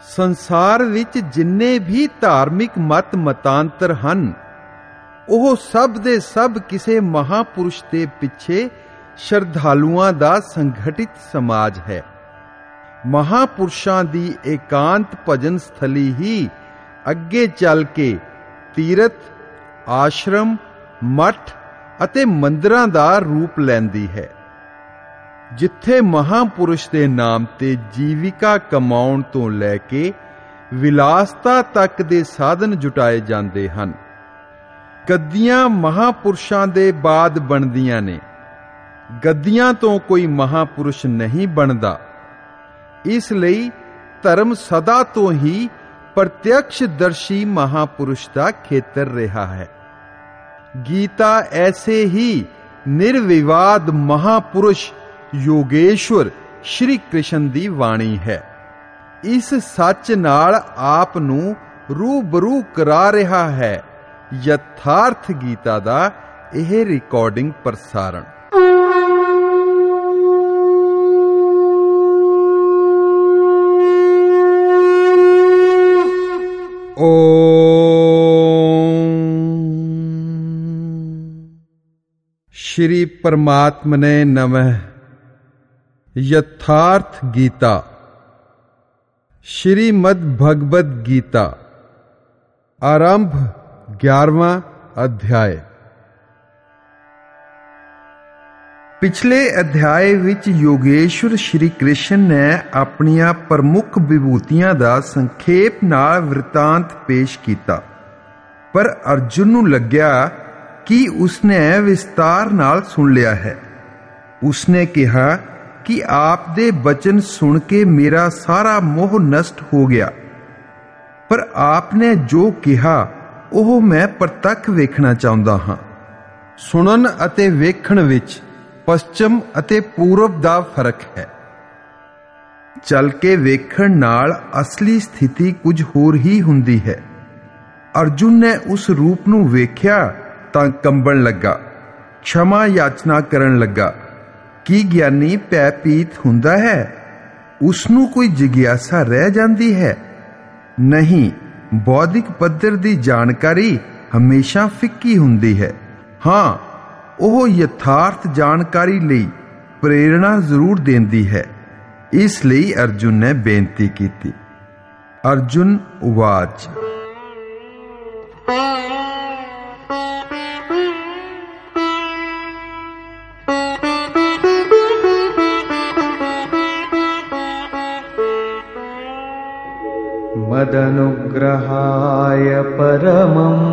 ਸੰਸਾਰ ਵਿੱਚ ਜਿੰਨੇ ਵੀ ਧਾਰਮਿਕ ਮਤ ਮਤਾਂਤਰ ਹਨ, ਉਹ ਸਭ ਦੇ ਸਭ ਕਿਸੇ ਮਹਾਪੁਰਸ਼ ਦੇ ਪਿੱਛੇ ਸ਼ਰਧਾਲੂਆਂ ਦਾ ਸੰਗਠਿਤ ਸਮਾਜ ਹੈ। ਮਹਾਪੁਰਸ਼ਾਂ ਦੀ ਏਕਾਂਤ ਭਜਨ ਸਥਲੀ ਹੀ ਅੱਗੇ ਚੱਲ ਕੇ ਤੀਰਥ, ਆਸ਼ਰਮ, ਮਠ ਅਤੇ ਮੰਦਰਾਂ ਦਾ ਰੂਪ ਲੈਂਦੀ ਹੈ। ਜਿੱਥੇ ਮਹਾਪੁਰਸ਼ ਦੇ ਨਾਮ ਤੇ ਜੀਵਿਕਾ ਕਮਾਉਣ ਤੋਂ ਲੈ ਕੇ ਵਿਲਾਸਤਾ ਤੱਕ ਦੇ ਸਾਧਨ ਜੁਟਾਏ ਜਾਂਦੇ ਹਨ। ਗੱਦੀਆਂ ਮਹਾਪੁਰਸ਼ਾਂ ਦੇ ਬਾਅਦ ਬਣਦੀਆਂ ਨੇ। ਗੱਦੀਆਂ ਤੋਂ ਕੋਈ ਮਹਾਪੁਰਸ਼ ਨਹੀਂ ਬਣਦਾ। ਇਸ ਲਈ ਧਰਮ ਸਦਾ ਤੋਂ ਹੀ ਪ੍ਰਤੱਖਦਰਸ਼ੀ ਮਹਾਪੁਰਸ਼ ਦਾ ਖੇਤਰ ਰਿਹਾ ਹੈ। ਗੀਤਾ ਐਸੇ ਹੀ ਨਿਰਵਿਵਾਦ ਮਹਾਪੁਰਸ਼ ਯੋਗੇਸ਼ਵਰ ਸ਼੍ਰੀ ਕ੍ਰਿਸ਼ਨ ਦੀ ਬਾਣੀ ਹੈ। ਇਸ ਸੱਚ ਨਾਲ ਆਪ ਨੂੰ ਰੂਬਰੂ ਕਰਾ ਰਿਹਾ ਹੈ। ਯਥਾਰਥ ਗੀਤਾ ਦਾ ਇਹ ਰਿਕਾਰਡਿੰਗ ਪ੍ਰਸਾਰਣ। ਓਮ ਸ਼੍ਰੀ ਪਰਮਾਤਮਨੇ ਨਮः ਯਥਾਰਥ ਗੀਤਾ। ਸ਼੍ਰੀਮਦ ਭਗਵਦ ਗੀਤਾ। ਆਰੰਭ 11ਵਾਂ ਅਧਿਆਇ। ਪਿਛਲੇ ਅਧਿਆਏ ਵਿੱਚ ਯੋਗੇਸ਼ਵਰ ਸ਼੍ਰੀ ਕ੍ਰਿਸ਼ਨ ਨੇ ਆਪਣੀਆਂ ਪ੍ਰਮੁੱਖ ਵਿਭੂਤੀਆਂ ਦਾ ਸੰਖੇਪ ਨਾਲ ਵਰਤਾਂਤ ਪੇਸ਼ ਕੀਤਾ। ਪਰ ਅਰਜੁਨ ਨੂੰ ਲੱਗਿਆ ਕਿ ਉਸਨੇ ਵਿਸਤਾਰ ਨਾਲ ਸੁਣ ਲਿਆ ਹੈ। ਉਸਨੇ ਕਿਹਾ ਕਿ ਆਪ ਦੇ ਬਚਨ ਸੁਣ ਕੇ ਮੇਰਾ ਸਾਰਾ ਮੋਹ ਨਸ਼ਟ ਹੋ ਗਿਆ। ਪਰ ਆਪ ਨੇ ਜੋ ਕਿਹਾ, ਉਹ ਮੈਂ ਪ੍ਰਤੱਖ ਵੇਖਣਾ ਚਾਹੁੰਦਾ ਹਾਂ। ਸੁਣਨ ਅਤੇ ਵੇਖਣ ਵਿੱਚ ਪਸ਼ਚਮ ਅਤੇ ਪੂਰਬ ਦਾ ਫ਼ਰਕ ਹੈ। ਚੱਲ ਕੇ ਵੇਖਣ ਨਾਲ ਅਸਲੀ ਸਥਿਤੀ ਕੁਝ ਹੋਰ ਹੀ ਹੁੰਦੀ ਹੈ। ਅਰਜੁਨ ਨੇ ਉਸ ਰੂਪ ਨੂੰ ਵੇਖਿਆ ਤਾਂ ਕੰਬਣ ਲੱਗਾ ਖਿਮਾ ਯਾਚਨਾ ਕਰਨ ਲੱਗਾ। ਕੀ ਗਿਆਨੀ ਭੈਪੀਤ ਹੁੰਦਾ ਹੈ? ਉਸ ਨੂੰ ਕੋਈ ਜਿਗਿਆਸਾ ਰਹਿ ਜਾਂਦੀ ਹੈ? ਨਹੀਂ, ਬੌਧਿਕ ਪੱਧਰ ਦੀ ਜਾਣਕਾਰੀ ਹਮੇਸ਼ਾ ਫਿੱਕੀ ਹੁੰਦੀ ਹੈ। ਹਾਂ, ਉਹ ਯਥਾਰਥ ਜਾਣਕਾਰੀ ਲਈ ਪ੍ਰੇਰਣਾ ਜ਼ਰੂਰ ਦਿੰਦੀ ਹੈ। ਇਸ ਲਈ ਅਰਜੁਨ ਨੇ ਬੇਨਤੀ ਕੀਤੀ। ਅਰਜੁਨ ਉਵਾਚ। परमम्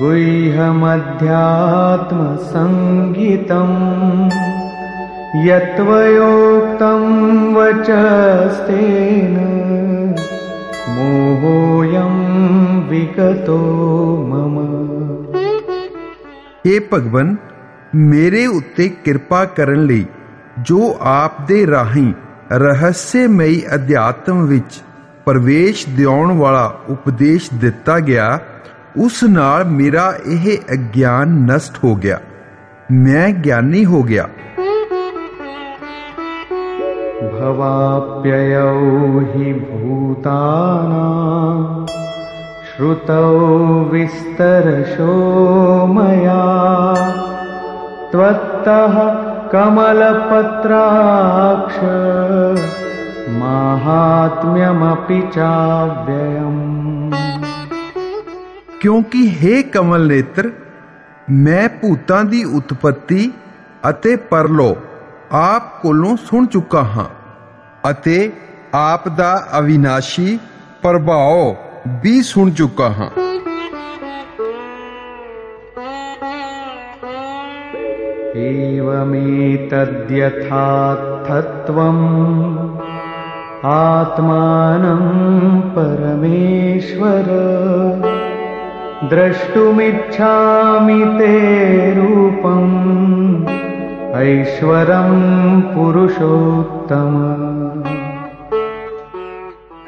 गुह्यमध्यात्मसङ्गीतम् यत्त्वयोक्तं वचस्तेन मोहोऽयं विगतो मम हे ਭਗਵਨ ਮੇਰੇ ਉੱਤੇ ਕਿਰਪਾ ਕਰਨ ਲਈ ਜੋ ਆਪ ਦੇ ਰਾਹੀਂ ਰਹੱਸਮਈ ਅਧਿਆਤਮ ਵਿੱਚ ਪ੍ਰਵੇਸ਼ ਦਿਉਣ ਵਾਲਾ ਉਪਦੇਸ਼ ਦਿੱਤਾ ਗਿਆ ਉਸ ਨਾਲ ਮੇਰਾ ਇਹ ਅਗਿਆਨ ਨਸ਼ਟ ਹੋ ਗਿਆ ਮੈਂ ਗਿਆਨੀ ਹੋ ਗਿਆ भवाप्ययौ हि भूतानां श्रुतौ विस्तरशो मया त्वत्तः कमलपत्राक्ष माहात्म्यमपि चाव्ययम् ਕਿਉਂਕਿ हे ਕਮਲ ਨੇਤਰ ਮੈਂ ਭੂਤਾਂ ਦੀ ਉਤਪਤੀ ਅਤੇ ਪਰਲੋ ਆਪ ਕੋਲੋਂ ਸੁਣ ਚੁੱਕਾ ਹਾਂ ਅਤੇ ਆਪ ਦਾ ਅਵਿਨਾਸ਼ੀ ਪ੍ਰਭਾਵ ਵੀ ਸੁਣ ਚੁੱਕਾ ਹਾਂ एवमेतद्यथार्थत्वम् आत्मानं परमेश्वर द्रष्टुमिच्छामि ते रूपम् ऐश्वरं पुरुषोत्तम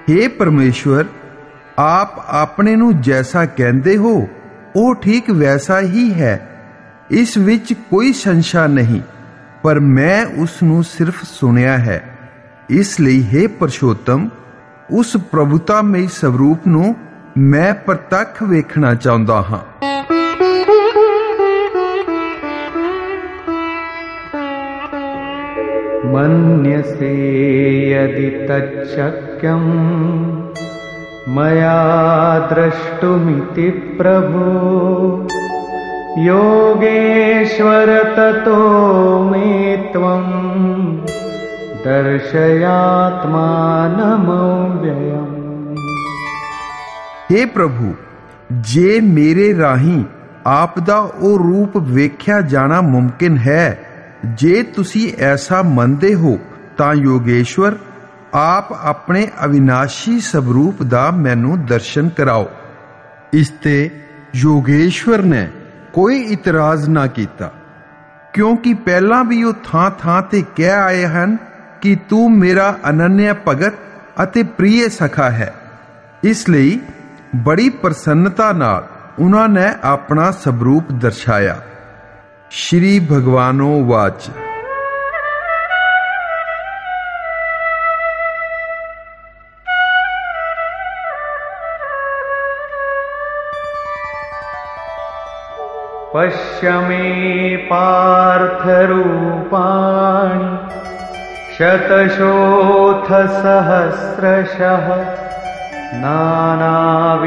हे ਪਰਮੇਸ਼ਵਰ ਆਪ ਆਪਣੇ ਨੂੰ ਜੈਸਾ ਕਹਿੰਦੇ ਹੋ ਉਹ ਠੀਕ ਵੈਸਾ ਹੀ ਹੈ ਇਸ ਵਿੱਚ ਕੋਈ ਸੰਸ਼ਾ ਨਹੀਂ ਪਰ ਮੈਂ ਉਸ ਨੂੰ ਸਿਰਫ ਸੁਣਿਆ ਹੈ ਇਸ ਲਈ हे ਪਰਸ਼ੋਤਮ ਉਸ ਪ੍ਰਭੂਤਾਮਈ ਸਰੂਪ ਨੂੰ ਮੈਂ ਪ੍ਰਤੱਖ ਵੇਖਣਾ ਚਾਹੁੰਦਾ ਹਾਂ मन्यसे यदि तच्छक्यम् मया द्रष्टुमिति प्रभो योगेश्वर ततो मे त्वम् ਦਰਸ਼ਯਾਤਮਾਨਮੋਵਯਯੰ हे ਪ੍ਰਭੂ ਜੇ ਮੇਰੇ ਰਾਹੀਂ ਆਪ ਦਾ ਉਹ ਰੂਪ ਵੇਖਿਆ ਜਾਣਾ ਮੁਮਕਿਨ ਹੈ ਜੇ ਤੁਸੀਂ ਐਸਾ ਮੰਨਦੇ ਹੋ ਤਾਂ ਯੋਗੇਸ਼ਵਰ ਆਪ ਆਪਣੇ ਅਵਿਨਾਸ਼ੀ ਸਵਰੂਪ ਦਾ ਮੈਨੂੰ ਦਰਸ਼ਨ ਕਰਾਓ ਇਸ ਤੇ ਯੋਗੇਸ਼ਵਰ ਨੇ ਕੋਈ ਇਤਰਾਜ਼ ਨਾ ਕੀਤਾ ਕਿਉਂਕਿ ਪਹਿਲਾਂ ਵੀ ਉਹ ਥਾਂ ਥਾਂ ਤੇ ਕਹਿ ਆਏ ਹਨ ਕਿ ਤੂੰ ਮੇਰਾ ਅਨੰਨਿਆ ਭਗਤ ਅਤੇ ਪ੍ਰਿਯ ਸਖਾ ਹੈ ਇਸ ਲਈ ਬੜੀ ਪ੍ਰਸੰਨਤਾ ਨਾਲ ਉਹਨਾਂ ਨੇ ਆਪਣਾ ਸਵਰੂਪ ਦਰਸਾਇਆ ਸ਼੍ਰੀ ਭਗਵਾਨੋ ਵਾਚ पश्य मे पार्थरूपाणि शतशोऽथ सहस्रशः नानाविधानि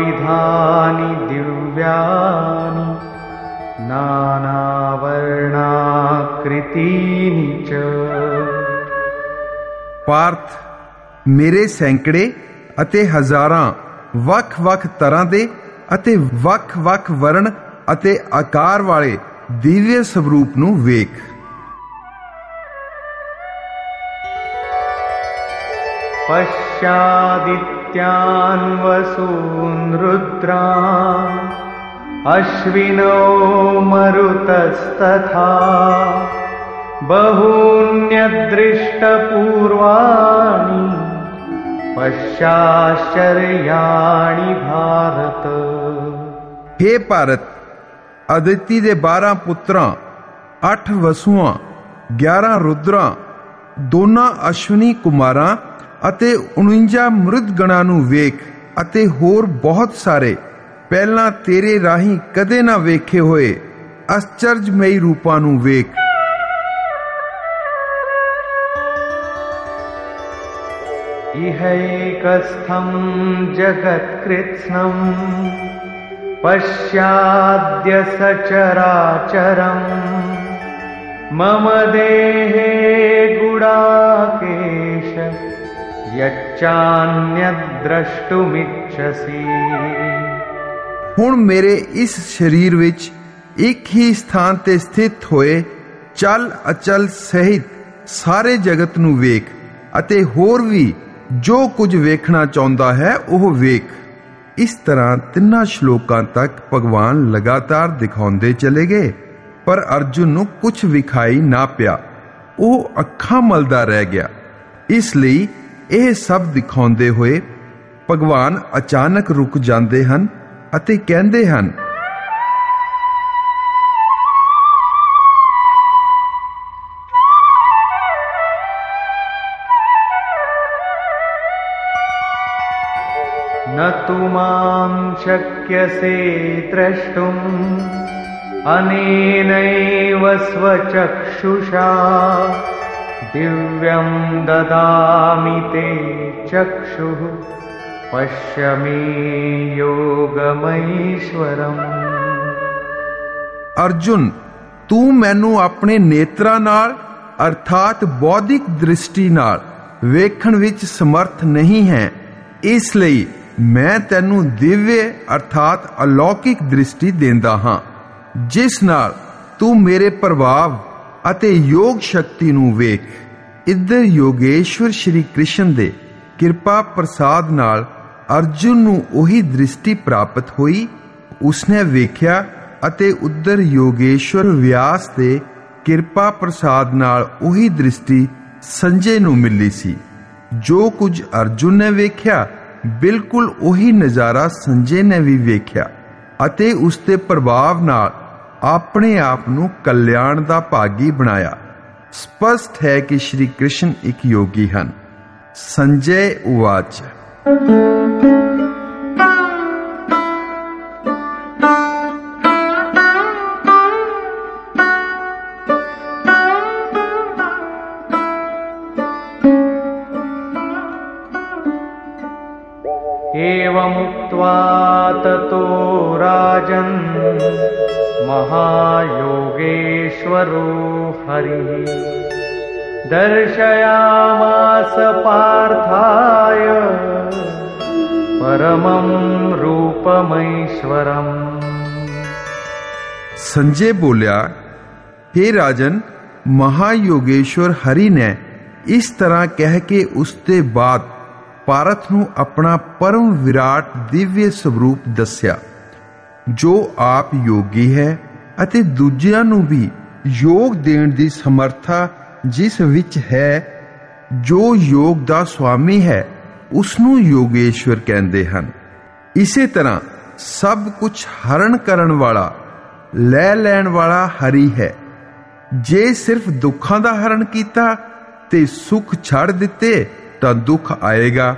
दिव्यानि नानावर्णाकृतीनि च ਪਾਰਥ ਮੇਰੇ ਸੈਂਕੜੇ ਅਤੇ ਹਜ਼ਾਰਾਂ ਵੱਖ-ਵੱਖ ਤਰ੍ਹਾਂ ਦੇ ਅਤੇ ਵੱਖ-ਵੱਖ ਵਰਣ ਅਤੇ ਆਕਾਰ ਵਾਲੇ ਦਿਵਯ ਸਵਰੂਪ ਨੂੰ ਵੇਖ पश्यादित्यान् वसून् रुद्रान् अश्विनौ मरुतस्तथा बहून्यदृष्टपूर्वाणि पश्याश्चर्याणि भारत हे ਭਾਰਤ ਅਦਿਤੀ ਦੇ 12 ਪੁੱਤਰਾਂ 8 ਵਸੂਆਂ 11 ਰੁਦਰਾਂ ਦੋਨਾਂ ਅਸ਼ਵਨੀ ਕੁਮਾਰਾਂ ਅਤੇ 49 ਮ੍ਰਿਦ ਗਣਾਂ ਨੂੰ ਵੇਖ ਅਤੇ ਹੋਰ ਬਹੁਤ ਸਾਰੇ ਪਹਿਲਾਂ ਤੇਰੇ ਰਾਹੀਂ ਕਦੇ ਨਾ ਵੇਖੇ ਹੋਏ ਅਚਰਜਮਈ ਰੂਪਾਂ ਨੂੰ ਵੇਖ इहैकस्थं जगत्कृत्स्नम् पश्याद्य सचराचरम् मम देहे गुडाकेश ਹੁਣ ਮੇਰੇ ਇਸ ਸਰੀਰ ਵਿੱਚ ਇੱਕ ਹੀ ਸਥਾਨ ਤੇ ਸਥਿਤ ਹੋਏ ਚਲ ਅਚਲ ਸਹਿਤ ਸਾਰੇ ਜਗਤ ਨੂੰ ਵੇਖ ਅਤੇ ਹੋਰ ਵੀ ਜੋ ਕੁਝ ਵੇਖਣਾ ਚਾਹੁੰਦਾ ਹੈ ਉਹ ਵੇਖ। ਇਸ ਤਰ੍ਹਾਂ ਤਿੰਨਾਂ ਸ਼ਲੋਕਾਂ ਤੱਕ ਭਗਵਾਨ ਲਗਾਤਾਰ ਦਿਖਾਉਂਦੇ ਚਲੇ ਗਏ, ਪਰ ਅਰਜੁਨ ਨੂੰ ਕੁਝ ਵਿਖਾਈ ਨਾ ਪਿਆ। ਉਹ ਅੱਖਾਂ ਮਲਦਾ ਰਹਿ ਗਿਆ। ਇਸ ਲਈ ਇਹ ਸਭ ਦਿਖਾਉਂਦੇ ਹੋਏ ਭਗਵਾਨ ਅਚਾਨਕ ਰੁਕ ਜਾਂਦੇ ਹਨ ਅਤੇ ਕਹਿੰਦੇ ਹਨ न तु मां शक्यसे द्रष्टुम् अनेनैव स्वचक्षुषा दिव्यं ददामि ते चक्षुः पश्य मे योगमैश्वरम् ਅਰਜੁਨ ਤੂੰ ਮੈਨੂੰ ਆਪਣੇ ਨੇਤਰਾਂ ਨਾਲ ਅਰਥਾਤ ਬੌਧਿਕ ਦ੍ਰਿਸ਼ਟੀ ਨਾਲ ਵੇਖਣ ਵਿੱਚ ਸਮਰਥ ਨਹੀਂ ਹੈ ਇਸ ਲਈ ਮੈਂ ਤੈਨੂੰ ਦਿਵਯ ਅਰਥਾਤ ਅਲੌਕਿਕ ਦ੍ਰਿਸ਼ਟੀ ਦਿੰਦਾ ਹਾਂ ਜਿਸ ਨਾਲ ਤੂੰ ਮੇਰੇ ਪ੍ਰਭਾਵ ਅਤੇ ਯੋਗ ਸ਼ਕਤੀ ਨੂੰ ਵੇਖ, ਇੱਧਰ ਯੋਗੇਸ਼ਵਰ ਸ਼੍ਰੀ ਕ੍ਰਿਸ਼ਨ ਦੇ ਕਿਰਪਾ ਪ੍ਰਸਾਦ ਨਾਲ ਅਰਜੁਨ ਨੂੰ ਉਹੀ ਦ੍ਰਿਸ਼ਟੀ ਪ੍ਰਾਪਤ ਹੋਈ, ਉਸਨੇ ਵੇਖਿਆ ਅਤੇ ਉਧਰ ਯੋਗੇਸ਼ਵਰ ਵਿਆਸ ਦੇ ਕਿਰਪਾ ਪ੍ਰਸਾਦ ਨਾਲ ਉਹੀ ਦ੍ਰਿਸ਼ਟੀ ਸੰਜੇ ਨੂੰ ਮਿਲੀ ਸੀ। ਜੋ ਕੁਝ ਅਰਜੁਨ ਨੇ ਵੇਖਿਆ, ਬਿਲਕੁਲ ਉਹੀ ਨਜ਼ਾਰਾ ਸੰਜੇ ਨੇ ਵੀ ਵੇਖਿਆ ਅਤੇ ਉਸ ਦੇ ਪ੍ਰਭਾਵ ਨਾਲ ਆਪਣੇ ਆਪ ਨੂੰ ਕਲਿਆਣ ਦਾ ਭਾਗੀ ਬਣਾਇਆ ਸਪਸ਼ਟ ਹੈ ਕਿ ਸ਼੍ਰੀ ਕ੍ਰਿਸ਼ਨ ਇੱਕ ਯੋਗੀ ਹਨ ਸੰਜੇ ਉਵਾਚ एवमुक्त्वा ततो राजन् महायोगेश्वरो हरिः दर्शयामास पार्थाय परमं रूपमैश्वरम् ਸੰਜੇ ਬੋਲਿਆ हे ਰਾਜਨ ਮਹਾਯੋਗੇਸ਼ਵਰ ਹਰੀ ਨੇ ਇਸ ਤਰ੍ਹਾਂ ਕਹਿ ਕੇ ਉਸ ਦੇ ਬਾਅਦ ਭਾਰਤ ਨੂੰ ਆਪਣਾ ਪਰਮ ਵਿਰਾਟ ਦਿਵਯ ਸਰੂਪ ਦੱਸਿਆ ਜੋ ਆਪ ਯੋਗੀ ਹੈ ਅਤੇ ਦੂਜਿਆਂ ਨੂੰ ਵੀ ਯੋਗ ਦੇਣ ਦੀ ਸਮਰੱਥਾ ਜਿਸ ਵਿੱਚ ਹੈ, ਜੋ ਯੋਗ ਦਾ ਸਵਾਮੀ ਹੈ ਉਸ ਨੂੰ ਯੋਗੇਸ਼ਵਰ ਕਹਿੰਦੇ ਹਨ। ਇਸੇ ਤਰ੍ਹਾਂ ਸਭ ਕੁਝ ਹਰਨ ਕਰਨ ਵਾਲਾ, ਲੈ ਲੈਣ ਵਾਲਾ ਹਰੀ ਹੈ। ਜੇ ਸਿਰਫ ਦੁੱਖਾਂ ਦਾ ਹਰਨ ਕੀਤਾ ਤੇ ਸੁੱਖ ਛੱਡ ਦਿੱਤੇ ਤਾਂ ਦੁੱਖ ਆਏਗਾ।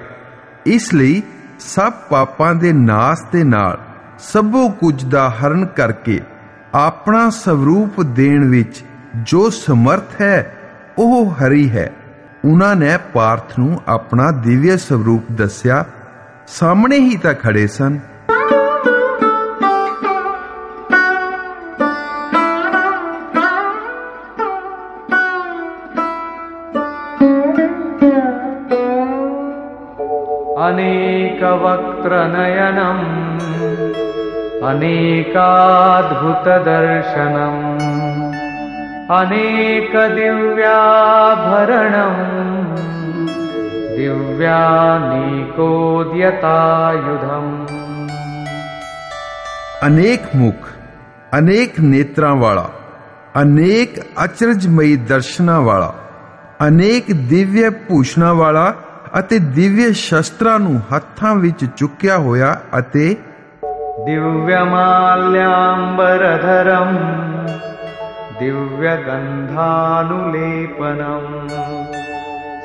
ਇਸ ਲਈ ਸਭ ਪਾਪਾਂ ਦੇ ਨਾਸ ਦੇ ਨਾਲ ਸਭੋ ਕੁਝ ਦਾ ਹਰਨ ਕਰਕੇ ਆਪਣਾ ਸਵਰੂਪ ਦੇਣ ਵਿੱਚ ਜੋ ਸਮਰਥ ਹੈ ਉਹ ਹਰੀ ਹੈ ਉਹਨਾਂ ਨੇ ਪਾਰਥ ਨੂੰ ਆਪਣਾ ਦਿਵਯ ਸਵਰੂਪ ਦੱਸਿਆ ਸਾਹਮਣੇ ਹੀ ਤਾਂ ਖੜੇ ਸਨ अनेकवक्त्रनयनम् अनेकाद्भुतदर्शनम् अनेकदिव्याभरणम् दिव्यानीकोद्यतायुधम् ਅਨੇਕ ਮੁਖ ਅਨੇਕ ਨੇਤਰਾਂ ਵਾਲਾ ਅਨੇਕ ਅਚਰਜਮਈ ਦਰਸ਼ਨਾਂ ਵਾਲਾ ਅਨੇਕ ਦਿਵਯ ਭੂਸ਼ਣਾ ਵਾਲਾ ਅਤੇ ਦਿਵਯ ਸ਼ਸਤਰਾਂ ਨੂੰ ਹੱਥਾਂ ਵਿੱਚ ਚੁੱਕਿਆ ਹੋਇਆ ਅਤੇ दिव्यमाल्याम्बरधरम् दिव्यगन्धानुलेपनम्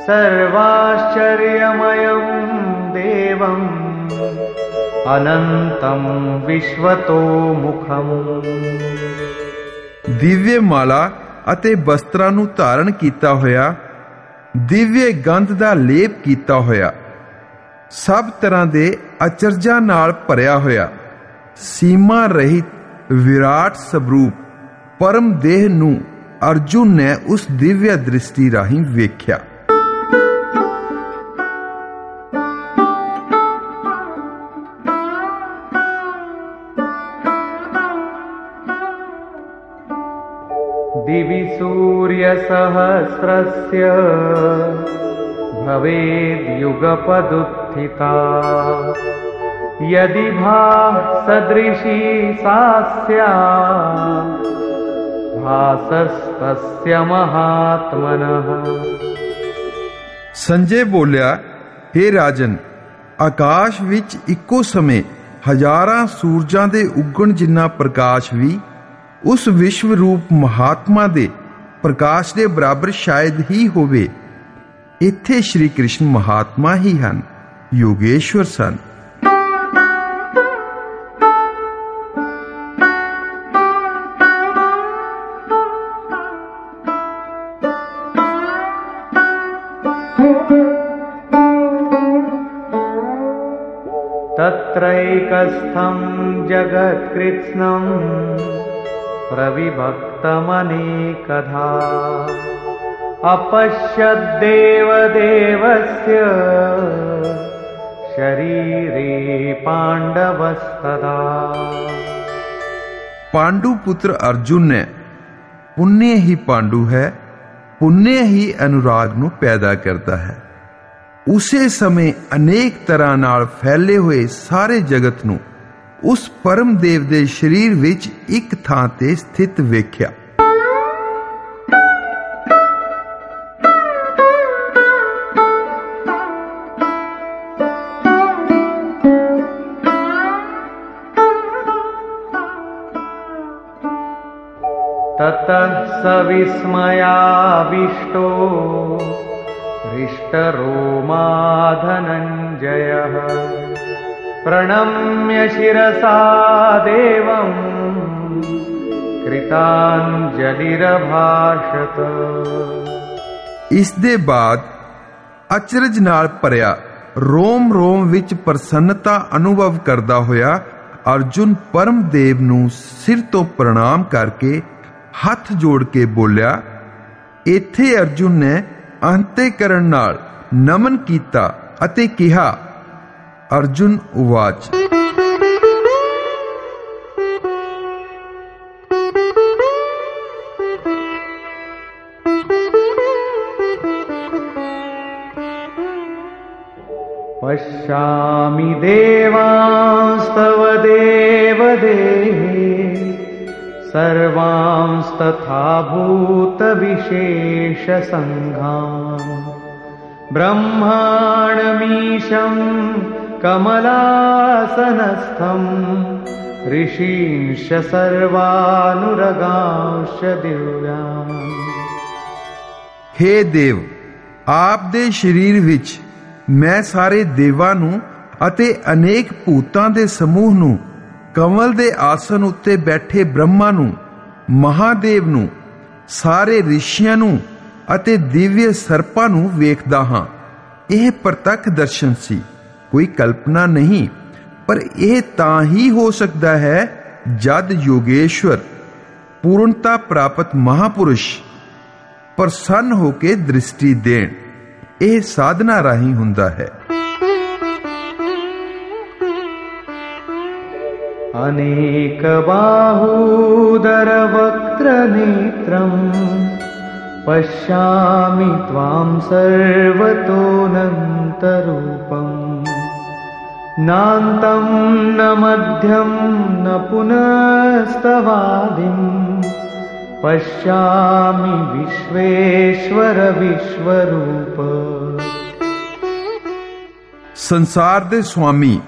सर्वाश्चर्यमयम् देवम् अनन्तं विश्वतोमुखम् ਦਿਵਯ ਮਾਲਾ ਅਤੇ ਵਸਤਰਾਂ ਨੂੰ ਧਾਰਨ ਕੀਤਾ ਹੋਇਆ ਦਿਵਯ ਗੰਧ ਦਾ ਲੇਪ ਕੀਤਾ ਹੋਇਆ ਸਭ ਤਰ੍ਹਾਂ ਦੇ ਅਚਰਜਾਂ ਨਾਲ ਭਰਿਆ ਹੋਇਆ ਸੀਮਾ ਰਹਿਤ ਵਿਰਾਟ ਸਵਰੂਪ ਪਰਮ ਦੇਹ ਨੂੰ ਅਰਜੁਨ ਨੇ ਉਸ ਦਿਵਯ ਦ੍ਰਿਸ਼ਟੀ ਰਾਹੀਂ ਵੇਖਿਆ दिवि सूर्यसहस्रस्य भवेद्युगपदुत्थिता यदि भा सदृशी सा स्यात् भासस्तस्य महात्मनः ਸੰਜੇ ਬੋਲਿਆ हे ਰਾਜਨ ਆਕਾਸ਼ ਵਿੱਚ ਇੱਕੋ ਸਮੇਂ ਹਜ਼ਾਰਾਂ ਸੂਰਜਾਂ ਦੇ ਉੱਗਣ ਜਿੰਨਾ ਪ੍ਰਕਾਸ਼ ਵੀ ਉਸ ਵਿਸ਼ਵ ਰੂਪ ਮਹਾਤਮਾ ਦੇ ਪ੍ਰਕਾਸ਼ ਦੇ ਬਰਾਬਰ ਸ਼ਾਇਦ ਹੀ ਹੋਵੇ ਇੱਥੇ ਸ਼੍ਰੀ ਕ੍ਰਿਸ਼ਨ ਮਹਾਤਮਾ ਹੀ ਹਨ ਯੋਗੇਸ਼ਵਰ ਸਨ एकस्थं जगत्कृत्स्नम् प्रविभक्तमनेकधा। अपश्यद्देवदेवस्य शरीरे पाण्डवस्तदा। पांडु पुत्र अर्जुन ने पुण्य ही पांडु है, पुण्य ही अनुराग नु पैदा करता है। ਉਸੇ ਸਮੇਂ ਅਨੇਕ ਤਰ੍ਹਾਂ ਨਾਲ ਫੈਲੇ ਹੋਏ ਸਾਰੇ ਜਗਤ ਨੂੰ ਉਸ ਪਰਮ ਦੇਵ ਦੇ ਸਰੀਰ ਵਿੱਚ ਇੱਕ ਥਾਂ ਤੇ ਸਥਿਤ ਵੇਖਿਆ ततः स विस्मयाविष्टो हृष्टरोमा धनञ्जयः धनञ्जयः प्रणम्य शिरसा देवम् कृताञ्जलिरभाषत ਇਸ ਦੇ ਬਾਅਦ ਅਚਰਜ ਨਾਲ ਭਰਿਆ ਰੋਮ ਰੋਮ ਵਿੱਚ ਪ੍ਰਸੰਨਤਾ ਅਨੁਭਵ ਕਰਦਾ ਹੋਇਆ ਅਰਜੁਨ ਪਰਮਦੇਵ ਨੂੰ ਸਿਰ ਤੋਂ ਪ੍ਰਣਾਮ ਕਰਕੇ ਹੱਥ ਜੋੜ ਕੇ ਬੋਲਿਆ ਇੱਥੇ ਅਰਜੁਨ ਨੇ ਅੰਤੇਕਰਨ ਨਾਲ ਨਮਨ ਕੀਤਾ ਅਤੇ ਕਿਹਾ ਅਰਜੁਨ ਉਵਾਚ पश्यामि देवांस्तव देवदेहे सर्वांस्तथा भूतविशेषसङ्घान् ब्रह्माणमीशं कमलासनस्थम् ऋषींश सर्वानुरगांश दिव्यान् हे ਦੇਵ ਆਪ ਦੇ ਸਰੀਰ ਵਿੱਚ ਮੈਂ ਸਾਰੇ ਦੇਵਾਂ ਨੂੰ ਅਤੇ ਅਨੇਕ ਭੂਤਾਂ ਦੇ ਸਮੂਹ ਨੂੰ ਕਮਲ ਦੇ ਆਸਨ ਉੱਤੇ ਬੈਠੇ ਬ੍ਰਹਮਾ ਨੂੰ, ਮਹਾਦੇਵ ਨੂੰ, ਸਾਰੇ ਰਿਸ਼ੀਆਂ ਨੂੰ ਅਤੇ ਦਿਵਯ ਸਰਪਾਂ ਨੂੰ ਵੇਖਦਾ ਹਾਂ। ਇਹ ਪ੍ਰਤੱਖ ਦਰਸ਼ਨ ਸੀ। ਕੋਈ ਕਲਪਨਾ ਨਹੀਂ, ਪਰ ਇਹ ਤਾਂ ਹੀ ਹੋ ਸਕਦਾ ਹੈ, ਜਦ ਯੋਗੇਸ਼ਵਰ ਪੂਰਨਤਾ ਪ੍ਰਾਪਤ ਮਹਾਪੁਰਸ਼ ਪ੍ਰਸੰਨ ਹੋ ਕੇ ਦ੍ਰਿਸ਼ਟੀ ਦੇਣ। ਇਹ ਸਾਧਨਾ ਰਾਹੀਂ ਹੁੰਦਾ ਹੈ। अनेकबाहूदरवक्त्रनेत्रम् पश्यामि त्वां सर्वतोऽनन्तरूपम् नान्तं न मध्यं न पुनस्तवादिम् पश्यामि विश्वेश्वर विश्वरूप ਸੰਸਾਰ ਦੇ ਸੁਆਮੀ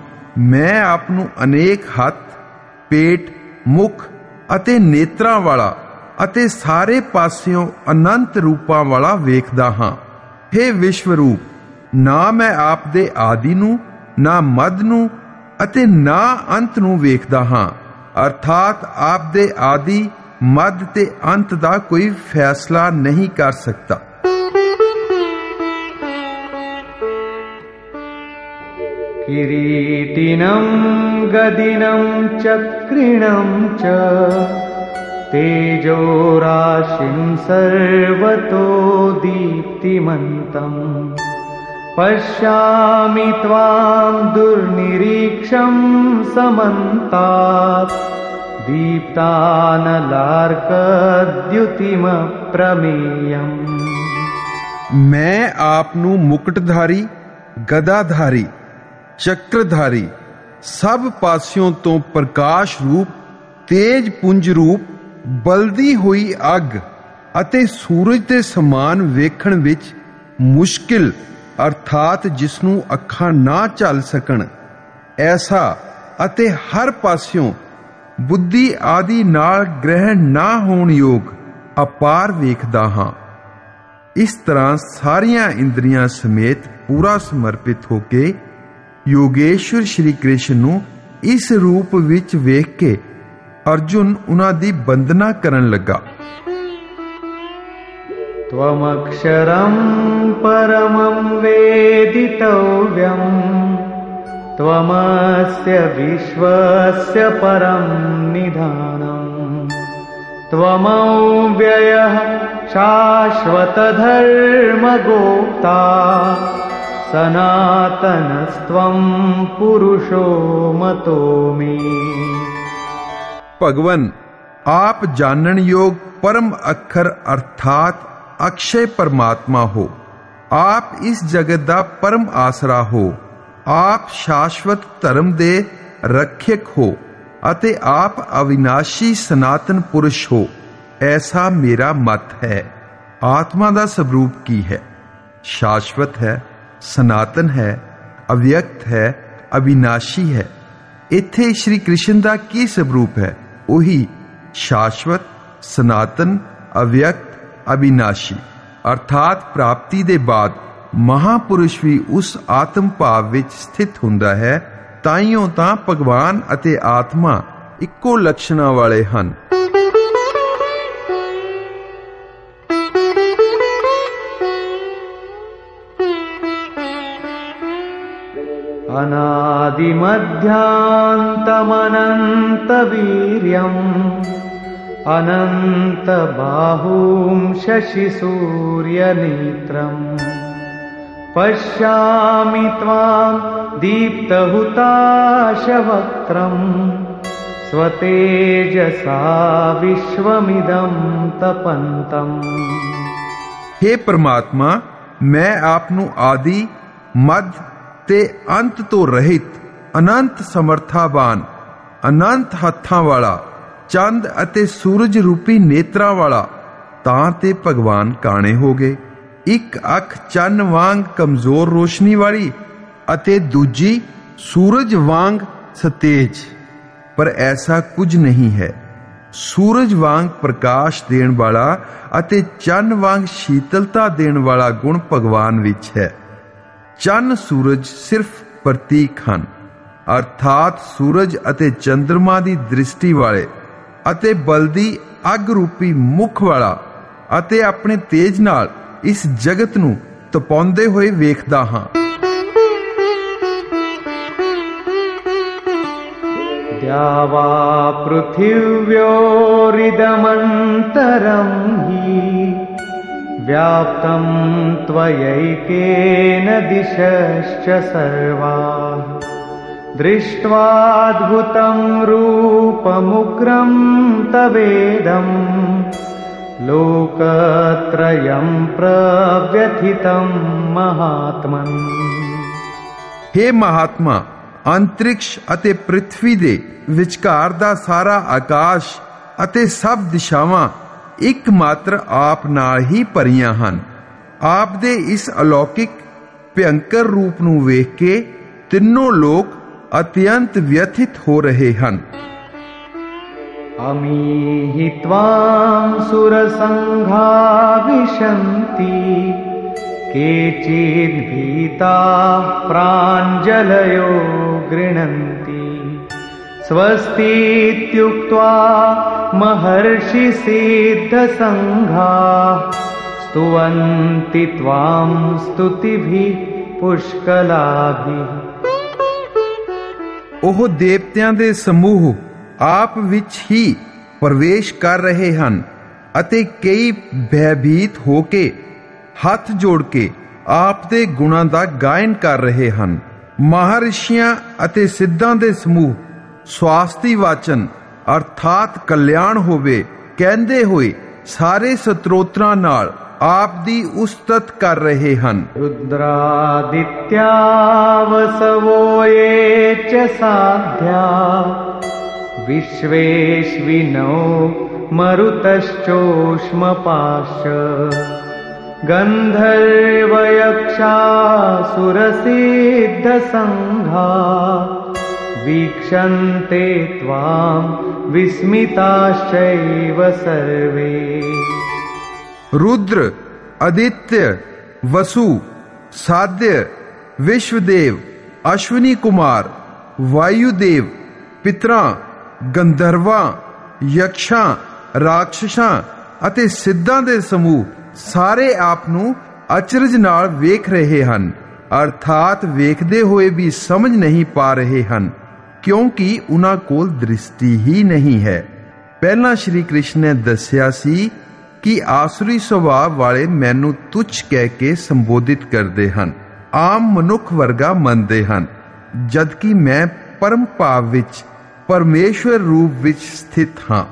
ਮੈਂ ਆਪ ਨੂੰ ਅਨੇਕ ਹੱਥ ਪੇਟ, ਮੁਖ ਅਤੇ ਨੇਤਰਾਂ ਵਾਲਾ ਅਤੇ ਸਾਰੇ ਪਾਸਿਓਂ ਅਨੰਤ ਰੂਪਾਂ ਵਾਲਾ ਵੇਖਦਾ ਹਾਂ। हे ਵਿਸ਼ਵ ਰੂਪ ਨਾ ਮੈਂ ਆਪ ਦੇ ਆਦਿ ਨੂੰ, ਨਾ ਮਦ ਨੂੰ ਅਤੇ ਨਾ ਅੰਤ ਨੂੰ ਵੇਖਦਾ ਹਾਂ। ਅਰਥਾਤ ਆਪ ਦੇ ਆਦਿ ਮਦ ਤੇ ਅੰਤ ਦਾ ਕੋਈ ਫੈਸਲਾ ਨਹੀਂ ਕਰ ਸਕਦਾ। किरीटिनं गदिनं चक्रिणं च तेजोराशिं सर्वतो दीप्तिमन्तम् पश्यामि त्वां दुर्निरीक्षं समन्तात् दीप्तानलार्कद्युतिमप्रमेयम् ਮੈਂ ਆਪ ਨੂੰ ਮੁਕਟਧਾਰੀ ਗਦਾਧਾਰੀ ਚੱਕਰਧਾਰੀ, ਸਭ ਪਾਸਿਓਂ ਤੋਂ ਪ੍ਰਕਾਸ਼ ਰੂਪ, ਤੇਜ ਪੁੰਜ ਰੂਪ, ਬਲਦੀ ਹੋਈ ਅੱਗ ਅਤੇ ਸੂਰਜ ਦੇ ਸਮਾਨ ਵੇਖਣ ਵਿੱਚ ਮੁਸ਼ਕਿਲ, ਅਰਥਾਤ ਜਿਸ ਨੂੰ ਅੱਖਾਂ ਨਾ ਚੱਲ ਸਕਣ। ਐਸਾ ਅਤੇ ਹਰ ਪਾਸਿਓਂ ਬੁੱਧੀ ਆਦਿ ਨਾਲ ਗ੍ਰਹਿਣ ਨਾ ਹੋਣ ਯੋਗ ਅਪਾਰ ਵੇਖਦਾ ਹਾਂ। ਇਸ ਤਰ੍ਹਾਂ ਸਾਰੀਆਂ ਇੰਦਰੀਆਂ ਸਮੇਤ ਪੂਰਾ ਸਮਰਪਿਤ ਹੋ ਕੇ ਯੋਗੇਸ਼ਵਰ ਸ਼੍ਰੀ ਕ੍ਰਿਸ਼ਨ ਨੂੰ ਇਸ ਰੂਪ ਵਿੱਚ ਵੇਖ ਕੇ ਅਰਜੁਨ ਉਹਨਾਂ ਦੀ ਬੰਦਨਾ ਕਰਨ ਲੱਗਾ त्वमक्षरं परमं वेदितव्यम् त्वमस्य विश्वस्य परं निधानम् त्वमव्ययः शाश्वतधर्मगोप्ता सनातनस्त्वं पुरुषो मतो मे ਭਗਵਨ ਆਪ ਜਾਣਨ ਯੋਗ ਪਰਮ ਅੱਖਰ ਅਰਥਾਤ ਅਕਸ਼ੇ ਪਰਮਾਤਮਾ ਹੋ ਆਪ ਇਸ ਜਗਤ ਦਾ ਪਰਮ ਆਸਰਾ ਹੋ ਆਪ ਸ਼ਾਸ਼ਵਤ ਧਰਮ ਦੇ ਰੱਖਿਅਕ ਹੋ ਅਤੇ ਆਪ ਅਵਿਨਾਸ਼ੀ ਸਨਾਤਨ ਪੁਰਸ਼ ਹੋ ਐਸਾ ਮੇਰਾ ਮਤ ਹੈ ਆਤਮਾ ਦਾ ਸਵਰੂਪ ਕੀ ਹੈ ਸ਼ਾਸ਼ਵਤ ਹੈ ਸਨਾਤਨ ਹੈ, ਅਵਿਅਕਤ ਹੈ, ਅਵਿਨਾਸ਼ੀ ਹੈ। ਇੱਥੇ ਸ਼੍ਰੀ ਕ੍ਰਿਸ਼ਨ ਦਾ ਕੀ ਸਵਰੂਪ ਹੈ? ਉਹੀ ਸ਼ਾਸ਼ਵਤ, ਸਨਾਤਨ, ਅਵਿਅਕਤ, ਅਵਿਨਾਸ਼ੀ। ਅਰਥਾਤ ਪ੍ਰਾਪਤੀ ਦੇ ਬਾਅਦ ਮਹਾਪੁਰਸ਼ ਵੀ ਉਸ ਆਤਮ ਭਾਵ ਵਿੱਚ ਸਥਿਤ ਹੁੰਦਾ ਹੈ, ਤਾਈਓ ਤਾਂ ਭਗਵਾਨ ਅਤੇ ਆਤਮਾ ਇੱਕੋ ਲਕਸ਼ਣਾਂ ਵਾਲੇ ਹਨ। अनादिमध्यान्तमनन्तवीर्यम्। अनन्तबाहूं शशिसूर्यनेत्रम्। पश्यामि त्वाम् दीप्तहुताशवक्त्रम्। स्वतेजसा विश्वमिदम् तपन्तम्। हे परमात्मा, मैं आपनु आदि मध्य ਤੇ ਅੰਤ ਤੋਂ ਰਹਿਤ, ਅਨੰਤ ਸਮਰਥਾਵਾਨ, ਅਨੰਤ ਹੱਥਾਂ ਵਾਲਾ, ਚੰਦ ਅਤੇ ਸੂਰਜ ਰੂਪੀ ਨੇਤਰਾਂ ਵਾਲਾ, ਤਾਂ ਤੇ ਭਗਵਾਨ ਕਾਣੇ ਹੋ ਗਏ। ਇੱਕ ਅੱਖ ਚੰਨ ਵਾਂਗ ਕਮਜ਼ੋਰ ਰੋਸ਼ਨੀ ਵਾਲੀ ਅਤੇ ਦੂਜੀ ਸੂਰਜ ਵਾਂਗ ਸਤੇਜ। ਪਰ ਐਸਾ ਕੁਝ ਨਹੀਂ ਹੈ। ਸੂਰਜ ਵਾਂਗ ਪ੍ਰਕਾਸ਼ ਦੇਣ ਵਾਲਾ ਅਤੇ ਚੰਨ ਵਾਂਗ ਸ਼ੀਤਲਤਾ ਦੇਣ ਵਾਲਾ ਗੁਣ ਭਗਵਾਨ ਵਿੱਚ ਹੈ। ਚੰਨ ਸੂਰਜ ਸਿਰਫ ਪ੍ਰਤੀਕ ਹਨ। ਅਰਥਾਤ ਸੂਰਜ ਅਤੇ ਚੰ드ਰਮਾ ਦੀ ਦ੍ਰਿਸ਼ਟੀ ਵਾਲੇ ਅਤੇ ਬਲਦੀ ਅਗ ਰੂਪੀ ਮੁਖ ਵਾਲਾ ਅਤੇ ਆਪਣੇ ਤੇਜ ਨਾਲ ਇਸ ਜਗਤ ਨੂੰ ਤਪਾਉਂਦੇ ਹੋਏ ਵੇਖਦਾ ਹਾਂ। द्यावा पृथिव्योरिदमन्तरं हि व्याप्तं त्वयैकेन दिशश्च सर्वा दृष्ट्वाद्भुतं रूपमुग्रं तवेदम् लोकत्रयं प्रव्यथितं महात्मन् हे महात्मा ਅੰਤਰਿਕਸ਼ ਅਤੇ ਪ੍ਰithvi ਦੇ ਵਿਚਕਾਰ ਦਾ ਸਾਰਾ ਆਕਾਸ਼ ਅਤੇ ਸਭ ਦਿਸ਼ਾਵਾਂ ਇੱਕ ਮਾਤਰ ਆਪ ਨਾਲ ਹੀ ਭਰੀਆਂ ਹਨ ਆਪ ਦੇ ਇਸ ਅਲੌਕਿਕ ਭਿਅੰਕਰ ਰੂਪ ਨੂੰ ਵੇਖ ਕੇ ਤਿੰਨੋਂ ਲੋਕ ਅਤਿਅੰਤ ਵਿਅਥਿਤ ਹੋ ਰਹੇ ਹਨ अमीहि त्वां सुरसङ्घा विशन्ति केचिद्भीताः प्राञ्जलयो गृह्णन्ति स्वस्तीत्युक्त्वा महर्षिसिद्धसङ्घाः स्तुवन्ति त्वां स्तुतिभिः पुष्कलाभिः ਉਹ ਦੇਵਤਿਆਂ ਦੇ ਸਮੂਹ ਆਪ ਵਿੱਚ ਹੀ ਪ੍ਰਵੇਸ਼ ਕਰ ਰਹੇ ਹਨ ਅਤੇ ਕਈ ਭੈਭੀਤ ਹੋ ਕੇ ਹੱਥ ਜੋੜ ਕੇ ਆਪ ਦੇ ਗੁਣਾਂ ਦਾ ਗਾਇਨ ਕਰ ਰਹੇ ਹਨ ਮਹਾਰਿਸ਼ੀਆਂ ਅਤੇ ਸਿੱਧਾਂ ਦੇ ਸਮੂਹ ਸਵਾਸਤੀ ਵਾਚਨ ਅਰਥਾਤ ਕਲਿਆਣ ਹੋਵੇ ਕਹਿੰਦੇ ਹੋਏ ਸਾਰੇ ਸਤਰੋਤਰਾਂ ਨਾਲ ਆਪ ਦੀ ਉਸਤਤ ਕਰ ਰਹੇ ਹਨ ਰੁਦਰਾਦਿਤਿਆਵਸਵੋਏ ਚ ਸਾਧਿਆ ਵਿਸ਼ਵੇਸ਼ਵਿਨੋ ਮਰੁਤਸ਼ਚੋਸ਼ਮਪਾਸ਼ ਗੰਧਰਵਯਕਸ਼ਾ ਸੁਰਸਿੱਧ ਸੰਘਾ वीक्षन्ते त्वाम् विस्मिताश्चैव सर्वे। रुद्र, आदित्य, वसु, साध्य, विश्वदेव, अश्विनी कुमार, वायुदेव, पितरा, गंधर्वा ਯਕਸ਼ਾਂ ਰਾਖਸ਼ਾਂ ਅਤੇ ਸਿੱਧਾਂ ਦੇ ਸਮੂਹ ਸਾਰੇ ਆਪ ਨੂੰ ਅਚਰਜ ਨਾਲ ਵੇਖ ਰਹੇ ਹਨ ਅਰਥਾਤ ਵੇਖਦੇ हुए भी समझ नहीं पा रहे हन। ਕਿਉਂਕਿ ਉਹਨਾਂ ਕੋਲ ਦ੍ਰਿਸ਼ਟੀ ਹੀ ਨਹੀਂ ਹੈ। ਪਹਿਲਾਂ ਸ਼੍ਰੀ ਕ੍ਰਿਸ਼ਨ ਨੇ ਦੱਸਿਆ ਸੀ ਕਿ ਆਸੁਰੀ ਸੁਭਾਅ ਵਾਲੇ ਮੈਨੂੰ ਤੁੱਛ ਕਹਿ ਕੇ ਸੰਬੋਧਿਤ ਕਰਦੇ ਹਨ। ਆਮ ਮਨੁੱਖ ਵਰਗਾ ਮੰਨਦੇ ਹਨ, ਜਦਕਿ ਮੈਂ ਪਰਮ ਭਾਵ ਵਿੱਚ, ਪਰਮੇਸ਼ਵਰ ਰੂਪ ਵਿੱਚ ਸਥਿਤ ਹਾਂ।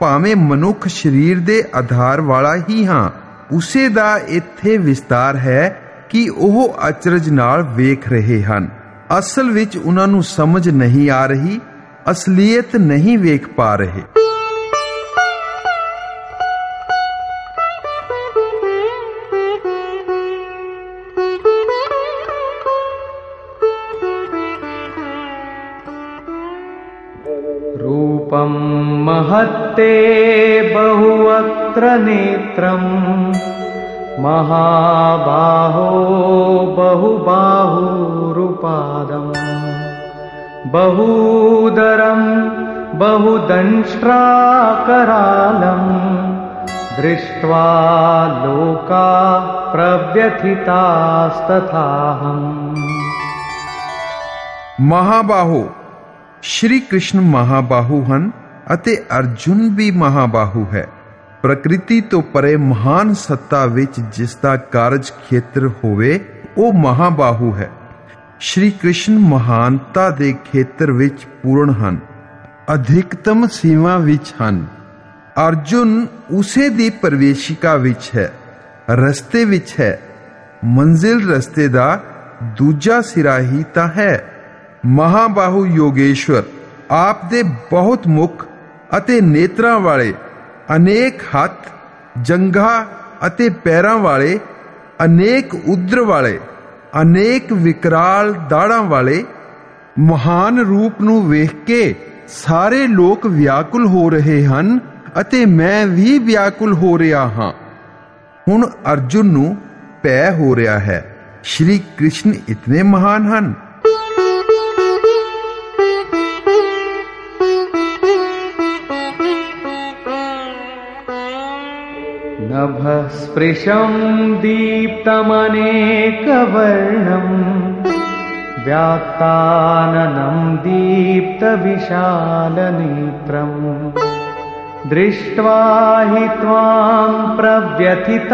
ਭਾਵੇਂ ਮਨੁੱਖ ਸਰੀਰ ਦੇ ਆਧਾਰ ਵਾਲਾ ਹੀ ਹਾਂ, ਉਸੇ ਦਾ ਇੱਥੇ ਵਿਸਤਾਰ ਹੈ ਕਿ ਉਹ ਅਚਰਜ ਨਾਲ ਵੇਖ ਰਹੇ ਹਨ। ਅਸਲ ਵਿੱਚ ਉਹਨਾਂ ਨੂੰ ਸਮਝ ਨਹੀਂ ਆ ਰਹੀ ਅਸਲੀਅਤ ਨਹੀਂ ਵੇਖ ਪਾ ਰਹੇ रूपं महत्ते बहुवक्त्र नेत्रम् महाबाहो बहुबाहुरुपादम् बहूदरम् बहुदंष्ट्राकरालम् दृष्ट्वा लोका प्रव्यथितास्तथाहम् ਮਹਾਬਾਹੋ ਸ਼੍ਰੀ ਕ੍ਰਿਸ਼ਨ ਮਹਾਬਾਹੂ ਹਨ ਅਤੇ ਅਰਜੁਨ ਵੀ ਮਹਾਬਾਹੂ ਹੈ ਪ੍ਰਕਿਰਤੀ ਤੋਂ ਪਰੇ ਮਹਾਨ ਸੱਤਾ ਵਿੱਚ ਜਿਸ ਦਾ ਕਾਰਜ ਖੇਤਰ ਹੋਵੇ ਉਹ ਮਹਾਬਾਹੂ ਹੈ ਸ਼੍ਰੀ ਕ੍ਰਿਸ਼ਨ ਮਹਾਨਤਾ ਦੇ ਖੇਤਰ ਵਿੱਚ ਪੂਰਨ ਹਨ। ਅਧਿਕਤਮ ਸੀਮਾ ਵਿੱਚ ਹਨ। ਅਰਜੁਨ ਉਸੇ ਦੀ ਪ੍ਰਵੇਸ਼ਿਕਾ ਵਿੱਚ ਹੈ, ਰਸਤੇ ਵਿੱਚ ਹੈ। ਮੰਜ਼ਿਲ ਰਸਤੇ ਦਾ ਦੂਜਾ ਸਿਰਾ ਹੀ ਤਾਂ ਹੈ। ਮਹਾਬਾਹੂ ਯੋਗੇਸ਼ਵਰ, ਆਪ ਦੇ ਬਹੁਤ ਮੁਖ ਅਤੇ ਨੇਤਰਾਂ ਵਾਲੇ, ਅਨੇਕ ਹੱਥ, ਜੰਘਾਂ ਅਤੇ ਪੈਰਾਂ ਵਾਲੇ, ਅਨੇਕ ਉਦਰ ਵਾਲੇ ਅਨੇਕ ਵਿਕਰਾਲ ਦਾੜਾਂ ਵਾਲੇ ਮਹਾਨ ਰੂਪ ਨੂੰ ਵੇਖ ਕੇ ਸਾਰੇ ਲੋਕ ਵਿਆਕੁਲ ਹੋ ਰਹੇ ਹਨ ਅਤੇ ਮੈਂ ਵੀ ਵਿਆਕੁਲ ਹੋ ਰਿਹਾ ਹਾਂ। ਹੁਣ ਅਰਜੁਨ ਨੂੰ ਪੈ ਹੋ ਰਿਹਾ ਹੈ। ਸ਼੍ਰੀ ਕ੍ਰਿਸ਼ਨ ਇਤਨੇ ਮਹਾਨ ਹਨ। नभस्पृशं दीप्तमनेकवर्णम् व्याप्ताननं दीप्तविशालनेत्रम् दृष्ट्वा हि त्वां प्रव्यथितान्तरात्मा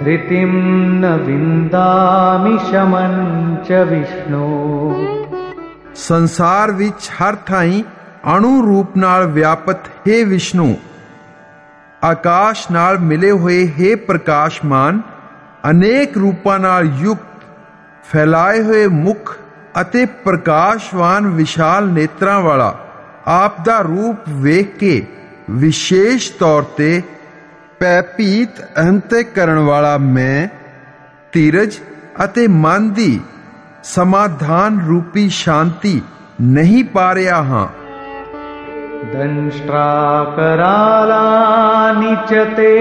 धृतिं न विन्दामि शमं च विष्णो। संसार विच हर थाई ਅਣੂ ਰੂਪ ਨਾਲ ਵਿਆਪਤ, ਹੈ ਵਿਸ਼ਨੂੰ, ਆਕਾਸ਼ ਨਾਲ ਮਿਲੇ ਹੋਏ ਹੈ ਪ੍ਰਕਾਸ਼ਮਾਨ, ਅਨੇਕ ਰੂਪਾਂ ਨਾਲ ਯੁਕਤ, ਫੈਲਾਏ ਹੋਏ ਮੁਖ ਅਤੇ ਪ੍ਰਕਾਸ਼ਵਾਨ ਵਿਸ਼ਾਲ ਨੇਤਰਾਂ ਵਾਲਾ, ਆਪ ਦਾ ਰੂਪ ਵੇਖ ਕੇ ਵਿਸ਼ੇਸ਼ ਤੌਰ ਤੇ ਭੈਭੀਤ ਅਹੰਤੇ ਕਰਨ ਵਾਲਾ ਮੈਂ, ਧੀਰਜ ਅਤੇ ਮਨ ਦੀ ਸਮਾਧਾਨ ਰੂਪੀ ਸ਼ਾਂਤੀ ਨਹੀਂ ਪਾ ਰਿਹਾ ਹਾਂ। दंष्ट्राकरालानि च ते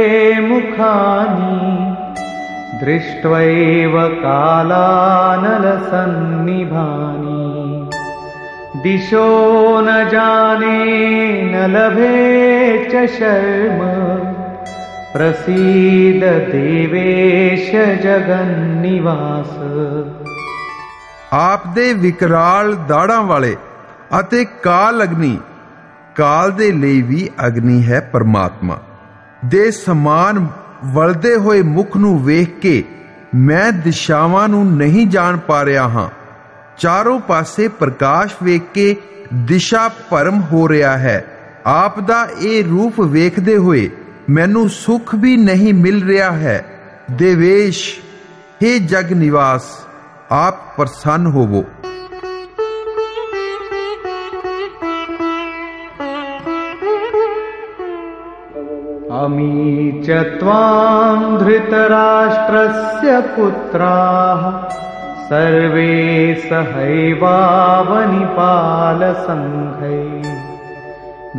मुखानि दृष्ट्वैव कालानलसन्निभानि दिशो न जाने न लभे च शर्म प्रसीद देवेश जगन्निवास ਆਪ ਦੇ ਵਿਕਰਾਲ ਦਾੜਾਂ ਵਾਲੇ ਅਤੇ ਕਾਲ ਅਗਨੀ ਕਾਲ ਦੇ ਲਈ ਵੀ ਅਗਨੀ ਹੈ ਪਰਮਾਤਮਾ। ਦੇ ਸਮਾਨ ਵਲਦੇ ਹੋਏ ਮੁਖ ਨੂੰ ਵੇਖ ਕੇ ਮੈਂ ਦਿਸ਼ਾਵਾਂ ਨੂੰ ਨਹੀਂ ਜਾਣ ਪਾ ਰਿਹਾ ਹਾਂ। ਚਾਰੋਂ ਪਾਸੇ ਪ੍ਰਕਾਸ਼ ਵੇਖ ਕੇ ਦਿਸ਼ਾ ਭਰਮ ਹੋ ਰਿਹਾ ਹੈ। ਆਪ ਦਾ ਇਹ ਰੂਪ ਵੇਖਦੇ ਹੋਏ ਮੈਨੂੰ ਸੁਖ ਵੀ ਨਹੀਂ ਮਿਲ ਰਿਹਾ ਹੈ। ਦੇਵੇਸ਼ हे ਜਗ ਨਿਵਾਸ, ਆਪ ਪ੍ਰਸੰਨ ਹੋਵੋ। अमी च त्वां धृतराष्ट्रस्य पुत्राः सर्वे सहैवावनिपालसङ्घै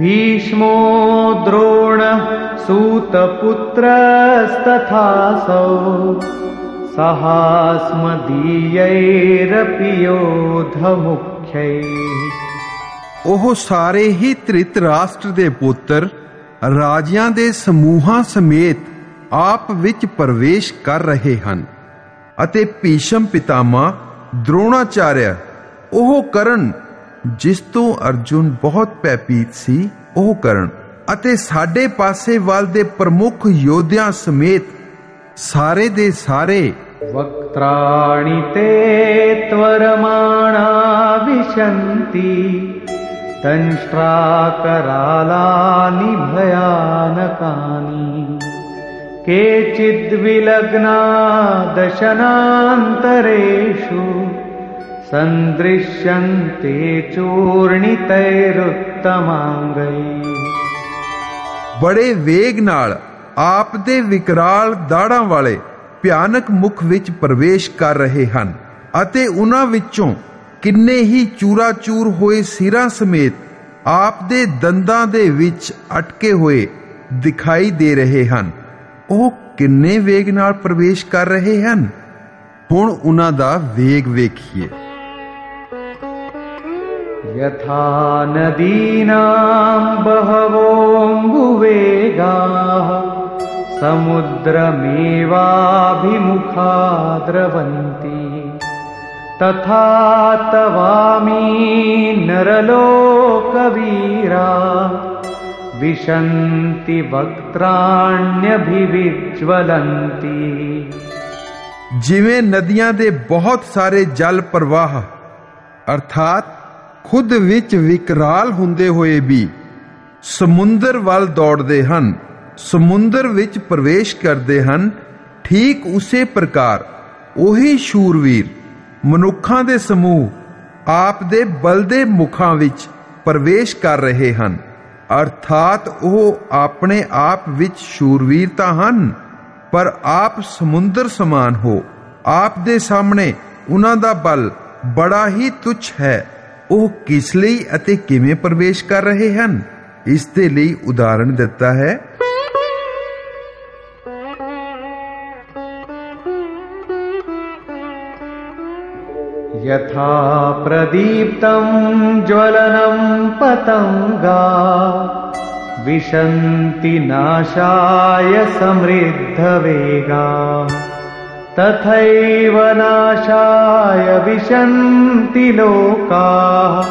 भीष्मो द्रोणः सूतपुत्रस्तथासौ सहास्मदीयैरपि योधमुख्यैः ਉਹ ਸਾਰੇ ਹੀ ਧ੍ਰਿਤ ਰਾਸ਼ਟਰ ਦੇ ਪੁੱਤਰ ਰਾਜਿਆਂ ਦੇ ਸਮੂਹਾਂ ਸਮੇਤ ਆਪ ਵਿੱਚ ਪ੍ਰਵੇਸ਼ ਕਰ ਰਹੇ ਹਨ ਅਤੇ ਭੀਸ਼ਮ ਪਿਤਾਮਾ ਦ੍ਰੋਣਾਚਾਰਿਆ ਉਹ ਕਰਨ ਜਿਸ ਤੋਂ ਅਰਜੁਨ ਬਹੁਤ ਪੈਪੀਤ ਸੀ, ਉਹ ਕਰਨ ਅਤੇ ਸਾਡੇ ਪਾਸੇ ਵੱਲ ਦੇ ਪ੍ਰਮੁੱਖ ਯੋਧਿਆਂ ਸਮੇਤ ਸਾਰੇ ਦੇ ਸਾਰੇ ਵਕਤਰਾਣੀ ਤੇ ਤਵਰਮਾਣਾ ਵਿਸ਼ੰਤੀ। दंष्ट्राकरालानि भयानकानि केचिद्विलग्ना दशनान्तरेषु सन्दृश्यन्ते चूर्णितैरुत्तमाङ्गैः ਬੜੇ ਵੇਗ ਨਾਲ ਆਪ ਦੇ ਵਿਕਰਾਲ ਦਾੜਾਂ ਵਾਲੇ ਭਿਆਨਕ ਮੁਖ ਵਿੱਚ ਪ੍ਰਵੇਸ਼ ਕਰ ਰਹੇ ਹਨ ਅਤੇ ਉਹਨਾਂ ਵਿੱਚੋਂ ਕਿੰਨੇ ਹੀ ਚੂਰਾ-ਚੂਰ ਹੋਏ ਸਿਰਾਂ ਸਮੇਤ ਆਪ ਦੇ ਦੰਦਾਂ ਦੇ ਵਿੱਚ ਅਟਕੇ ਹੋਏ ਦਿਖਾਈ ਦੇ ਰਹੇ ਹਨ ਉਹ ਕਿੰਨੇ ਵੇਗ ਨਾਲ ਪ੍ਰਵੇਸ਼ ਕਰ ਰਹੇ ਹਨ ਹੁਣ ਉਹਨਾਂ ਦਾ ਵੇਗ ਵੇਖੀਏ यथा नदीनां बहवोऽम्बुवेगाः समुद्रमेवाभिमुखा द्रवन्ति तथा तवामी नरलोकवीरा विशन्ति वक्त्राण्यभिविज्वलन्ति ਜਿਵੇਂ ਨਦੀਆਂ ਦੇ ਬਹੁਤ ਸਾਰੇ ਜਲ ਪ੍ਰਵਾਹ ਅਰਥਾਤ ਖੁਦ ਵਿੱਚ ਵਿਕਰਾਲ ਹੁੰਦੇ ਹੋਏ ਵੀ ਸਮੁੰਦਰ ਵੱਲ ਦੌੜਦੇ ਹਨ ਸਮੁੰਦਰ ਵਿੱਚ ਪ੍ਰਵੇਸ਼ ਕਰਦੇ ਹਨ ਠੀਕ ਉਸੇ ਪ੍ਰਕਾਰ ਉਹੀ ਸ਼ੂਰਵੀਰ ਮਨੁੱਖਾਂ ਦੇ ਸਮੂਹ ਆਪ ਦੇ ਬਲਦੇ ਮੁਖਾਂ ਵਿੱਚ ਪ੍ਰਵੇਸ਼ ਕਰ ਰਹੇ ਹਨ। ਅਰਥਾਤ ਉਹ ਆਪਣੇ ਆਪ ਵਿੱਚ ਸ਼ੂਰਵੀਰ ਹਨ, ਪਰ ਆਪ ਸਮੁੰਦਰ ਸਮਾਨ ਹੋ। ਆਪ ਦੇ ਸਾਹਮਣੇ ਉਹਨਾਂ ਦਾ ਬਲ ਬੜਾ ਹੀ ਤੁੱਛ ਹੈ। ਉਹ ਕਿਸ ਲਈ ਅਤੇ ਕਿਵੇਂ ਪ੍ਰਵੇਸ਼ ਕਰ ਰਹੇ ਹਨ? ਇਸ ਦੇ ਲਈ ਉਦਾਹਰਣ ਦਿੱਤਾ ਹੈ यथा प्रदीप्तं ज्वलनं पतङ्गा विशन्ति नाशाय समृद्धवेगा तथैव नाशाय विशन्ति लोकाः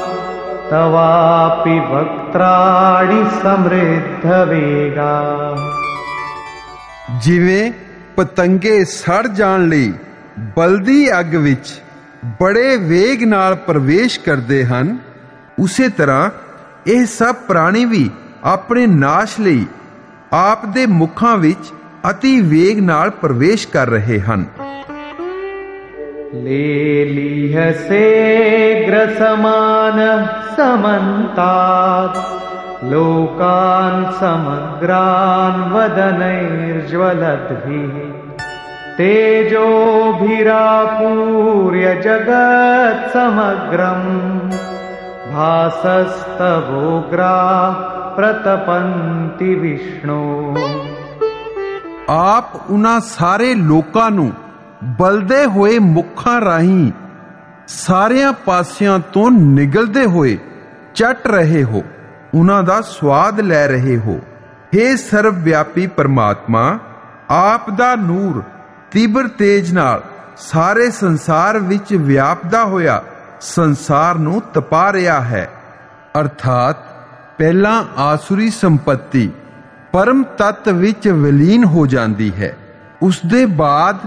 तवापि वक्त्राणि समृद्धवेगा ਜਿਵੇਂ ਪਤੰਗੇ ਸੜ ਜਾਣ ਲਈ ਬਲਦੀ ਅੱਗ ਵਿੱਚ ਬੜੇ ਵੇਗ ਨਾਲ ਪ੍ਰਵੇਸ਼ ਕਰਦੇ ਹਨ ਉਸੇ ਤਰ੍ਹਾਂ ਇਹ ਸਭ ਪ੍ਰਾਣੀ ਵੀ ਆਪਣੇ ਨਾਸ਼ ਲਈ ਆਪ ਦੇ ਮੁਖਾਂ ਵਿੱਚ ਅਤੀ ਵੇਗ ਨਾਲ ਪ੍ਰਵੇਸ਼ ਕਰ ਰਹੇ ਹਨ लेलीहसे ग्रसमानः समन्तात् लोकान् समग्रान् वदनैर्ज्वलद्भिः तेजोभिरापूर्य जगत्समग्रम् भासस्तवोग्राः प्रतपन्ति विष्णो ਆਪ ਉਹਨਾਂ ਸਾਰੇ ਲੋਕਾਂ ਨੂੰ ਬਲਦੇ ਹੋਏ ਮੁੱਖਾਂ ਰਾਹੀਂ ਸਾਰਿਆਂ ਪਾਸਿਆਂ ਤੋਂ ਨਿਗਲਦੇ ਹੋਏ ਚਟ ਰਹੇ ਹੋ ਉਹਨਾਂ ਦਾ ਸਵਾਦ ਲੈ ਰਹੇ ਹੋ हे ਸਰਵ ਵਿਆਪੀ ਪਰਮਾਤਮਾ ਆਪ ਦਾ ਨੂਰ ਤੀਬਰ ਤੇਜ ਨਾਲ ਸਾਰੇ ਸੰਸਾਰ ਵਿੱਚ ਵਿਆਪਦਾ ਹੋਇਆ ਸੰਸਾਰ ਨੂੰ ਤਪਾ ਰਿਹਾ ਹੈ। ਅਰਥਾਤ ਪਹਿਲਾਂ ਆਸੁਰੀ ਸੰਪਤੀ ਪਰਮ ਤਤ ਵਿੱਚ ਵਿਲੀਨ ਹੋ ਜਾਂਦੀ ਹੈ। ਉਸ ਦੇ ਬਾਅਦ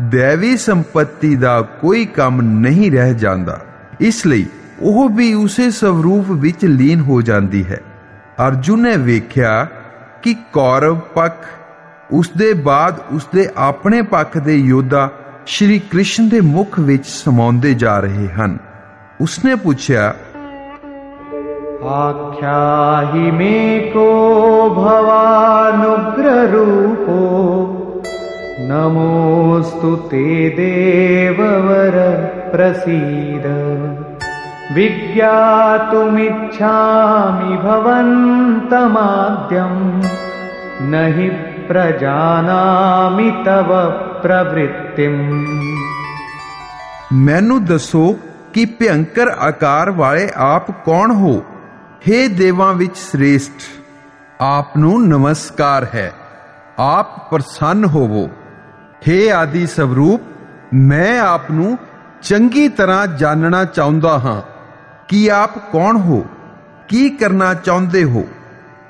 ਦੇਵੀ ਸੰਪਤੀ ਦਾ ਕੋਈ ਕੰਮ ਨਹੀਂ ਰਹਿ ਜਾਂਦਾ। ਇਸ ਲਈ ਉਹ ਵੀ ਉਸੇ ਸਵਰੂਪ ਵਿੱਚ ਲੀਨ ਹੋ ਜਾਂਦੀ ਹੈ। ਅਰਜੁਨ ਨੇ ਵੇਖਿਆ ਕਿ ਕੌਰਵ ਪੱਖ ਉਸ ਦੇ ਬਾਅਦ ਉਸ ਦੇ ਆਪਣੇ ਪੱਖ ਦੇ ਯੋਧਾ ਸ਼੍ਰੀ ਕ੍ਰਿਸ਼ਨ ਦੇ ਮੁਖ ਵਿੱਚ ਸਮਾਉਂਦੇ ਜਾ ਰਹੇ ਹਨ ਉਸਨੇ ਪੁੱਛਿਆ आख्याहि मे को भवानुग्ररूपो नमोऽस्तु ते देववर प्रसीद विज्ञातुमिच्छामि भवन्तमाद्यम् न हि ਪ੍ਰਜਾਨਾਮि ਤਵ ਪ੍ਰਵ੍ਰਿਤਿਮ ਮੈਨੂੰ ਦੱਸੋ ਕਿ ਭਿਅੰਕਰ ਆਕਾਰ ਵਾਲੇ ਆਪ ਕੌਣ ਹੋ हे ਦੇਵਾਂ ਵਿੱਚ ਸ੍ਰੇਸ਼ਟ ਆਪ ਨੂੰ ਨਮਸਕਾਰ ਹੈ ਆਪ ਪ੍ਰਸੰਨ ਹੋਵੋ हे ਆਦਿ ਸਵਰੂਪ ਮੈਂ ਆਪ ਨੂੰ ਚੰਗੀ ਤਰ੍ਹਾਂ ਜਾਣਨਾ ਚਾਹੁੰਦਾ ਹਾਂ ਕਿ ਆਪ ਕੌਣ ਹੋ ਕੀ ਕਰਨਾ ਚਾਹੁੰਦੇ ਹੋ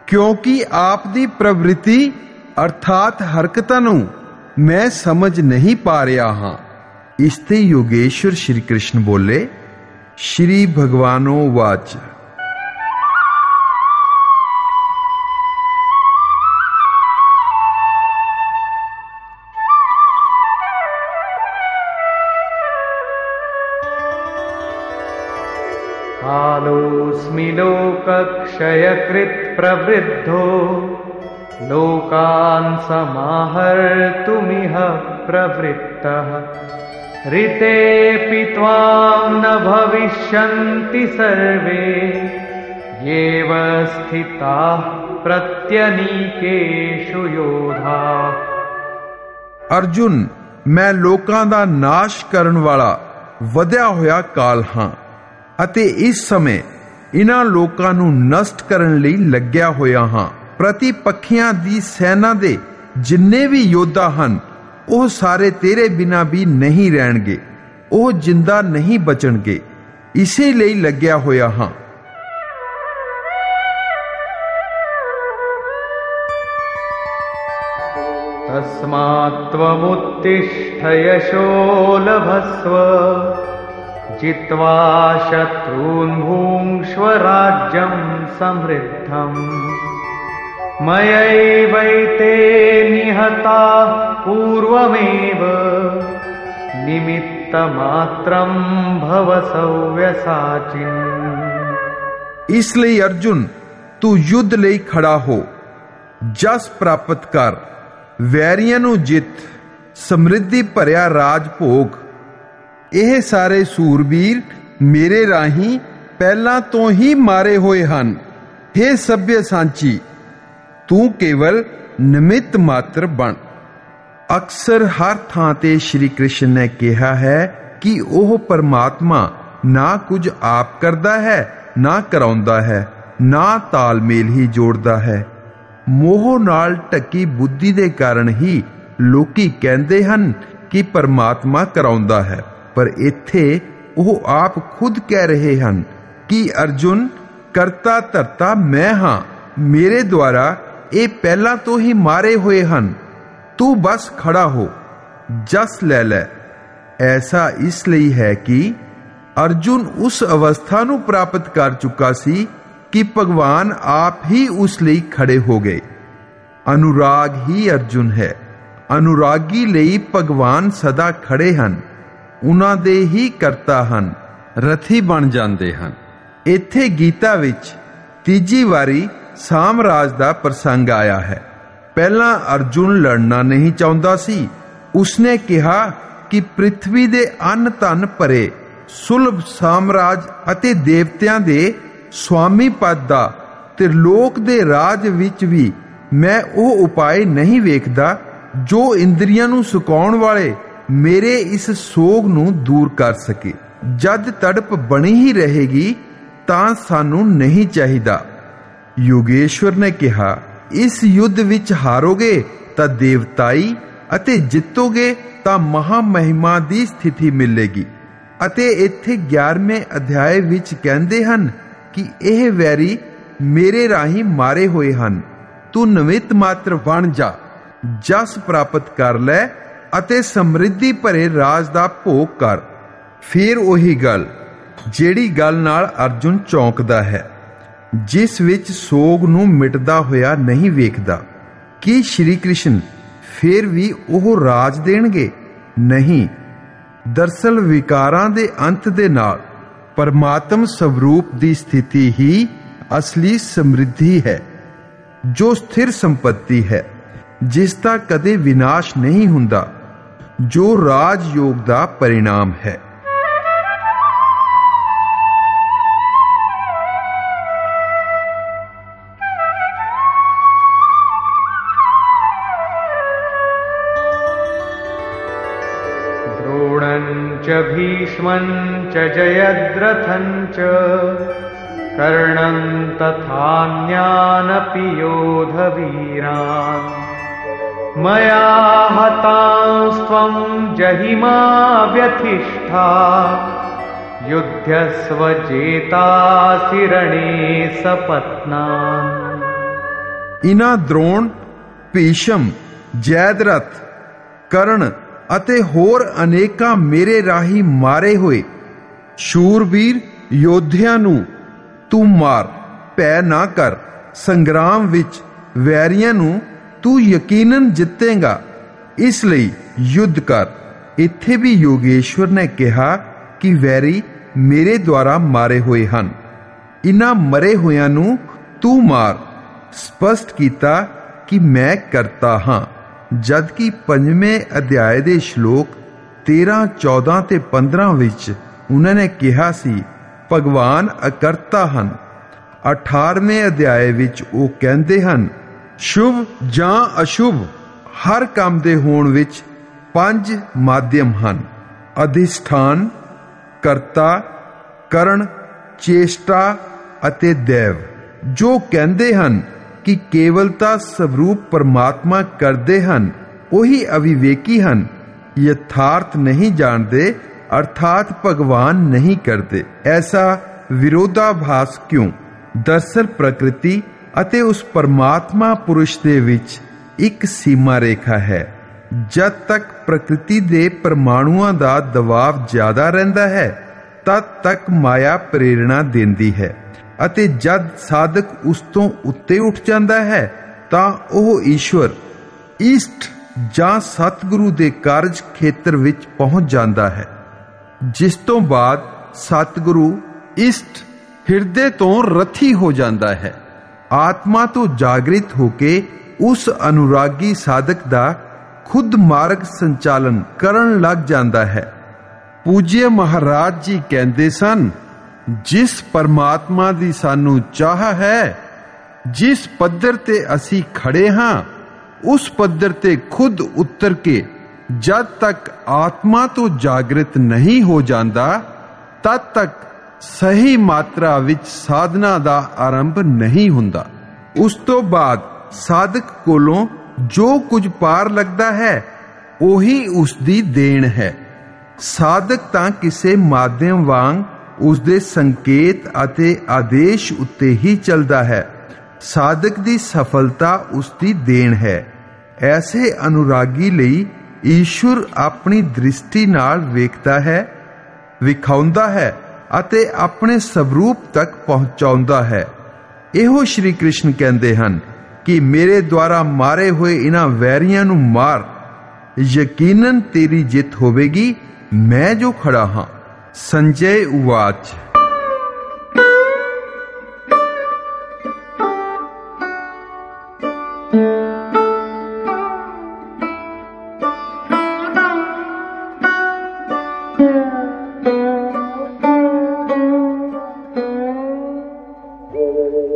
ਕਿਉਂਕਿ ਆਪ ਦੀ ਪ੍ਰਵ੍ਰਿਤੀ ਅਰਥਾਤ ਹਰਕਤਾਂ ਨੂੰ ਮੈਂ ਸਮਝ ਨਹੀਂ ਪਾ ਰਿਹਾ ਹਾਂ ਇਸ ਤੇ ਯੋਗੇਸ਼ਵਰ ਸ਼੍ਰੀ ਕ੍ਰਿਸ਼ਨ ਬੋਲੇ ਸ਼੍ਰੀ ਭਗਵਾਨੋ ਵਾਚ कालोऽस्मि लोकक्षयकृत् प्रवृद्धो लोकान् समाहर्तुमिह प्रवृत्तः ऋतेऽपि त्वां न भविष्यन्ति सर्वे ह्येव स्थिताः प्रत्यनीकेषु योधा ਅਰਜੁਨ ਮੈਂ ਲੋਕਾਂ ਦਾ ਨਾਸ਼ ਕਰਨ ਵਾਲਾ ਵਧਿਆ ਹੋਇਆ ਕਾਲ ਹਾਂ ਅਤੇ ਇਸ ਸਮੇਂ ਇਹਨਾਂ ਲੋਕਾਂ ਨੂੰ ਨਸ਼ਟ ਕਰਨ ਲਈ ਲੱਗਿਆ ਹੋਇਆ ਹਾਂ ਪ੍ਰਤੀਪੱਖੀਆਂ ਦੀ ਸੈਨਾ ਦੇ ਜਿੰਨੇ ਵੀ ਯੋਧਾ ਹਨ ਉਹ ਸਾਰੇ ਤੇਰੇ ਬਿਨਾ ਵੀ ਨਹੀਂ ਰਹਿਣਗੇ ਉਹ ਜਿੰਦਾ ਨਹੀਂ ਬਚਣਗੇ ਇਸੇ ਲਈ ਲੱਗਿਆ ਹੋਇਆ ਹਾਂ तस्मात्त्वमुत्तिष्ठ यशो लभस्व जित्वा शत्रून् भूङ्क्ष्व राज्यम् समृद्धम् मयैवैते निहता पूर्वमेव। निमित्तमात्रं इसलिए अर्जुन, तू युद्ध ले खड़ा हो। जस प्राप्त कर ਵੈਰੀਆਂ जित, समृद्धि भरिया राज भोग यह सारे सूरबीर मेरे राही पहला तो ही मारे हुए हैं हे सभ्य सांची ਤੂੰ ਕੇਵਲ ਨਿਮਿਤ ਮਾਤਰ ਬਣ। ਅਕਸਰ ਹਰ ਥਾਂ ਤੇ ਸ਼੍ਰੀ ਕ੍ਰਿਸ਼ਨ ਨੇ ਕਿਹਾ ਹੈ ਕਿ ਉਹ ਪਰਮਾਤਮਾ ਨਾ ਕੁਝ ਆਪ ਕਰਦਾ ਹੈ, ਨਾ ਕਰਾਉਂਦਾ ਹੈ, ਨਾ ਤਾਲਮੇਲ ਹੀ ਜੋੜਦਾ ਹੈ। ਮੋਹ ਨਾਲ ਟੱਕੀ ਬੁੱਧੀ ਦੇ ਕਾਰਨ ਹੀ ਲੋਕੀ ਕਹਿੰਦੇ ਹਨ ਕਿ ਪਰਮਾਤਮਾ ਕਰਾਉਂਦਾ ਹੈ, ਪਰ ਇੱਥੇ ਉਹ ਆਪ ਖੁਦ ਕਹਿ ਰਹੇ ਹਨ ਕਿ ਅਰਜੁਨ, ਕਰਤਾ ਧਰਤਾ ਮੈਂ ਹਾਂ, ਮੇਰੇ ਦੁਆਰਾ ਇਹ ਪਹਿਲਾਂ ਤੋਂ ਹੀ ਮਾਰੇ ਹੋਏ ਹਨ। ਤੂੰ ਬਸ ਖੜਾ ਹੋ। ਜਸ ਲੈ ਲੈ। ਐਸਾ ਇਸ ਲਈ ਹੈ ਕਿ ਅਰਜੁਨ ਉਸ ਅਵਸਥਾ ਨੂੰ ਪ੍ਰਾਪਤ ਕਰ ਚੁੱਕਾ ਸੀ ਕਿ ਭਗਵਾਨ ਆਪ ਹੀ ਉਸ ਲਈ ਖੜੇ ਹੋ ਗਏ। ਅਨੁਰਾਗ ਹੀ ਅਰਜੁਨ ਹੈ। ਅਨੁਰਾਗੀ ਲਈ ਭਗਵਾਨ ਸਦਾ ਖੜੇ ਹਨ। ਉਹਨਾਂ ਦੇ ਹੀ ਕਰਤਾ ਹਨ। ਰਥੀ ਬਣ ਜਾਂਦੇ ਹਨ। ਇੱਥੇ ਗੀਤਾ ਵਿੱਚ ਤੀਜੀ ਵਾਰੀ ਸਾਮਰਾਜ ਦਾ ਪ੍ਰਸੰਗ ਆਇਆ ਹੈ। ਪਹਿਲਾਂ ਅਰਜੁਨ ਲੜਨਾ ਨਹੀਂ ਚਾਹੁੰਦਾ ਸੀ। ਉਸਨੇ ਕਿਹਾ ਕਿ ਪ੍ਰithvi ਦੇ ਅੰਨ ਧਨ ਭਰੇ ਸੁਲਭ ਸਾਮਰਾਜ ਅਤੇ ਦੇਵਤਿਆਂ ਦੇ ਸਵਾਮੀ ਪਦ ਦਾ ਤ੍ਰਿਲੋਕ ਦੇ ਰਾਜ ਵਿੱਚ ਵੀ ਮੈਂ ਉਹ ਉਪਾਏ ਨਹੀਂ ਵੇਖਦਾ ਜੋ ਇੰਦਰੀਆਂ ਨੂੰ ਸੁਕਾਉਣ ਵਾਲੇ ਮੇਰੇ ਇਸ ਸੋਗ ਨੂੰ ਦੂਰ ਕਰ ਸਕੇ। ਜਦ ਤੜਪ ਬਣੀ ਹੀ ਰਹੇਗੀ ਤਾਂ ਸਾਨੂੰ ਨਹੀਂ ਚਾਹੀਦਾ। ਯੋਗੇਸ਼ਵਰ ਨੇ ਕਿਹਾ, ਇਸ ਯੁੱਧ ਵਿੱਚ ਹਾਰੋਗੇ ਤਾਂ ਦੇਵਤਾਈ ਅਤੇ ਜਿੱਤੋਗੇ ਤਾਂ ਮਹਾ ਮਹਿਮਾ ਦੀ ਸਥਿਤੀ ਮਿਲੇਗੀ। ਅਤੇ ਇੱਥੇ 11ਵੇਂ ਅਧਿਆਏ ਵਿੱਚ ਕਹਿੰਦੇ ਹਨ ਕਿ ਇਹ ਵੈਰੀ ਮੇਰੇ ਰਾਹੀਂ ਮਾਰੇ ਹੋਏ ਹਨ। ਤੂੰ ਨਵਿਤ ਮਾਤਰ ਬਣ ਜਾ, ਜਸ ਪ੍ਰਾਪਤ ਕਰ ਲੈ ਅਤੇ ਸਮਰਿੱਧੀ ਭਰੇ ਰਾਜ ਦਾ ਭੋਗ ਕਰ। ਫਿਰ ਉਹੀ ਗੱਲ, ਜਿਹੜੀ ਗੱਲ ਨਾਲ ਅਰਜੁਨ ਚੌਂਕਦਾ ਹੈ। ਜਿਸ ਵਿੱਚ ਸੋਗ ਨੂੰ ਮਿਟਦਾ ਹੋਇਆ ਨਹੀਂ ਵੇਖਦਾ, ਕੀ ਸ਼੍ਰੀ ਕ੍ਰਿਸ਼ਨ ਫਿਰ ਵੀ ਉਹ ਰਾਜ ਦੇਣਗੇ? ਨਹੀਂ। ਦਰਸਲ ਵਿਕਾਰਾਂ ਦੇ ਅੰਤ ਦੇ ਨਾਲ ਪਰਮਾਤਮ ਸਵਰੂਪ ਦੀ ਸਥਿਤੀ ਹੀ ਅਸਲੀ ਸਮਰਿੱਧੀ ਹੈ, ਜੋ ਸਥਿਰ ਸੰਪਤੀ ਹੈ, ਜਿਸ ਦਾ ਕਦੇ ਵਿਨਾਸ਼ ਨਹੀਂ ਹੁੰਦਾ, ਜੋ ਰਾਜ ਯੋਗ ਦਾ ਪਰਿਣਾਮ ਹੈ। भीष्मम् च जयद्रथम् च कर्णम् तथान्यानपि योधवीरान्। मया हतांस्त्वम् जहिमा व्यथिष्ठा युद्धस्वचेता शिरणे सपत्ना इना द्रोण पेशम् जयद्रथ कर्ण ਅਤੇ ਹੋਰ ਅਨੇਕਾਂ ਮੇਰੇ ਰਾਹੀ ਮਾਰੇ ਹੋਏ। ਸ਼ੂਰਵੀਰ, ਯੋਧਿਆਂ ਨੂੰ ਤੂੰ ਮਾਰ, ਭੈ ਨਾ ਕਰ। ਸੰਗਰਾਮ ਵਿੱਚ ਵੈਰੀਆਂ ਨੂੰ ਤੂੰ ਯਕੀਨਨ ਜਿੱਤੇਗਾ। ਇਸ ਲਈ ਯੁੱਧ ਕਰ। ਇੱਥੇ ਵੀ ਯੋਗੇਸ਼ਵਰ ਨੇ ਕਿਹਾ ਕਿ ਵੈਰੀ ਮੇਰੇ ਦੁਆਰਾ ਮਾਰੇ ਹੋਏ ਹਨ। ਇਨ੍ਹਾਂ ਮਰੇ ਹੋਇਆਂ ਨੂੰ ਤੂੰ ਮਾਰ। ਸਪਸ਼ਟ ਕੀਤਾ ਕਿ ਮੈਂ ਕਰਤਾ ਹਾਂ। ਜਦਕਿ ਪੰਜਵੇਂ ਅਧਿਆਏ ਦੇ ਸ਼ਲੋਕ 13 14 ਤੇ 15 ਵਿੱਚ ਉਹਨਾਂ ਨੇ ਕਿਹਾ ਸੀ, ਭਗਵਾਨ ਅਕਰਤਾ ਹਨ। 18ਵੇਂ ਅਧਿਆਏ ਵਿੱਚ ਉਹ ਕਹਿੰਦੇ ਹਨ, ਸ਼ੁਭ ਜਾਂ ਅਸ਼ੁਭ ਹਰ ਕੰਮ ਦੇ ਹੋਣ ਵਿੱਚ ਪੰਜ ਮਾਧਿਅਮ ਹਨ। ਅਧਿਸ਼ਠਾਨ, ਕਰਤਾ, ਕਰਨ, ਚੇਸ਼ਟਾ ਅਤੇ ਦੇਵ। ਜੋ ਕਹਿੰਦੇ ਹਨ ਕਿ ਕੇਵਲਤਾ ਸਵਰੂਪ ਪਰਮਾਤਮਾ ਕਰਦੇ ਹਨ, ਉਹੀ ਅਵਿਵੇਕੀ ਹਨ। ਯਥਾਰਥ ਨਹੀਂ ਜਾਣਦੇ, ਅਰਥਾਤ ਭਗਵਾਨ ਨਹੀਂ ਕਰਦੇ। ਐਸਾ ਵਿਰੋਧਾਭਾਸ ਕਿਉਂ? ਦਰਸਲ ਪ੍ਰਕਿਰਤੀ ਅਤੇ ਉਸ ਪਰਮਾਤਮਾ ਪੁਰਸ਼ ਦੇ ਵਿੱਚ ਇੱਕ ਸੀਮਾ ਰੇਖਾ ਹੈ। ਜਦ ਤੱਕ ਪ੍ਰਕਿਰਤੀ ਦੇ ਪਰਮਾਣੂਆਂ ਦਾ ਦਬਾਅ ਜ਼ਿਆਦਾ ਰਹਿੰਦਾ ਹੈ, ਤਦ ਤੱਕ ਮਾਇਆ ਪ੍ਰੇਰਣਾ ਦਿੰਦੀ ਹੈ। ਅਤੇ ਜਦ ਸਾਧਕ ਉਸ ਤੋਂ ਉੱਤੇ ਉੱਠ ਜਾਂਦਾ ਹੈ, ਤਾਂ ਉਹ ਈਸ਼ਵਰ, ਈਸਟ ਜਾਂ ਸਤਿਗੁਰੂ ਦੇ ਕਾਰਜ ਖੇਤਰ ਵਿੱਚ ਪਹੁੰਚ ਜਾਂਦਾ ਹੈ, ਜਿਸ ਤੋਂ ਬਾਅਦ ਸਤਿਗੁਰੂ ਇਸ਼ਟ ਹਿਰਦੇ ਤੋਂ ਰਥੀ ਹੋ ਜਾਂਦਾ ਹੈ। ਆਤਮਾ ਤੋਂ ਜਾਗਰਿਤ ਹੋ ਕੇ ਉਸ ਅਨੁਰਾਗੀ ਸਾਧਕ ਦਾ ਖੁਦ ਮਾਰਗ ਸੰਚਾਲਨ ਕਰਨ ਲੱਗ ਜਾਂਦਾ ਹੈ। ਪੂਜਯ ਮਹਾਰਾਜ ਜੀ ਕਹਿੰਦੇ ਸਨ ਜਿਸ ਪਰਮਾਤਮਾ ਦੀ ਸਾਨੂੰ ਚਾਹ ਹੈ, ਜਿਸ ਪੱਧਰ ਤੇ ਅਸੀਂ ਖੜੇ ਹਾਂ, ਉਸ ਪੱਧਰ ਤੇ ਖੁਦ ਉਤਰ ਕੇ ਜਦ ਤੱਕ ਆਤਮਾ ਤੋਂ ਜਾਗਰਿਤ ਨਹੀਂ ਹੋ ਜਾਂਦਾ, ਤਦ ਤੱਕ ਸਹੀ ਮਾਤਰਾ ਵਿੱਚ ਸਾਧਨਾ ਦਾ ਆਰੰਭ ਨਹੀਂ ਹੁੰਦਾ। ਉਸ ਤੋਂ ਬਾਅਦ ਸਾਧਕ ਕੋਲੋਂ ਜੋ ਕੁਝ ਪਾਰ ਲੱਗਦਾ ਹੈ, ਉਹੀ ਉਸ ਦੀ ਦੇਣ ਹੈ। ਸਾਧਕ ਤਾਂ ਕਿਸੇ ਮਾਧਿਅਮ ਵਾਂਗ ਉਸ ਦੇ ਸੰਕੇਤ ਅਤੇ ਆਦੇਸ਼ ਉੱਤੇ ਹੀ ਚੱਲਦਾ ਹੈ। ਸਾਧਕ ਦੀ ਸਫਲਤਾ ਉਸ ਦੀ ਦੇਣ ਹੈ। ਐਸੇ ਅਨੁਰਾਗੀ ਲਈ ਈਸ਼ਵਰ ਆਪਣੀ ਦ੍ਰਿਸ਼ਟੀ ਨਾਲ ਵੇਖਦਾ ਹੈ, ਵਿਖਾਉਂਦਾ ਹੈ ਅਤੇ ਆਪਣੇ ਸਵਰੂਪ ਤੱਕ ਪਹੁੰਚਾਉਂਦਾ ਹੈ। ਇਹੋ ਸ਼੍ਰੀ ਕ੍ਰਿਸ਼ਨ ਕਹਿੰਦੇ ਹਨ ਕਿ ਮੇਰੇ ਦੁਆਰਾ ਮਾਰੇ ਹੋਏ ਇਹਨਾਂ ਵੈਰੀਆਂ ਨੂੰ ਮਾਰ। ਯਕੀਨਨ ਤੇਰੀ ਜਿੱਤ ਹੋਵੇਗੀ, ਮੈਂ ਜੋ ਖੜਾ ਹਾਂ। सञ्जय उवाच।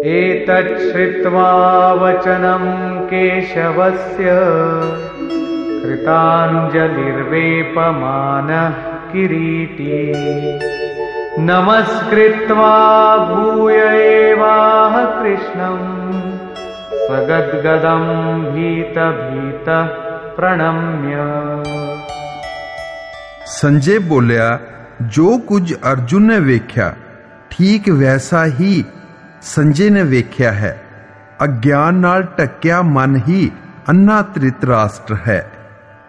एतच्छित्वा वचनं केशवस्य कृताञ्जलिर्वेपमानः। किरीटी नमस्कृत्वा भूय एवाह कृष्णम् सगद्गदं भीतभीतः प्रणम्य ਸੰਜੇ ਬੋਲਿਆ ਜੋ ਕੁਝ ਅਰਜੁਨ ਨੇ ਵੇਖਿਆ ਠੀਕ ਵੈਸਾ ਹੀ ਸੰਜੇ ਨੇ ਵੇਖਿਆ ਹੈ ਅਗਿਆਨ ਨਾਲ ਟੱਕਿਆ ਮਨ ਹੀ ਅੰਨਾ ਤ੍ਰਿਤਰਾਸ਼ਟਰ ਹੈ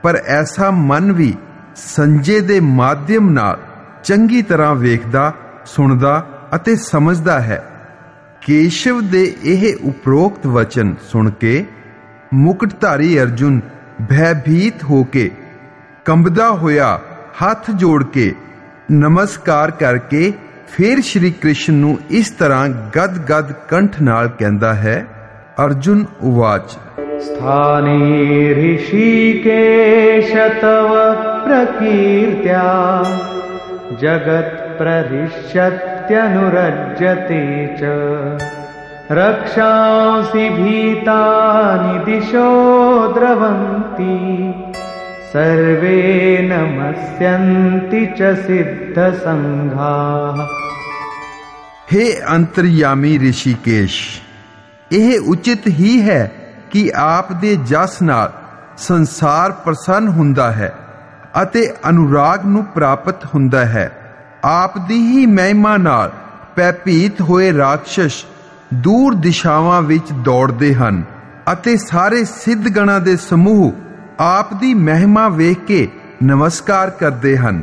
ਪਰ ਐਸਾ ਮਨ ਵੀ ਸੰਜੇ ਦੇ ਮਾਧਿਅਮ ਨਾਲ ਚੰਗੀ ਤਰ੍ਹਾਂ ਵੇਖਦਾ, ਸੁਣਦਾ ਅਤੇ ਸਮਝਦਾ ਹੈ। ਕੇਸ਼ਵ ਦੇ ਇਹ ਉਪਰੋਕਤ ਵਚਨ ਸੁਣ ਕੇ ਮੁਕਟਧਾਰੀ ਅਰਜੁਨ ਭੈਭੀਤ ਹੋ ਕੇ ਕੰਬਦਾ ਹੋਇਆ ਹੱਥ ਜੋੜ ਕੇ ਨਮਸਕਾਰ ਕਰਕੇ ਫਿਰ ਸ਼੍ਰੀ ਕ੍ਰਿਸ਼ਨ ਨੂੰ ਇਸ ਤਰ੍ਹਾਂ ਗਦਗਦ ਕੰਠ ਨਾਲ ਕਹਿੰਦਾ ਹੈ, ਅਰਜੁਨ, ਉਵਾਚ। ਸਥਾਨੇ ઋષਿਕੇਸ਼ਤਵ प्रकीर्त्या जगत्प्रहृष्यत्यनुरज्यते च रक्षांसि भीतानि दिशो द्रवन्ति सर्वे नमस्यन्ति च सिद्धसङ्घाः हे ਅੰਤਰਯਾਮੀ ਰਿਸ਼ੀਕੇਸ਼ ਇਹ ਉਚਿਤ ਹੀ ਹੈ ਕਿ ਆਪ ਦੇ ਜਸ ਨਾਲ ਸੰਸਾਰ ਪ੍ਰਸੰਨ ਹੁੰਦਾ ਹੈ ਅਤੇ ਅਨੁਰਾਗ ਨੂੰ ਪ੍ਰਾਪਤ ਹੁੰਦਾ ਹੈ ਆਪ ਦੀ ਹੀ ਮਹਿਮਾ ਨਾਲ ਪੈਪੀਤ ਹੋਏ ਰਾਖਸ਼ ਦੂਰ ਦਿਸ਼ਾਵਾਂ ਵਿੱਚ ਦੌੜਦੇ ਹਨ ਅਤੇ ਸਾਰੇ ਸਿੱਧ ਗਣਾਂ ਦੇ ਸਮੂਹ ਆਪ ਦੀ ਮਹਿਮਾ ਵੇਖ ਕੇ ਨਮਸਕਾਰ ਕਰਦੇ ਹਨ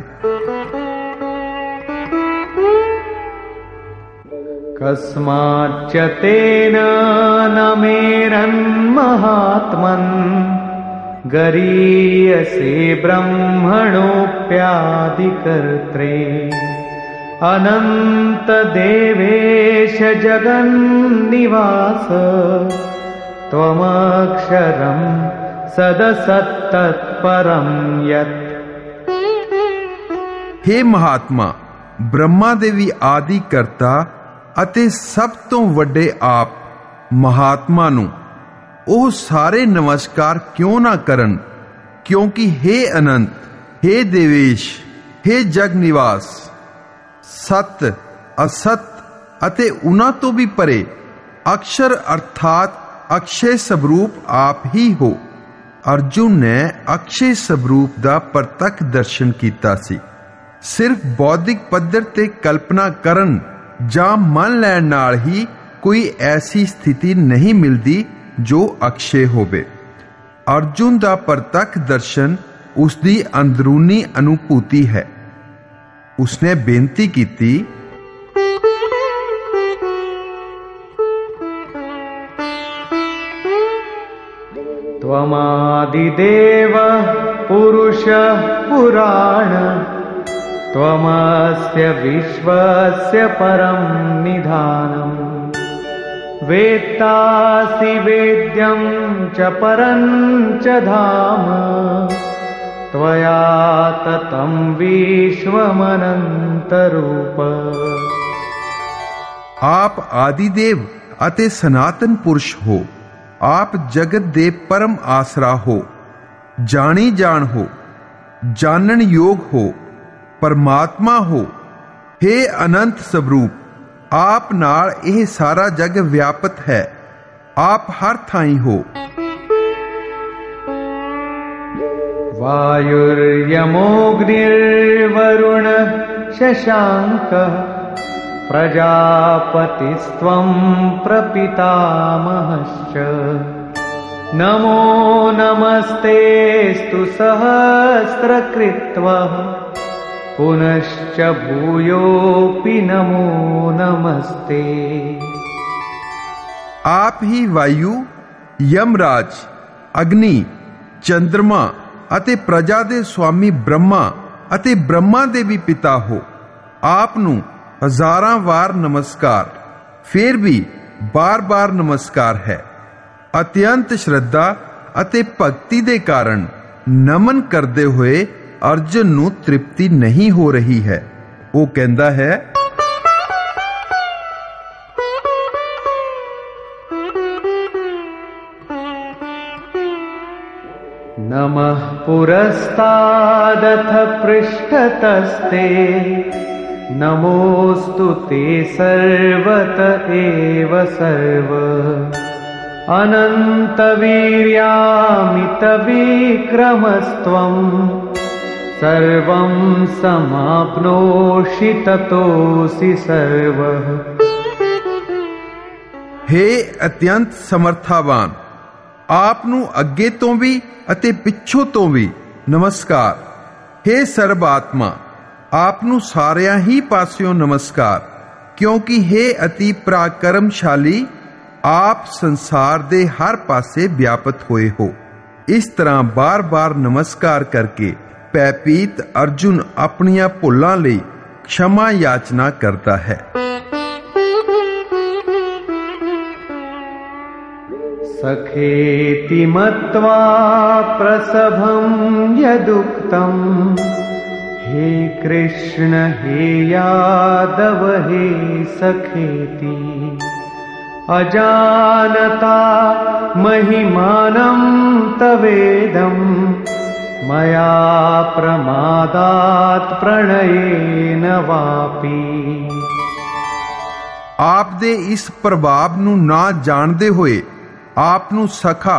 कस्माच्च तेन न मेरन्महात्मन् गरीयसे ब्रह्मणोऽप्यादिकर्त्रे अनन्तदेवेश जगन्निवास त्वमक्षरं सदसत्तत्परं यत् हे ਮਹਾਤਮਾ ਬ੍ਰਹਮਾ ਦੇ ਵੀ ਆਦਿ ਕਰਤਾ ਅਤੇ ਸਭ ਤੋਂ ਵੱਡੇ ਆਪ ਮਹਾਤਮਾ ਨੂੰ ਉਹ ਸਾਰੇ ਨਮਸਕਾਰ ਕਿਉਂ ਨਾ ਕਰਨ ਕਿਉਂਕਿ हे ਅਨੰਤ हे ਦੇਵੇਸ਼ हे ਜਗ ਨਿਵਾਸ ਸਤ ਅਸਤ ਅਤੇ ਉਹਨਾਂ ਤੋਂ ਵੀ ਪਰੇ ਅਕਸ਼ਰ ਅਰਥਾਤ ਅਕਸ਼ੇ ਸਵਰੂਪ ਆਪ ਹੀ ਹੋ ਅਰਜੁਨ ਨੇ ਅਕਸ਼ੇ ਸਵਰੂਪ ਦਾ ਪ੍ਰਤੱਖ ਦਰਸ਼ਨ ਕੀਤਾ ਸੀ ਸਿਰਫ ਬੌਧਿਕ ਪੱਧਰ ਤੇ ਕਲਪਨਾ ਕਰਨ ਜਾਂ ਮੰਨ ਲੈਣ ਨਾਲ ਹੀ ਕੋਈ ਐਸੀ ਸਥਿਤੀ ਨਹੀਂ ਮਿਲਦੀ ਜੋ ਅਕਸ਼ੇ ਹੋਵੇ ਅਰਜੁਨ ਦਾ ਪ੍ਰਤੱਖ ਦਰਸ਼ਨ ਉਸ ਦੀ ਅੰਦਰੂਨੀ ਅਨੁਭੂਤੀ ਹੈ ਉਸਨੇ ਬੇਨਤੀ ਕੀਤੀ त्वमादिदेव पुरुषः पुराण त्वमस्य विश्वस्य परं निधानम् वेत्तासि वेद्यं च परं च धाम। त्वया ततं विश्वमनन्तरूप। आप आदिदेव अति सनातन पुरुष हो। आप जगत देव परम आसरा हो। जानी जान हो। जानन योग हो। परमात्मा हो। हे अनंत स्वरूप। ਆਪ ਨਾਲ ਇਹ ਸਾਰਾ ਜਗ ਵਿਆਪਤ ਹੈ ਆਪ ਹਰ ਥਾਈ ਹੋ वायुर्यमोऽग्निर्वरुण शशाङ्कः प्रजापतिस्त्वं प्रपितामहश्च नमो नमस्तेऽस्तु सहस्रकृत्वः पुनश्च भूयोऽपि नमो नमस्ते। आप ही ਵਾਯੂ ਯਮਰਾਜ ਅਗਨੀ ਚੰ드ਰਮਾ ਅਤੇ ਪ੍ਰਜਾ ਦੇ ਸੁਆਮੀ ਬ੍ਰਹਮਾ ਅਤੇ ਬ੍ਰਹਮਾ ਦੇ ਵੀ ਪਿਤਾ ਹੋ ਆਪ ਨੂੰ ਹਜ਼ਾਰਾਂ ਵਾਰ ਨਮਸਕਾਰ ਫਿਰ ਵੀ ਬਾਰ-ਬਾਰ ਨਮਸਕਾਰ ਹੈ ਅਤਿਅੰਤ ਸ਼ਰਧਾ ਅਤੇ ਭਗਤੀ ਦੇ ਕਾਰਨ ਨਮਨ ਕਰਦੇ ਹੋਏ ਅਰਜੁਨ ਨੂੰ ਤ੍ਰਿਪਤੀ ਨਹੀਂ ਹੋ ਰਹੀ ਹੈ ਉਹ ਕਹਿੰਦਾ ਹੈ नमः पुरस्तादथ पृष्ठतस्ते नमोऽस्तु ते सर्वत एव सर्व अनन्तवीर्यामितविक्रमस्त्वम् सर्वं समाप्नोषि ततोऽसि सर्वः ਹੇ ਅਤਿਅੰਤ ਸਮਰਥਾਵਾਨ ਆਪ ਨੂੰ ਅੱਗੇ ਤੋਂ ਵੀ ਅਤੇ ਪਿੱਛੋਂ ਤੋਂ ਵੀ ਨਮਸਕਾਰ ਹੇ ਸਰਬ ਆਤਮਾ ਆਪ ਨੂੰ ਸਾਰਿਆਂ ਹੀ ਪਾਸਿਓਂ ਨਮਸਕਾਰ ਕਿਉਂਕਿ ਹੇ ਅਤੀ ਪਰਾਕਰਮਸ਼ਾਲੀ ਆਪ ਸੰਸਾਰ ਦੇ ਹਰ ਪਾਸੇ ਵਿਆਪਤ ਹੋਏ ਹੋ ਇਸ ਤਰ੍ਹਾਂ ਬਾਰ-ਬਾਰ ਨਮਸਕਾਰ ਕਰਕੇ ਪੈਪੀਤ ਅਰਜੁਨ ਆਪਣੀਆਂ ਭੁੱਲਾਂ ਲਈ ਖਿਮਾ ਯਾਚਨਾ ਕਰਦਾ ਹੈ सखेति मत्वा प्रसभं यदुक्तम् हे कृष्ण हे यादव हे सखेति अजानता महिमानं तवेदम् मया प्रमादात् प्रणयेन वापि ਆਪ ਦੇ ਇਸ ਪ੍ਰਭਾਵ ਨੂੰ ਨਾ ਜਾਣਦੇ ਹੋਏ ਆਪ ਨੂੰ ਸਖਾ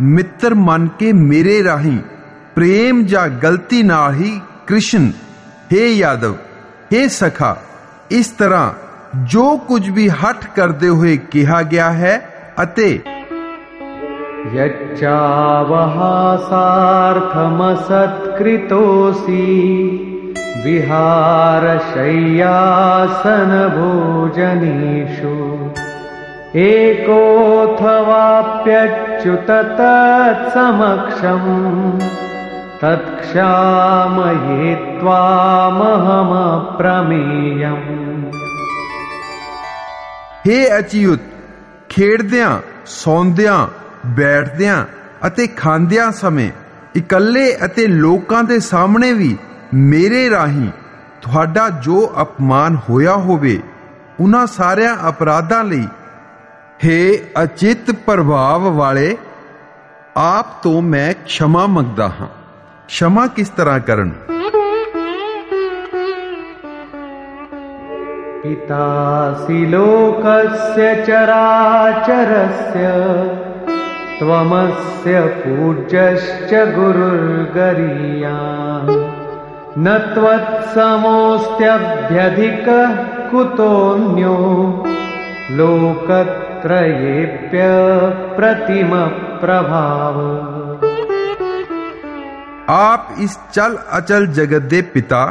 ਮਿੱਤਰ ਮੰਨ ਕੇ ਮੇਰੇ ਰਾਹੀਂ ਪ੍ਰੇਮ ਜਾਂ ਗਲਤੀ ਨਾਲ ਹੀ ਕ੍ਰਿਸ਼ਨ हे ਯਾਦਵ हे ਸਖਾ ਇਸ ਤਰ੍ਹਾਂ ਜੋ ਕੁਝ ਵੀ ਹੱਠ ਕਰਦੇ ਹੋਏ ਕਿਹਾ ਗਿਆ ਹੈ ਅਤੇ यच्चावहासार्थमसत्कृतोऽसि विहारशय्यासनभोजनेषु एकोऽथवाप्यच्युत तत्समक्षम् तत्क्षामये त्वामहमप्रमेयम् हे अचियुत् खेडद्या सौन्द्या ਬੈਠਦਿਆਂ ਅਤੇ ਖਾਂਦਿਆਂ ਸਮੇਂ ਇਕੱਲੇ ਅਤੇ ਲੋਕਾਂ ਦੇ ਸਾਹਮਣੇ ਵੀ ਮੇਰੇ ਰਾਹੀਂ ਤੁਹਾਡਾ ਜੋ ਅਪਮਾਨ ਹੋਇਆ ਹੋਵੇ ਉਹਨਾਂ ਸਾਰਿਆਂ ਅਪਰਾਧਾਂ ਲਈ ਹੇ ਅਚਿਤ ਪ੍ਰਭਾਵ ਵਾਲੇ ਆਪ ਤੋਂ ਮੈਂ ਖਿਮਾ ਮੰਗਦਾ ਹਾਂ ਖਿਮਾ ਕਿਸ ਤਰ੍ਹਾਂ ਕਰਨ पितासि लोकस्य चराचरस्य त्वमस्य पूज्यश्च गुरुर्गरीयान् न त्वत्समोऽस्त्यभ्यधिकः कुतोऽन्यो लोकत्रयेऽप्य प्रतिमप्रभाव ਆਪ ਇਸ ਚਲ ਅਚਲ ਜਗਤ ਦੇ ਪਿਤਾ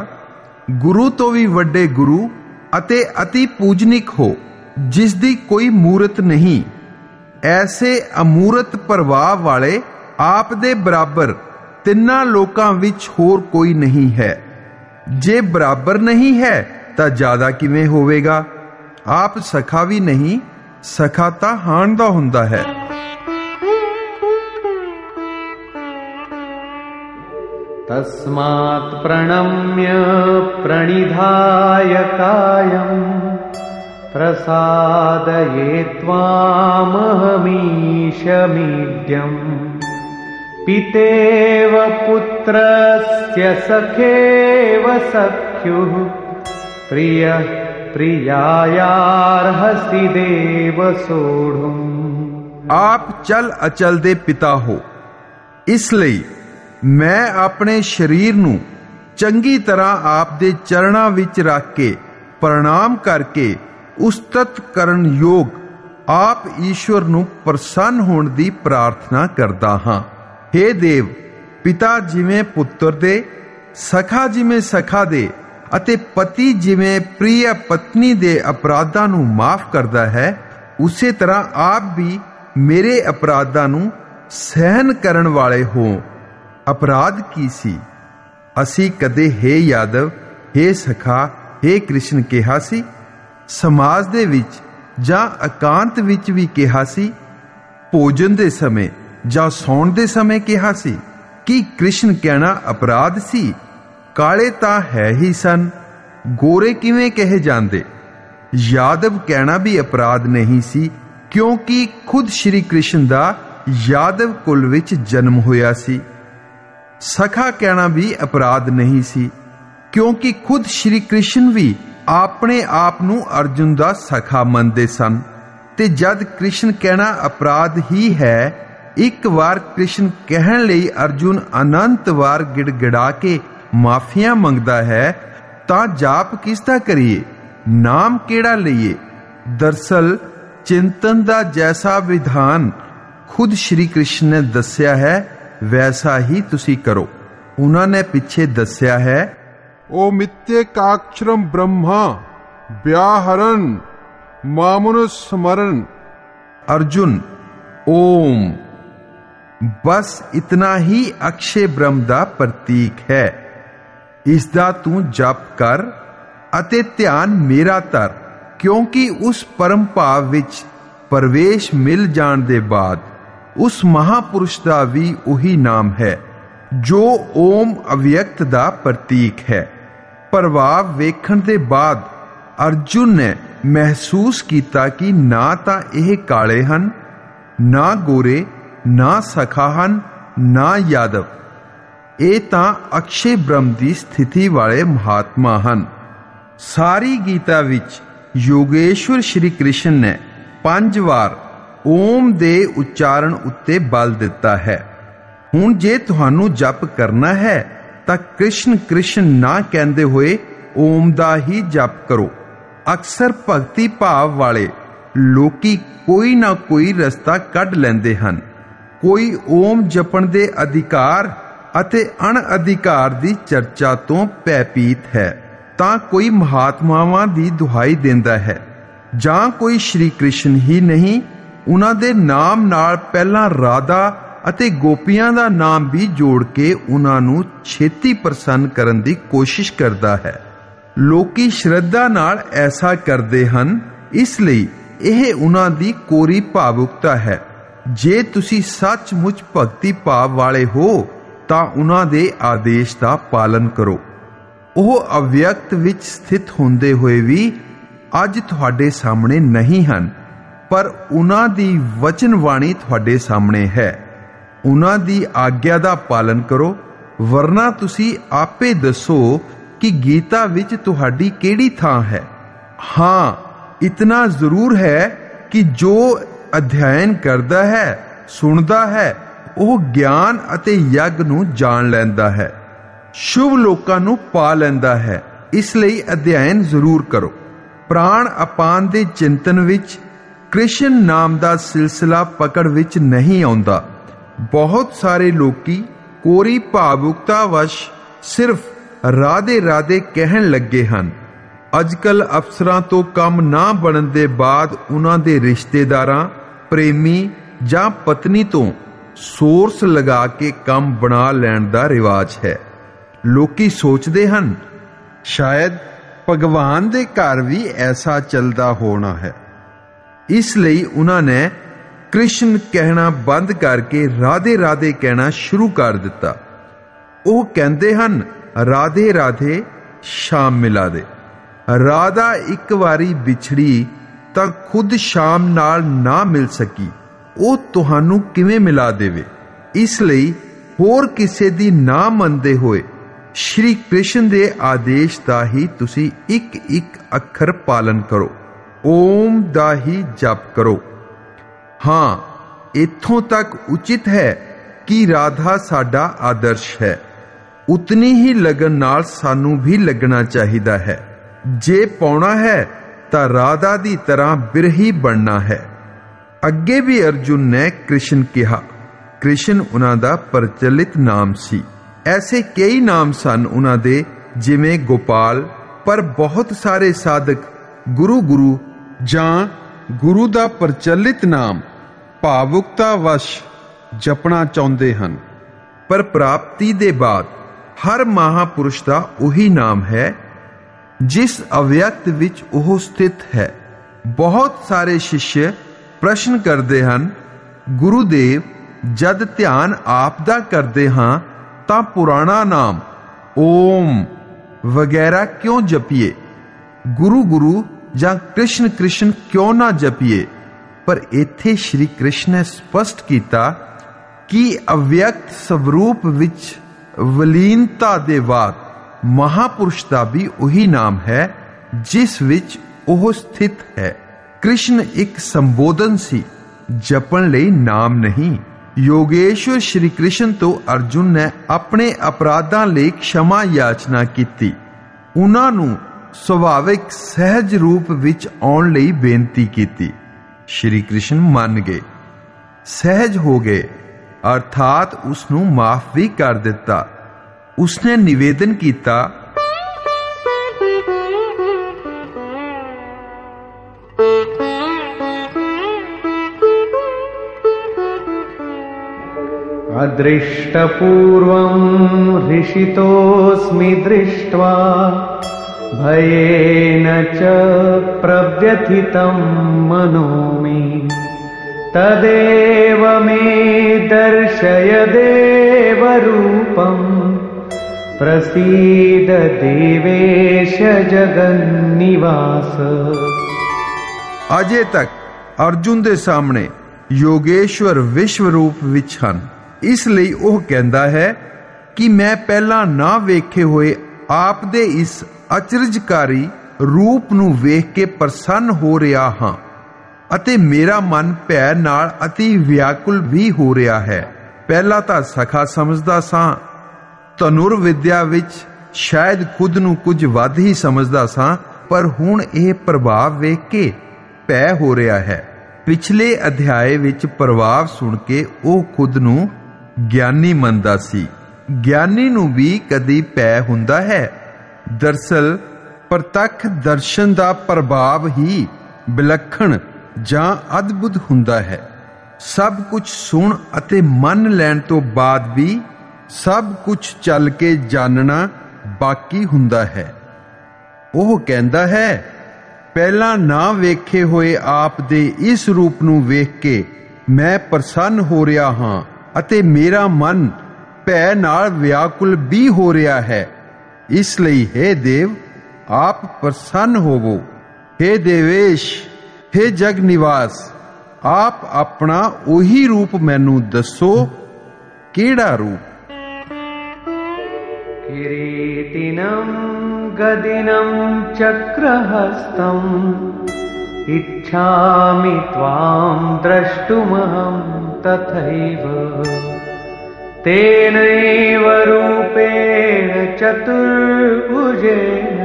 ਗੁਰੂ ਤੋਂ ਵੀ ਵੱਡੇ ਗੁਰੂ ਅਤੇ ਅਤੀ ਪੂਜਨਿਕ ਹੋ ਜਿਸ ਦੀ ਕੋਈ ਮੂਰਤ ਨਹੀਂ ਐਸੇ ਅਮੂਰਤ ਪ੍ਰਭਾਵ ਵਾਲੇ ਆਪ ਦੇ ਬਰਾਬਰ ਤਿੰਨਾਂ ਲੋਕਾਂ ਵਿੱਚ ਹੋਰ ਕੋਈ ਨਹੀਂ ਹੈ ਜੇ ਬਰਾਬਰ ਨਹੀਂ ਹੈ ਤਾਂ ਜ਼ਿਆਦਾ ਕਿਵੇਂ ਹੋਵੇਗਾ ਆਪ ਸਖਾ ਵੀ ਨਹੀਂ ਸਖਾ ਤਾਂ ਹਾਣ ਦਾ ਹੁੰਦਾ ਹੈ तस्मात् प्रणम्य प्रणिधाय कायम् प्रसादये त्वामहमीशमीड्यम् पितेव पुत्रस्य सखेव सख्युः प्रियः प्रियायार्हसि देव सोढुम् ਆਪ ਚਲ ਅਚਲ ਦੇ ਪਿਤਾ ਹੋ ਇਸ ਲਈ ਮੈਂ ਆਪਣੇ ਸਰੀਰ ਨੂੰ ਚੰਗੀ ਤਰ੍ਹਾਂ ਆਪ ਦੇ ਚਰਣਾ ਵਿੱਚ ਰੱਖ ਕੇ ਪ੍ਰਣਾਮ ਕਰਕੇ ਉਸਤਤ ਕਰਨ ਯੋਗ ਆਪ ਈਸ਼ਵਰ ਨੂੰ ਪ੍ਰਸੰਨ ਹੋਣ ਦੀ ਪ੍ਰਾਰਥਨਾ ਕਰਦਾ ਹਾਂ। हे ਦੇਵ, ਪਿਤਾ ਜਿਵੇਂ ਪੁੱਤਰ ਦੇ, ਸਖਾ ਜਿਵੇਂ ਸਖਾ ਦੇ ਅਤੇ ਪਤੀ ਜਿਵੇਂ ਪ੍ਰਿਯ ਪਤਨੀ ਦੇ ਅਪਰਾਧਾਂ ਨੂੰ ਮਾਫ ਕਰਦਾ ਹੈ, ਉਸੇ ਤਰ੍ਹਾਂ ਆਪ ਵੀ ਮੇਰੇ ਅਪਰਾਧਾਂ ਨੂੰ ਸਹਿਨ ਕਰਨ ਵਾਲੇ ਹੋ। ਅਪਰਾਧ ਕੀ ਸੀ? ਅਸੀਂ ਕਦੇ, ਹੈ ਯਾਦਵ, ਹੈ ਸਖਾ, ਹੈ ਕ੍ਰਿਸ਼ਨ ਕਿਹਾ ਸੀ ਸਮਾਜ ਦੇ ਵਿੱਚ ਜਾਂ ਇਕਾਂਤ ਵਿੱਚ ਵੀ ਕਿਹਾ ਸੀ, ਭੋਜਨ ਦੇ ਸਮੇਂ ਜਾਂ ਸੌਣ ਦੇ ਸਮੇਂ ਕਿਹਾ ਸੀ, ਕਿ ਕ੍ਰਿਸ਼ਨ ਕਹਿਣਾ ਅਪਰਾਧ ਸੀ, ਕਾਲੇ ਤਾਂ ਹੈ ਹੀ ਸਨ, ਗੋਰੇ ਕਿਵੇਂ ਕਹੇ ਜਾਂਦੇ? ਯਾਦਵ ਕਹਿਣਾ ਵੀ ਅਪਰਾਧ ਨਹੀਂ ਸੀ, ਕਿਉਂਕਿ ਖੁਦ ਸ਼੍ਰੀ ਕ੍ਰਿਸ਼ਨ ਦਾ ਯਾਦਵ ਕੁਲ ਵਿੱਚ ਜਨਮ ਹੋਇਆ ਸੀ। ਸਖਾ ਕਹਿਣਾ ਵੀ ਅਪਰਾਧ ਨਹੀਂ ਸੀ, ਕਿਉਂਕਿ ਖੁਦ ਸ਼੍ਰੀ ਕ੍ਰਿਸ਼ਨ ਵੀ ਆਪਣੇ ਆਪ ਨੂੰ ਅਰਜੁਨ ਦਾ ਸਖਾ ਮੰਨਦੇ ਸਨ। ਤੇ ਜਦ ਕ੍ਰਿਸ਼ਨ ਕਹਿਣਾ ਅਪਰਾਧ ਹੀ ਹੈ, ਇੱਕ ਵਾਰ ਕ੍ਰਿਸ਼ਨ ਕਹਿਣ ਲਈ ਅਰਜੁਨ ਅਨੰਤ ਵਾਰ ਗਿੜਗਿੜਾ ਕੇ ਮਾਫੀਆਂ ਮੰਗਦਾ ਹੈ, ਤਾਂ ਜਾਪ ਕਿਸ ਦਾ ਕਰੀਏ? ਨਾਮ ਕਿਹੜਾ ਲਈਏ? ਦਰਸਲ, ਚਿੰਤਨ ਦਾ ਜੈਸਾ ਵਿਧਾਨ ਖੁਦ ਸ਼੍ਰੀ ਕ੍ਰਿਸ਼ਨ ਨੇ ਦੱਸਿਆ ਹੈ, ਵੈਸਾ ਹੀ ਤੁਸੀਂ ਕਰੋ। ਉਹਨਾਂ ਨੇ ਪਿੱਛੇ ਦੱਸਿਆ ਹੈ ਓ ਮਿੱਤੇਕਾਕਸ਼ਰਮ ਬ੍ਰਹਮਾ ਵਿਆਹਰਨ ਮਾਮਨ ਸਮਰਨ। ਅਰਜੁਨ, ਓਮ, ਬਸ ਇਤਨਾ ਹੀ ਅਕਸ਼ੇ ਬ੍ਰਹਮ ਦਾ ਪ੍ਰਤੀਕ ਹੈ। ਇਸ ਦਾ ਤੂੰ ਜਪ ਕਰ ਅਤੇ ਧਿਆਨ ਮੇਰਾ ਧਰ, ਕਿਉਂਕਿ ਉਸ ਪਰਮ ਭਾਵ ਵਿੱਚ ਪ੍ਰਵੇਸ਼ ਮਿਲ ਜਾਣ ਦੇ ਬਾਅਦ ਉਸ ਮਹਾਪੁਰਸ਼ ਦਾ ਵੀ ਉਹੀ ਨਾਮ ਹੈ, ਜੋ ਓਮ ਅਵਿਅਕਤ ਦਾ ਪ੍ਰਤੀਕ ਹੈ। ਪ੍ਰਭਾਵ ਵੇਖਣ ਦੇ ਬਾਅਦ ਅਰਜੁਨ ਨੇ ਮਹਿਸੂਸ ਕੀਤਾ ਕਿ ਨਾ ਤਾਂ ਇਹ ਕਾਲੇ ਹਨ, ਨਾ ਗੋਰੇ, ਨਾ ਸਖਾ ਹਨ, ਨਾ ਯਾਦਵ। ਇਹ ਤਾਂ ਅਕਸ਼ੇ ਬ੍ਰਹਮ ਦੀ ਸਥਿਤੀ ਵਾਲੇ ਮਹਾਤਮਾ ਹਨ। ਸਾਰੀ ਗੀਤਾ ਵਿੱਚ ਯੋਗੇਸ਼ਵਰ ਸ਼੍ਰੀ ਕ੍ਰਿਸ਼ਨ ਨੇ ਪੰਜ ਵਾਰ ਓਮ ਦੇ ਉਚਾਰਨ ਉੱਤੇ ਬਲ ਦਿੱਤਾ ਹੈ। ਹੁਣ ਜੇ ਤੁਹਾਨੂੰ ਜਪ ਕਰਨਾ ਹੈ ਤਾਂ ਕ੍ਰਿਸ਼ਨ ਕ੍ਰਿਸ਼ਨ ਨਾ ਕਹਿੰਦੇ ਹੋਏ ਓਮ ਦਾ ਹੀ ਜਪ ਕਰੋ। ਅਕਸਰ ਭਗਤੀ ਭਾਵ ਵਾਲੇ ਲੋਕੀ ਕੋਈ ਨਾ ਕੋਈ ਰਸਤਾ ਕੱਢ ਲੈਂਦੇ ਹਨ। ਕੋਈ ਓਮ ਜਪਣ ਦੇ ਅਧਿਕਾਰ ਅਤੇ ਅਣ ਅਧਿਕਾਰ ਦੀ ਚਰਚਾ ਤੋਂ ਪੈਪੀਤ ਹੈ, ਤਾਂ ਕੋਈ ਮਹਾਤਮਾਵਾਂ ਦੀ ਦੁਹਾਈ ਦਿੰਦਾ ਹੈ। ਜਾਂ ਕੋਈ ਸ਼੍ਰੀ ਕ੍ਰਿਸ਼ਨ ਹੀ ਨਹੀਂ, ਉਹਨਾਂ ਦੇ ਨਾਮ ਨਾਲ ਪਹਿਲਾਂ ਰਾਧਾ ਅਤੇ ਗੋਪੀਆਂ ਦਾ ਨਾਮ ਵੀ ਜੋੜ ਕੇ ਉਹਨਾਂ ਨੂੰ ਛੇਤੀ ਪ੍ਰਸੰਨ ਕਰਨ ਦੀ ਕੋਸ਼ਿਸ਼ ਕਰਦਾ ਹੈ। ਲੋਕੀ ਸ਼ਰਧਾ ਨਾਲ ਐਸਾ ਕਰਦੇ ਹਨ, ਇਸ ਲਈ ਇਹ ਉਹਨਾਂ ਦੀ ਕੋਰੀ ਭਾਵੁਕਤਾ ਹੈ। ਜੇ ਤੁਸੀਂ ਸੱਚਮੁੱਚ ਭਗਤੀ ਭਾਵ ਵਾਲੇ ਹੋ, ਤਾਂ ਉਹਨਾਂ ਦੇ ਆਦੇਸ਼ ਦਾ ਪਾਲਨ ਕਰੋ। ਉਹ ਅਵਿਅਕਤ ਵਿੱਚ ਸਥਿਤ ਹੁੰਦੇ ਹੋਏ ਵੀ ਅੱਜ ਤੁਹਾਡੇ ਸਾਹਮਣੇ ਨਹੀਂ ਹਨ, ਪਰ ਉਹਨਾਂ ਦੀ ਵਚਨਵਾਣੀ ਤੁਹਾਡੇ ਸਾਹਮਣੇ ਹੈ। ਉਹਨਾਂ ਦੀ ਆਗਿਆ ਦਾ ਪਾਲਨ ਕਰੋ, ਵਰਨਾ ਤੁਸੀਂ ਆਪੇ ਦੱਸੋ ਕਿ ਗੀਤਾ ਵਿੱਚ ਤੁਹਾਡੀ ਕਿਹੜੀ ਥਾਂ ਹੈ। ਹਾਂ, ਇਤਨਾ ਜ਼ਰੂਰ ਹੈ ਕਿ ਜੋ ਅਧਿਐਨ ਕਰਦਾ ਹੈ, ਸੁਣਦਾ ਹੈ, ਉਹ ਗਿਆਨ ਅਤੇ ਯੱਗ ਨੂੰ ਜਾਣ ਲੈਂਦਾ ਹੈ। ਸ਼ੁਭ ਲੋਕਾਂ ਨੂੰ ਪਾ ਲੈਂਦਾ ਹੈ। ਇਸ ਲਈ ਅਧਿਐਨ ਜ਼ਰੂਰ ਕਰੋ। ਪ੍ਰਾਣ ਅਪਾਨ ਦੇ ਚਿੰਤਨ ਵਿੱਚ ਕ੍ਰਿਸ਼ਨ ਨਾਮ ਦਾ ਸਿਲਸਿਲਾ ਪਕੜ ਵਿੱਚ ਨਹੀਂ ਆਉਂਦਾ। ਬਹੁਤ ਸਾਰੇ ਲੋਕੀ ਕੋਰੀ ਭਾਵੁਕਤਾ ਵਸ਼ ਸਿਰਫ ਰਾਦੇ ਰਾਦੇ ਕਹਿਣ ਲੱਗੇ ਹਨ। ਅੱਜਕੱਲ ਅਫਸਰਾਂ ਤੋਂ ਕੰਮ ਨਾ ਬਣਨ ਦੇ ਬਾਅਦ ਉਹਨਾਂ ਦੇ ਰਿਸ਼ਤੇਦਾਰਾਂ, ਪ੍ਰੇਮੀ ਜਾਂ ਪਤਨੀ ਤੋਂ ਸੋਰਸ ਲਗਾ ਕੇ ਕੰਮ ਬਣਾ ਲੈਣ ਦਾ ਰਿਵਾਜ ਹੈ। ਲੋਕੀ ਸੋਚਦੇ ਹਨ, ਸ਼ਾਇਦ ਭਗਵਾਨ ਦੇ ਘਰ ਵੀ ਐਸਾ ਚੱਲਦਾ ਹੋਣਾ ਹੈ। ਇਸ ਲਈ ਉਹਨਾਂ ਨੇ ਕ੍ਰਿਸ਼ਨ ਕਹਿਣਾ ਬੰਦ ਕਰਕੇ ਰਾਧੇ ਰਾਧੇ ਕਹਿਣਾ ਸ਼ੁਰੂ ਕਰ ਦਿੱਤਾ। ਉਹ ਕਹਿੰਦੇ ਹਨ, ਰਾਧੇ ਰਾਧੇ, ਸ਼ਾਮ ਮਿਲਾ ਦੇ। ਰਾਧਾ ਇੱਕ ਵਾਰੀ ਵਿਛੜੀ ਤਾਂ ਖੁਦ ਸ਼ਾਮ ਨਾਲ ਨਾ ਮਿਲ ਸਕੀ। ਉਹ ਤੁਹਾਨੂੰ ਕਿਵੇਂ ਮਿਲਾ ਦੇਵੇ? ਇਸ ਲਈ ਹੋਰ ਕਿਸੇ ਦੀ ਨਾ ਮੰਨਦੇ ਹੋਏ ਸ਼੍ਰੀ ਕ੍ਰਿਸ਼ਨ ਦੇ ਆਦੇਸ਼ ਦਾ ਹੀ ਤੁਸੀਂ ਇੱਕ ਇੱਕ ਅੱਖਰ ਪਾਲਨ ਕਰੋ। ਓਮ ਦਾ ਹੀ ਜਪ ਕਰੋ। ਹਾਂ, ਇੱਥੋਂ ਤੱਕ ਉਚਿਤ ਹੈ ਕਿ ਰਾਧਾ ਸਾਡਾ ਆਦਰਸ਼ ਹੈ। ਉਤਨੀ ਹੀ ਲਗਨ ਨਾਲ ਸਾਨੂੰ ਵੀ ਲੱਗਣਾ ਚਾਹੀਦਾ ਹੈ। ਜੇ ਪਾਉਣਾ ਹੈ, ਤਾਂ ਰਾਧਾ ਦੀ ਤਰ੍ਹਾਂ ਬਿਰਹੀ ਬਣਨਾ ਹੈ। ਅੱਗੇ ਵੀ ਅਰਜੁਨ ਨੇ ਕ੍ਰਿਸ਼ਨ ਕਿਹਾ। ਕ੍ਰਿਸ਼ਨ ਉਹਨਾਂ ਦਾ ਪ੍ਰਚਲਿਤ ਨਾਮ ਸੀ। ਐਸੇ ਕਈ ਨਾਮ ਸਨ ਉਹਨਾਂ ਦੇ, ਜਿਵੇਂ ਗੋਪਾਲ, ਪਰ ਬਹੁਤ ਸਾਰੇ ਸਾਧਕ ਗੁਰੂ ਗੁਰੂ ਜਾਂ ਗੁਰੂ ਦਾ ਪ੍ਰਚਲਿਤ ਨਾਮ ਭਾਵੁਕਤਾ ਵਸ਼ ਜਪਣਾ ਚਾਹੁੰਦੇ ਹਨ। ਪਰ ਪ੍ਰਾਪਤੀ ਦੇ ਬਾਅਦ ਹਰ ਮਹਾਪੁਰਸ਼ ਦਾ ਉਹੀ ਨਾਮ ਹੈ, ਜਿਸ ਅਵਿਅਕਤ ਵਿੱਚ ਉਹ ਸਥਿਤ ਹੈ। ਬਹੁਤ ਸਾਰੇ ਸ਼ਿਸ਼ ਪ੍ਰਸ਼ਨ ਕਰਦੇ ਹਨ, ਗੁਰੂਦੇਵ, ਜਦ ਧਿਆਨ ਆਪ ਦਾ ਕਰਦੇ ਹਾਂ, ਤਾਂ ਪੁਰਾਣਾ ਨਾਮ ਓਮ ਵਗੈਰਾ ਕਿਉਂ ਜਪੀਏ? ਗੁਰੂ ਗੁਰੂ ਜਾਂ ਕ੍ਰਿਸ਼ਨ ਕ੍ਰਿਸ਼ਨ ਕਿਉਂ ਨਾ ਜਪੀਏ? ਪਰ ਇੱਥੇ ਸ਼੍ਰੀ ਕ੍ਰਿਸ਼ਨ ਨੇ ਸਪਸ਼ਟ ਕੀਤਾ ਕਿ ਅਵਿਅਕਤ ਸਵਰੂਪ ਵਿੱਚ ਵਲੀਨਤਾ ਦੇ ਬਾਅਦ ਮਹਾਪੁਰਸ਼ ਦਾ ਵੀ ਉਹੀ ਨਾਮ ਹੈ, ਜਿਸ ਵਿੱਚ ਉਹ ਸਥਿਤ ਹੈ। ਕ੍ਰਿਸ਼ਨ ਇੱਕ ਸੰਬੋਧਨ ਸੀ, ਜਪਣ ਲਈ ਨਾਮ ਨਹੀਂ। ਯੋਗੇਸ਼ਵਰ ਸ਼੍ਰੀ ਕ੍ਰਿਸ਼ਨ ਤੋਂ ਅਰਜੁਨ ਨੇ ਆਪਣੇ ਅਪਰਾਧਾਂ ਲਈ ਖਿਮਾ ਯਾਚਨਾ ਕੀਤੀ। ਉਹਨਾਂ ਨੂੰ ਸੁਭਾਵਿਕ ਸਹਿਜ ਰੂਪ ਵਿੱਚ ਆਉਣ ਲਈ ਬੇਨਤੀ ਕੀਤੀ ਸ਼੍ਰੀ ਕ੍ਰਿਸ਼ਨ ਮੰਨ ਗਏ ਸਹਿਜ ਹੋ ਗਏ ਅਰਥਾਤ ਉਸ ਨੂੰ ਮਾਫ ਵੀ ਕਰ ਦਿੱਤਾ ਉਸਨੇ ਨਿਵੇਦਨ ਕੀਤਾ अदृष्टपूर्वम् हृषितोऽस्मि दृष्ट्वा भयेन च प्रव्यथितं मनो मे तदेव मे दर्शय देवरूपम् प्रसीद देवेश जगन्निवास ਅਜੇ ਤੱਕ ਅਰਜੁਨ ਦੇ ਸਾਹਮਣੇ ਯੋਗੇਸ਼ਵਰ ਵਿਸ਼ਵ ਰੂਪ ਵਿੱਚ ਹਨ ਇਸ ਲਈ ਉਹ ਕਹਿੰਦਾ ਹੈ ਕਿ ਮੈਂ ਪਹਿਲਾਂ ਨਾ ਵੇਖੇ ਹੋਏ ਆਪ ਦੇ ਇਸ ਅਚਰਜਕਾਰੀ ਰੂਪ ਨੂੰ ਵੇਖ ਕੇ ਪ੍ਰਸੰਨ ਹੋ ਰਿਹਾ ਹਾਂ ਅਤੇ ਮੇਰਾ ਮਨ ਭੈ ਨਾਲ ਅਤੀ ਵਿਆਕੁਲ ਵੀ ਹੋ ਰਿਹਾ ਹੈ। ਪਹਿਲਾਂ ਤਾਂ ਸਖਾ ਸਮਝਦਾ ਸਾਂ ਧਨੁਰ ਵਿਦਿਆ ਵਿੱਚ ਸ਼ਾਇਦ ਖੁਦ ਨੂੰ ਕੁਝ ਵੱਧ ਹੀ ਸਮਝਦਾ ਸਾਂ, ਪਰ ਹੁਣ ਇਹ ਪ੍ਰਭਾਵ ਵੇਖ ਕੇ ਭੈ ਹੋ ਰਿਹਾ ਹੈ। ਪਿਛਲੇ ਅਧਿਆਏ ਵਿੱਚ ਪ੍ਰਭਾਵ ਸੁਣ ਕੇ ਉਹ ਖੁਦ ਨੂੰ ਗਿਆਨੀ ਮੰਨਦਾ ਸੀ। ਗਿਆਨੀ ਨੂੰ ਵੀ ਕਦੀ ਭੈ ਹੁੰਦਾ ਹੈ ਦਰਸਲ ਪ੍ਰਤੱਖ ਦਰਸ਼ਨ ਦਾ ਪ੍ਰਭਾਵ ਹੀ ਵਿਲੱਖਣ ਜਾਂ ਅਦਭੁਤ ਹੁੰਦਾ ਹੈ। ਸਭ ਕੁਝ ਸੁਣ ਅਤੇ ਮੰਨ ਲੈਣ ਤੋਂ ਬਾਅਦ ਵੀ ਸਭ ਕੁਝ ਚੱਲ ਕੇ ਜਾਣਨਾ ਬਾਕੀ ਹੁੰਦਾ ਹੈ। ਉਹ ਕਹਿੰਦਾ ਹੈ, ਪਹਿਲਾਂ ਨਾ ਵੇਖੇ ਹੋਏ ਆਪ ਦੇ ਇਸ ਰੂਪ ਨੂੰ ਵੇਖ ਕੇ ਮੈਂ ਪ੍ਰਸੰਨ ਹੋ ਰਿਹਾ ਹਾਂ ਅਤੇ ਮੇਰਾ ਮਨ ਭੈ ਨਾਲ ਵਿਆਕੁਲ ਵੀ ਹੋ ਰਿਹਾ ਹੈ। ਇਸ ਲਈ ਹੈ ਦੇਵ ਆਪ ਪ੍ਰਸੰਨ ਹੋਵੋ हे ਦੇਵੇਸ਼ हे ਜਗ ਨਿਵਾਸ ਆਪ ਆਪਣਾ ਉਹੀ ਰੂਪ ਮੈਨੂੰ ਦੱਸੋ ਕਿਹੜਾ ਰੂਪ किरीटिनं गदिनं चक्रहस्तम् इच्छामि त्वां द्रष्टुमहं तथैव तेनैव रूपेण चतुर्भुजेन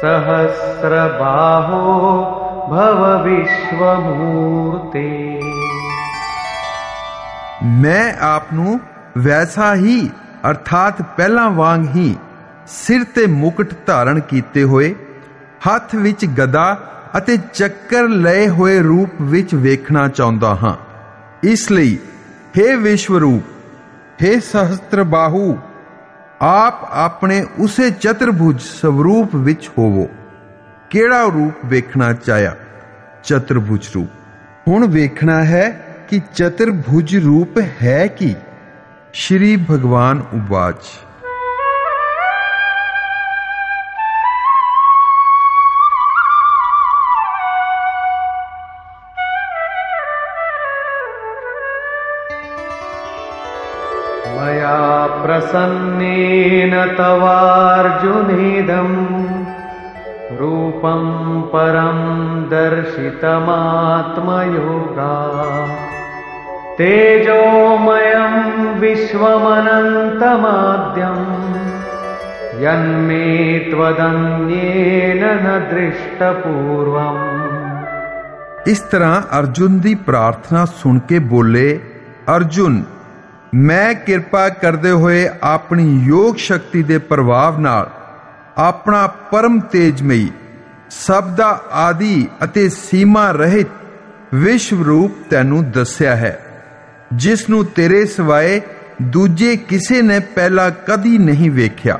सहस्रबाहो भव विश्वमूर्ते ਮੈਂ ਆਪ ਨੂੰ ਵੈਸਾ ਹੀ ਅਰਥਾਤ ਪਹਿਲਾਂ ਵਾਂਗ ਹੀ ਸਿਰ ਤੇ ਮੁਕਟ ਧਾਰਨ ਕੀਤੇ ਹੋਏ ਹੱਥ ਵਿੱਚ ਗਦਾ ਅਤੇ ਚੱਕਰ ਲਏ ਹੋਏ ਰੂਪ ਵਿੱਚ ਵੇਖਣਾ ਚਾਹੁੰਦਾ ਹਾਂ ਇਸ ਲਈ हे ਵਿਸ਼ਵ ਰੂਪ हे ਸਹਸਤਰ ਬਾਹੂ, ਆਪ ਆਪਣੇ ਉਸੇ ਚਤੁਰਭੁਜ ਸਵਰੂਪ ਵਿੱਚ ਹੋਵੋ। ਕਿਹੜਾ ਰੂਪ ਵੇਖਣਾ ਚਾਹਿਆ? ਚਤੁਰਭੁਜ ਰੂਪ। ਹੁਣ ਵੇਖਣਾ ਹੈ ਕਿ ਚਤੁਰਭੁਜ ਰੂਪ ਹੈ ਕੀ? ਸ਼੍ਰੀ ਭਗਵਾਨ ਉਵਾਚ प्रसन्नेन तवार्जुनेदम् रूपं परं दर्शितमात्मयोगा। तेजोमयं विश्वमनन्तमाद्यम् ये त्वदन्येन न दृष्टपूर्वम्। इस तरह अर्जुन दी प्रार्थना सुन के बोले, अर्जुन ਮੈਂ ਕਿਰਪਾ ਕਰਦੇ ਹੋਏ ਆਪਣੀ ਯੋਗ ਸ਼ਕਤੀ ਦੇ ਪ੍ਰਭਾਵ ਨਾਲ ਆਪਣਾ ਪਰਮ ਤੇਜਮਈ ਸਭ ਦਾ ਆਦੀ ਅਤੇ ਸੀਮਾ ਰਹਿਤ ਵਿਸ਼ਵ ਰੂਪ ਤੈਨੂੰ ਦੱਸਿਆ ਹੈ, ਜਿਸ ਨੂੰ ਤੇਰੇ ਸਿਵਾਏ ਦੂਜੇ ਕਿਸੇ ਨੇ ਪਹਿਲਾਂ ਕਦੀ ਨਹੀਂ ਵੇਖਿਆ।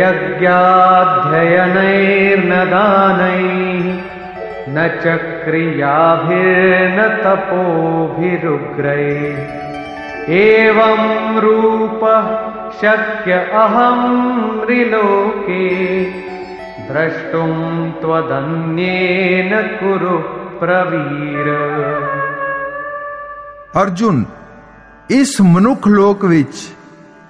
यज्ञाध्ययनैर्न दान न चक्रियार्न क्रियाभिर्न शक्य अहम त्रिलोके द्रष्टुं कुरु प्रवीर। अर्जुन, इस मनुख लोक विच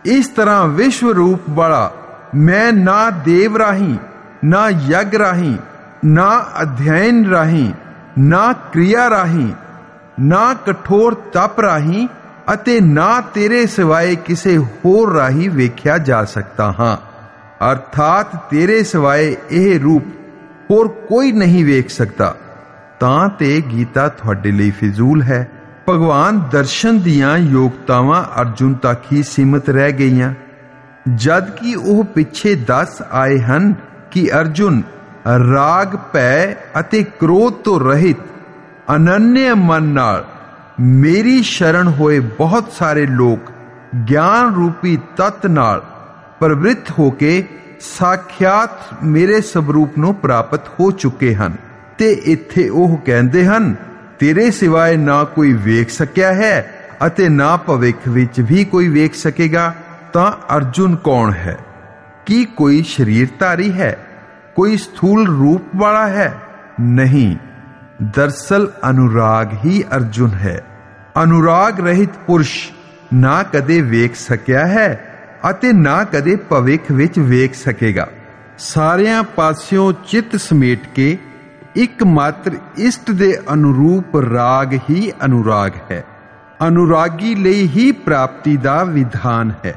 इस तरह विश्व रूप बड़ा ਮੈਂ ਨਾ ਦੇਵ ਰਾਹੀਂ ਨਾ ਯਗ ਰਾਹੀਂ ਨਾ ਅਧਿਐਨ ਰਾਹੀਂ ਨਾ ਕਿਰਿਆ ਰਾਹੀਂ ਨਾ ਕਠੋਰ ਤਪ ਰਾਹੀਂ ਅਤੇ ਨਾ ਤੇਰੇ ਸਿਵਾਏ ਕਿਸੇ ਹੋਰ ਰਾਹੀਂ ਵੇਖਿਆ ਜਾ ਸਕਦਾ ਹਾਂ ਅਰਥਾਤ ਤੇਰੇ ਸਿਵਾਏ ਇਹ ਰੂਪ ਹੋਰ ਕੋਈ ਨਹੀਂ ਵੇਖ ਸਕਦਾ ਤਾਂ ਤੇ ਗੀਤਾ ਤੁਹਾਡੇ ਲਈ ਫਿਜ਼ੂਲ ਹੈ ਭਗਵਾਨ ਦਰਸ਼ਨ ਦੀਆਂ ਯੋਗਤਾਵਾਂ ਅਰਜੁਨ ਤੱਕ ਹੀ ਸੀਮਤ ਰਹਿ ਗਈਆਂ ਜਦ ਕਿ ਉਹ ਪਿੱਛੇ ਦੱਸ ਆਏ ਹਨ ਕਿ ਅਰਜੁਨ ਰਾਗ ਭੈ ਅਤੇ ਕ੍ਰੋਧ ਤੋਂ ਰਹਿਤ ਅਨੰਨਯ ਮਨ ਨਾਲ ਮੇਰੀ ਸ਼ਰਨ ਹੋਏ ਬਹੁਤ ਸਾਰੇ ਲੋਕ ਗਿਆਨ ਰੂਪੀ ਤਤ ਨਾਲ ਪ੍ਰਵਿਰਤ ਹੋ ਕੇ ਸਾਖਿਆਤ ਮੇਰੇ ਸਵਰੂਪ ਨੂੰ ਪ੍ਰਾਪਤ ਹੋ ਚੁੱਕੇ ਹਨ। ਤੇ ਇੱਥੇ ਉਹ ਕਹਿੰਦੇ ਹਨ, ਤੇਰੇ ਸਿਵਾਏ ਨਾ ਕੋਈ ਵੇਖ ਸਕਿਆ ਹੈ ਅਤੇ ਨਾ ਭਵਿੱਖ ਵਿੱਚ ਵੀ ਕੋਈ ਵੇਖ ਸਕੇਗਾ। ਤਾਂ ਅਰਜੁਨ ਕੌਣ ਹੈ? ਕੀ ਕੋਈ ਸ਼ਰੀਰਧਾਰੀ ਹੈ? ਕੋਈ ਸਥੂਲ ਰੂਪ ਵਾਲਾ ਹੈ? ਨਹੀਂ। ਦਰਸਲ ਅਨੁਰਾਗ ਹੀ ਅਰਜੁਨ ਹੈ। ਅਨੁਰਾਗ ਰਹਿਤ ਪੁਰਸ਼ ਨਾ ਕਦੇ ਵੇਖ ਸਕਿਆ ਹੈ ਅਤੇ ਨਾ ਕਦੇ ਭਵਿੱਖ ਵਿੱਚ ਵੇਖ ਸਕੇਗਾ। ਸਾਰਿਆਂ ਪਾਸਿਓਂ ਚਿੱਤ ਸਮੇਟ ਕੇ ਇੱਕ ਮਾਤਰ ਇਸ਼ਟ ਦੇ ਅਨੁਰੂਪ ਰਾਗ ਹੀ ਅਨੁਰਾਗ ਹੈ। ਅਨੁਰਾਗੀ ਲਈ ਹੀ ਪ੍ਰਾਪਤੀ ਦਾ ਵਿਧਾਨ ਹੈ।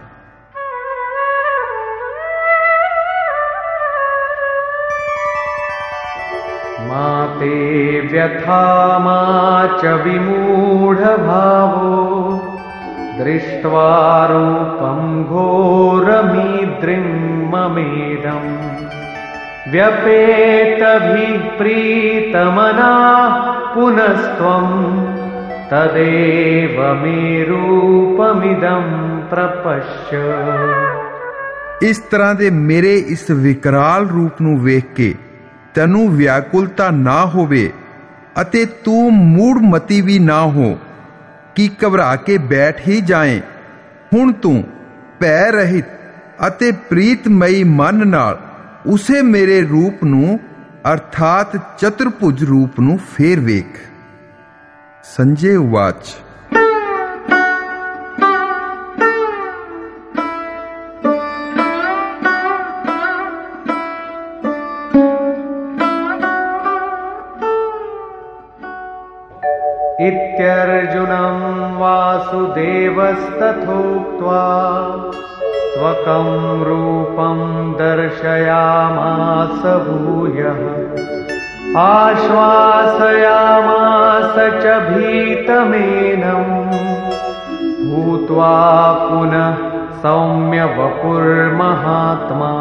ते व्यथा मा च विमूढभावो दृष्ट्वा रूपं घोरमीद्रिं ममेदम् व्यपेतभिः प्रीतमनाः पुनस्त्वं तदेव मे रूपमिदं प्रपश्य ਇਸ ਤਰ੍ਹਾਂ ਦੇ ਮੇਰੇ ਇਸ ਵਿਕਰਾਲ ਰੂਪ ਨੂੰ ਵੇਖ ਕੇ ਤੈਨੂੰ ਵਿਆਕੁਲਤਾ ਨਾ ਹੋਵੇ ਅਤੇ ਤੂੰ ਮੂੜਮਤੀ ਵੀ ਨਾ ਹੋ, ਕਿ ਘਬਰਾ ਕੇ ਬੈਠ ਹੀ ਜਾਏ। ਹੁਣ ਤੂੰ ਭੈ ਰਹਿਤ ਅਤੇ ਪ੍ਰੀਤਮਈ ਮਨ ਨਾਲ ਉਸੇ ਮੇਰੇ ਰੂਪ ਨੂੰ, ਅਰਥਾਤ ਚਤੁਰਭੁਜ ਰੂਪ ਨੂੰ ਫੇਰ ਵੇਖ। ਸੰਜੇ ਵਾਚ। इत्यर्जुनम् वासुदेवस्तथोक्त्वा स्वकम् रूपम् दर्शयामास भूयः। आश्वासयामास च भीतमेनम् भूत्वा पुनः सौम्य वपुर्महात्मा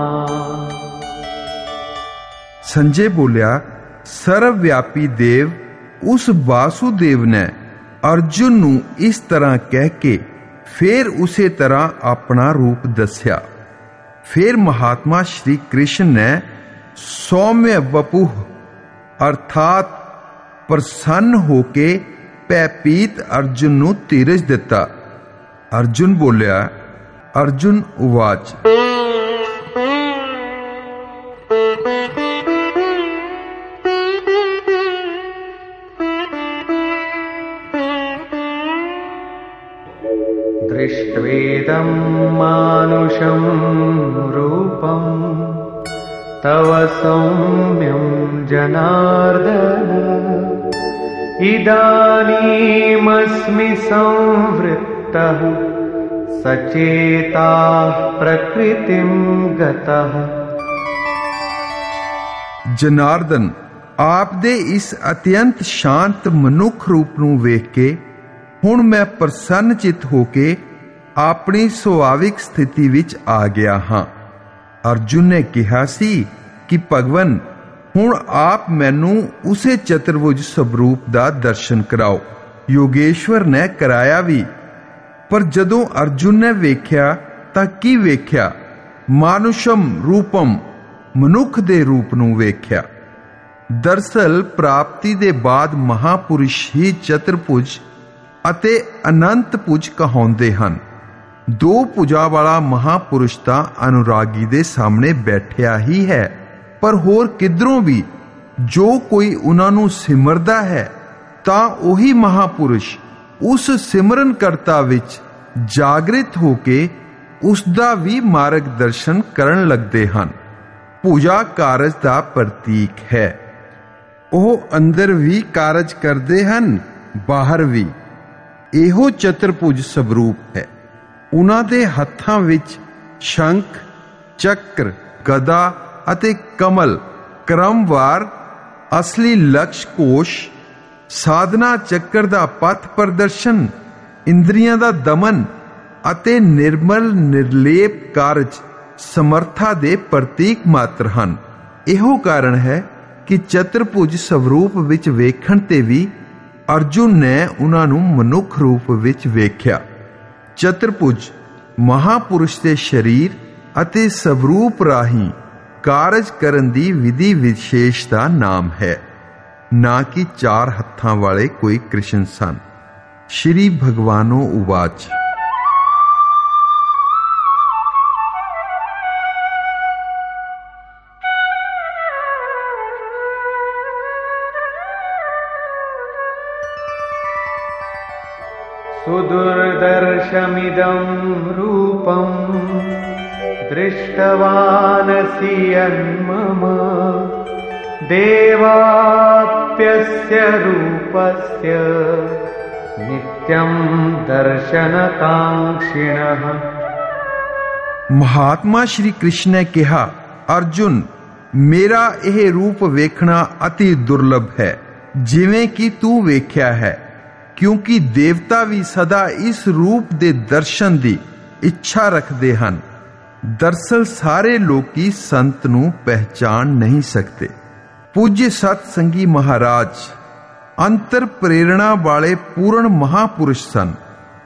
संजय बोल्या, सर्वव्यापी देव ਉਸ ਵਾਸੂਦੇਵ ਨੇ ਅਰਜੁਨ ਨੂੰ ਇਸ ਤਰ੍ਹਾਂ ਕਹਿ ਕੇ ਫਿਰ ਉਸੇ ਤਰ੍ਹਾਂ ਆਪਣਾ ਰੂਪ ਦੱਸਿਆ। ਫਿਰ ਮਹਾਤਮਾ ਸ਼੍ਰੀ ਕ੍ਰਿਸ਼ਨ ਨੇ ਸੌਮਯ ਵਪੁਹ ਅਰਥਾਤ ਪ੍ਰਸੰਨ ਹੋ ਕੇ ਪੈਪੀਤ ਅਰਜੁਨ ਨੂੰ ਧੀਰਜ ਦਿੱਤਾ। ਅਰਜੁਨ ਬੋਲਿਆ, ਅਰਜੁਨ, ਉਵਾਚ। इदानीमस्मि संवृत्तः सचेताः प्रकृतिं गतः ਜਨਾਰਦਨ ਆਪ ਦੇ ਇਸ ਅਤਿਅੰਤ ਸ਼ਾਂਤ ਮਨੁੱਖ ਰੂਪ ਨੂੰ ਵੇਖ ਕੇ ਹੁਣ ਮੈਂ ਪ੍ਰਸੰਨ ਚਿਤ ਹੋ ਕੇ ਆਪਣੀ ਸੁਭਾਵਿਕ ਸਥਿਤੀ ਵਿੱਚ ਆ ਗਿਆ ਹਾਂ ਅਰਜੁਨ ਨੇ ਕਿਹਾ ਸੀ ਕਿ ਭਗਵਨ ਹੁਣ ਆਪ ਮੈਨੂੰ ਉਸੇ ਚਤੁਰਭੁਜ ਸਵਰੂਪ ਦਾ ਦਰਸ਼ਨ ਕਰਾਓ। ਯੋਗੇਸ਼ਵਰ ਨੇ ਕਰਾਇਆ ਵੀ, ਪਰ ਜਦੋਂ ਅਰਜੁਨ ਨੇ ਵੇਖਿਆ ਤਾਂ ਕੀ ਵੇਖਿਆ? ਮਾਨੁਸ਼ਮ ਰੂਪਮ, ਮਨੁੱਖ ਦੇ ਰੂਪ ਨੂੰ ਵੇਖਿਆ। ਦਰਸਲ ਪ੍ਰਾਪਤੀ ਦੇ ਬਾਅਦ ਮਹਾਪੁਰਸ਼ ਹੀ ਚਤੁਰਭੁਜ ਅਤੇ ਅਨੰਤ ਪੁਜ ਕਹਾਉਂਦੇ ਹਨ। ਦੋ ਭੁਜਾ ਵਾਲਾ ਮਹਾਪੁਰਸ਼ ਤਾਂ ਅਨੁਰਾਗੀ ਦੇ ਸਾਹਮਣੇ ਬੈਠਿਆ ਹੀ ਹੈ। ਪਰ ਹੋਰ ਕਿਧਰੋਂ ਵੀ ਜੋ ਕੋਈ ਉਹਨਾਂ ਨੂੰ ਸਿਮਰਦਾ ਹੈ, ਤਾਂ ਉਹੀ ਮਹਾਪੁਰਸ਼ ਉਸ ਸਿਮਰਨ ਕਰਤਾ ਵਿੱਚ ਜਾਗਰਿਤ ਹੋ ਕੇ ਉਸ ਦਾ ਵੀ ਮਾਰਗਦਰਸ਼ਨ ਕਰਨ ਲੱਗਦੇ ਹਨ। ਪੂਜਾ ਕਾਰਜ ਦਾ ਪ੍ਰਤੀਕ ਹੈ। ਉਹ ਅੰਦਰ ਵੀ ਕਾਰਜ ਕਰਦੇ ਹਨ, ਬਾਹਰ ਵੀ। ਇਹੋ ਚਤੁਰਭੁਜ ਸਵਰੂਪ ਹੈ। ਉਹਨਾਂ ਦੇ ਹੱਥਾਂ ਵਿੱਚ ਸ਼ੰਖ, ਚੱਕਰ, ਗਦਾ ਅਤੇ ਕਮਲ ਕ੍ਰਮਵਾਰ ਅਸਲੀ ਲਕਸ਼ ਕੋਸ਼ ਸਾਧਨਾ ਚੱਕਰ ਦਾ ਪਥ ਪ੍ਰਦਰਸ਼ਨ, ਇੰਦਰੀਆਂ ਦਾ ਦਮਨ ਅਤੇ ਨਿਰਮਲ ਨਿਰਲੇਪ ਕਾਰਜ ਸਮਰਥਾ ਦੇ ਪ੍ਰਤੀਕ ਮਾਤਰ ਹਨ। ਇਹੋ ਕਾਰਨ ਹੈ ਕਿ ਚਤੁਰਭੁਜ ਸਵਰੂਪ ਵਿੱਚ ਵੇਖਣ ਤੇ ਵੀ ਅਰਜੁਨ ਨੇ ਉਹਨਾਂ ਨੂੰ ਮਨੁੱਖ ਰੂਪ ਵਿੱਚ ਵੇਖਿਆ। ਚਤੁਰਭੁਜ ਮਹਾਪੁਰਸ਼ ਦੇ ਸਰੀਰ ਅਤੇ ਸਵਰੂਪ ਰਾਹੀਂ ਕਾਰਜ ਕਰਨ ਦੀ ਵਿਧੀ ਵਿਸ਼ੇਸ਼ ਦਾ ਨਾਮ ਹੈ ਨਾ ਕਿ ਚਾਰ ਹੱਥਾਂ ਵਾਲੇ ਕੋਈ ਕ੍ਰਿਸ਼ਨ ਸਨ ਸ਼੍ਰੀ ਭਗਵਾਨੋ ਉਵਾਚ सुदुर्दर्शमिदं रूपं दृष्टवानसि यन्मम देवाप्यस्य रूपस्य नित्यं दर्शनकाङ्क्षिणः ਮਹਾਤਮਾ ਸ਼੍ਰੀ ਕ੍ਰਿਸ਼ਨ ਨੇ ਕਿਹਾ ਅਰਜੁਨ ਮੇਰਾ ਇਹ ਰੂਪ ਵੇਖਣਾ ਅਤੀ ਦੁਰਲਭ ਹੈ ਜਿਵੇਂ ਕਿ ਤੂੰ ਵੇਖਿਆ ਹੈ ਕਿਉਂਕਿ ਦੇਵਤਾ ਵੀ ਸਦਾ ਇਸ ਰੂਪ ਦੇ ਦਰਸ਼ਨ ਦੀ ਇੱਛਾ ਰੱਖਦੇ ਹਨ ਦਰਸਲ ਸਾਰੇ ਲੋਕੀ ਸੰਤ ਨੂੰ ਪਹਿਚਾਨ ਨਹੀਂ ਸਕਦੇ। ਪੂज्य ਸਤ ਸੰਗੀ ਮਹਾਰਾਜ, ਅੰਤਰ ਪ੍ਰੇਰਣਾ ਵਾਲੇ ਪੂਰਨ ਮਹਾਪੁਰਸ਼ ਸਨ,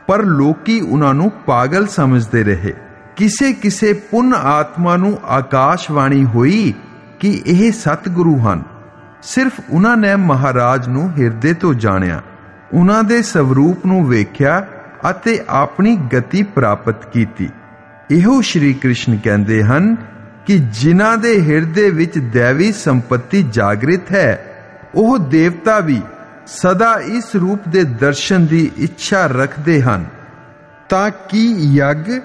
ਪਰ ਲੋਕੀ ਉਹਨਾਂ ਨੂੰ ਪਾਗਲ ਸਮਝਦੇ ਰਹੇ। ਕਿਸੇ ਕਿਸੇ ਪੁੰਨ ਆਤਮਾ ਨੂੰ ਆਕਾਸ਼ਵਾਣੀ ਹੋਈ ਕਿ ਇਹ ਸਤਿਗੁਰੂ ਹਨ। ਸਿਰਫ ਉਹਨਾਂ ਨੇ ਮਹਾਰਾਜ ਨੂੰ ਹਿਰਦੇ ਤੋਂ ਜਾਣਿਆ। ਉਹਨਾਂ ਦੇ ਸਵਰੂਪ ਨੂੰ ਵੇਖਿਆ ਅਤੇ ਆਪਣੀ ਗਤੀ ਪ੍ਰਾਪਤ ਕੀਤੀ। ਇਹੋ ਸ਼੍ਰੀ ਕ੍ਰਿਸ਼ਨ ਕਹਿੰਦੇ ਹਨ ਕਿ ਜਿਨ੍ਹਾਂ ਦੇ ਹਿਰਦੇ ਵਿੱਚ ਦੇਵੀ ਸੰਪਤੀ ਜਾਗਰਿਤ ਹੈ, ਉਹ ਦੇਵਤਾ ਵੀ ਸਦਾ ਇਸ ਰੂਪ ਦੇ ਦਰਸ਼ਨ ਦੀ ਇੱਛਾ ਰੱਖਦੇ ਹਨ। ਤਾਂ ਕਿ ਯੱਗ,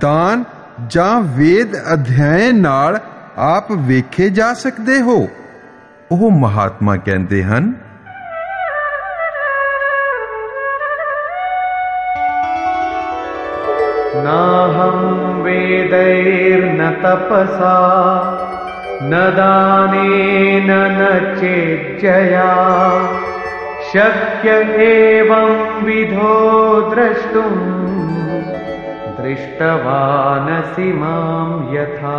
ਦਾਨ ਜਾਂ ਵੇਦ ਅਧਿਐਨ ਨਾਲ ਆਪ ਵੇਖੇ ਜਾ ਸਕਦੇ ਹੋ? ਉਹ ਮਹਾਤਮਾ ਕਹਿੰਦੇ ਹਨ नाहं वेदैर्न तपसा न दानेन न चेज्जया शक्य एवं विधो द्रष्टुम् दृष्टवानसि मां यथा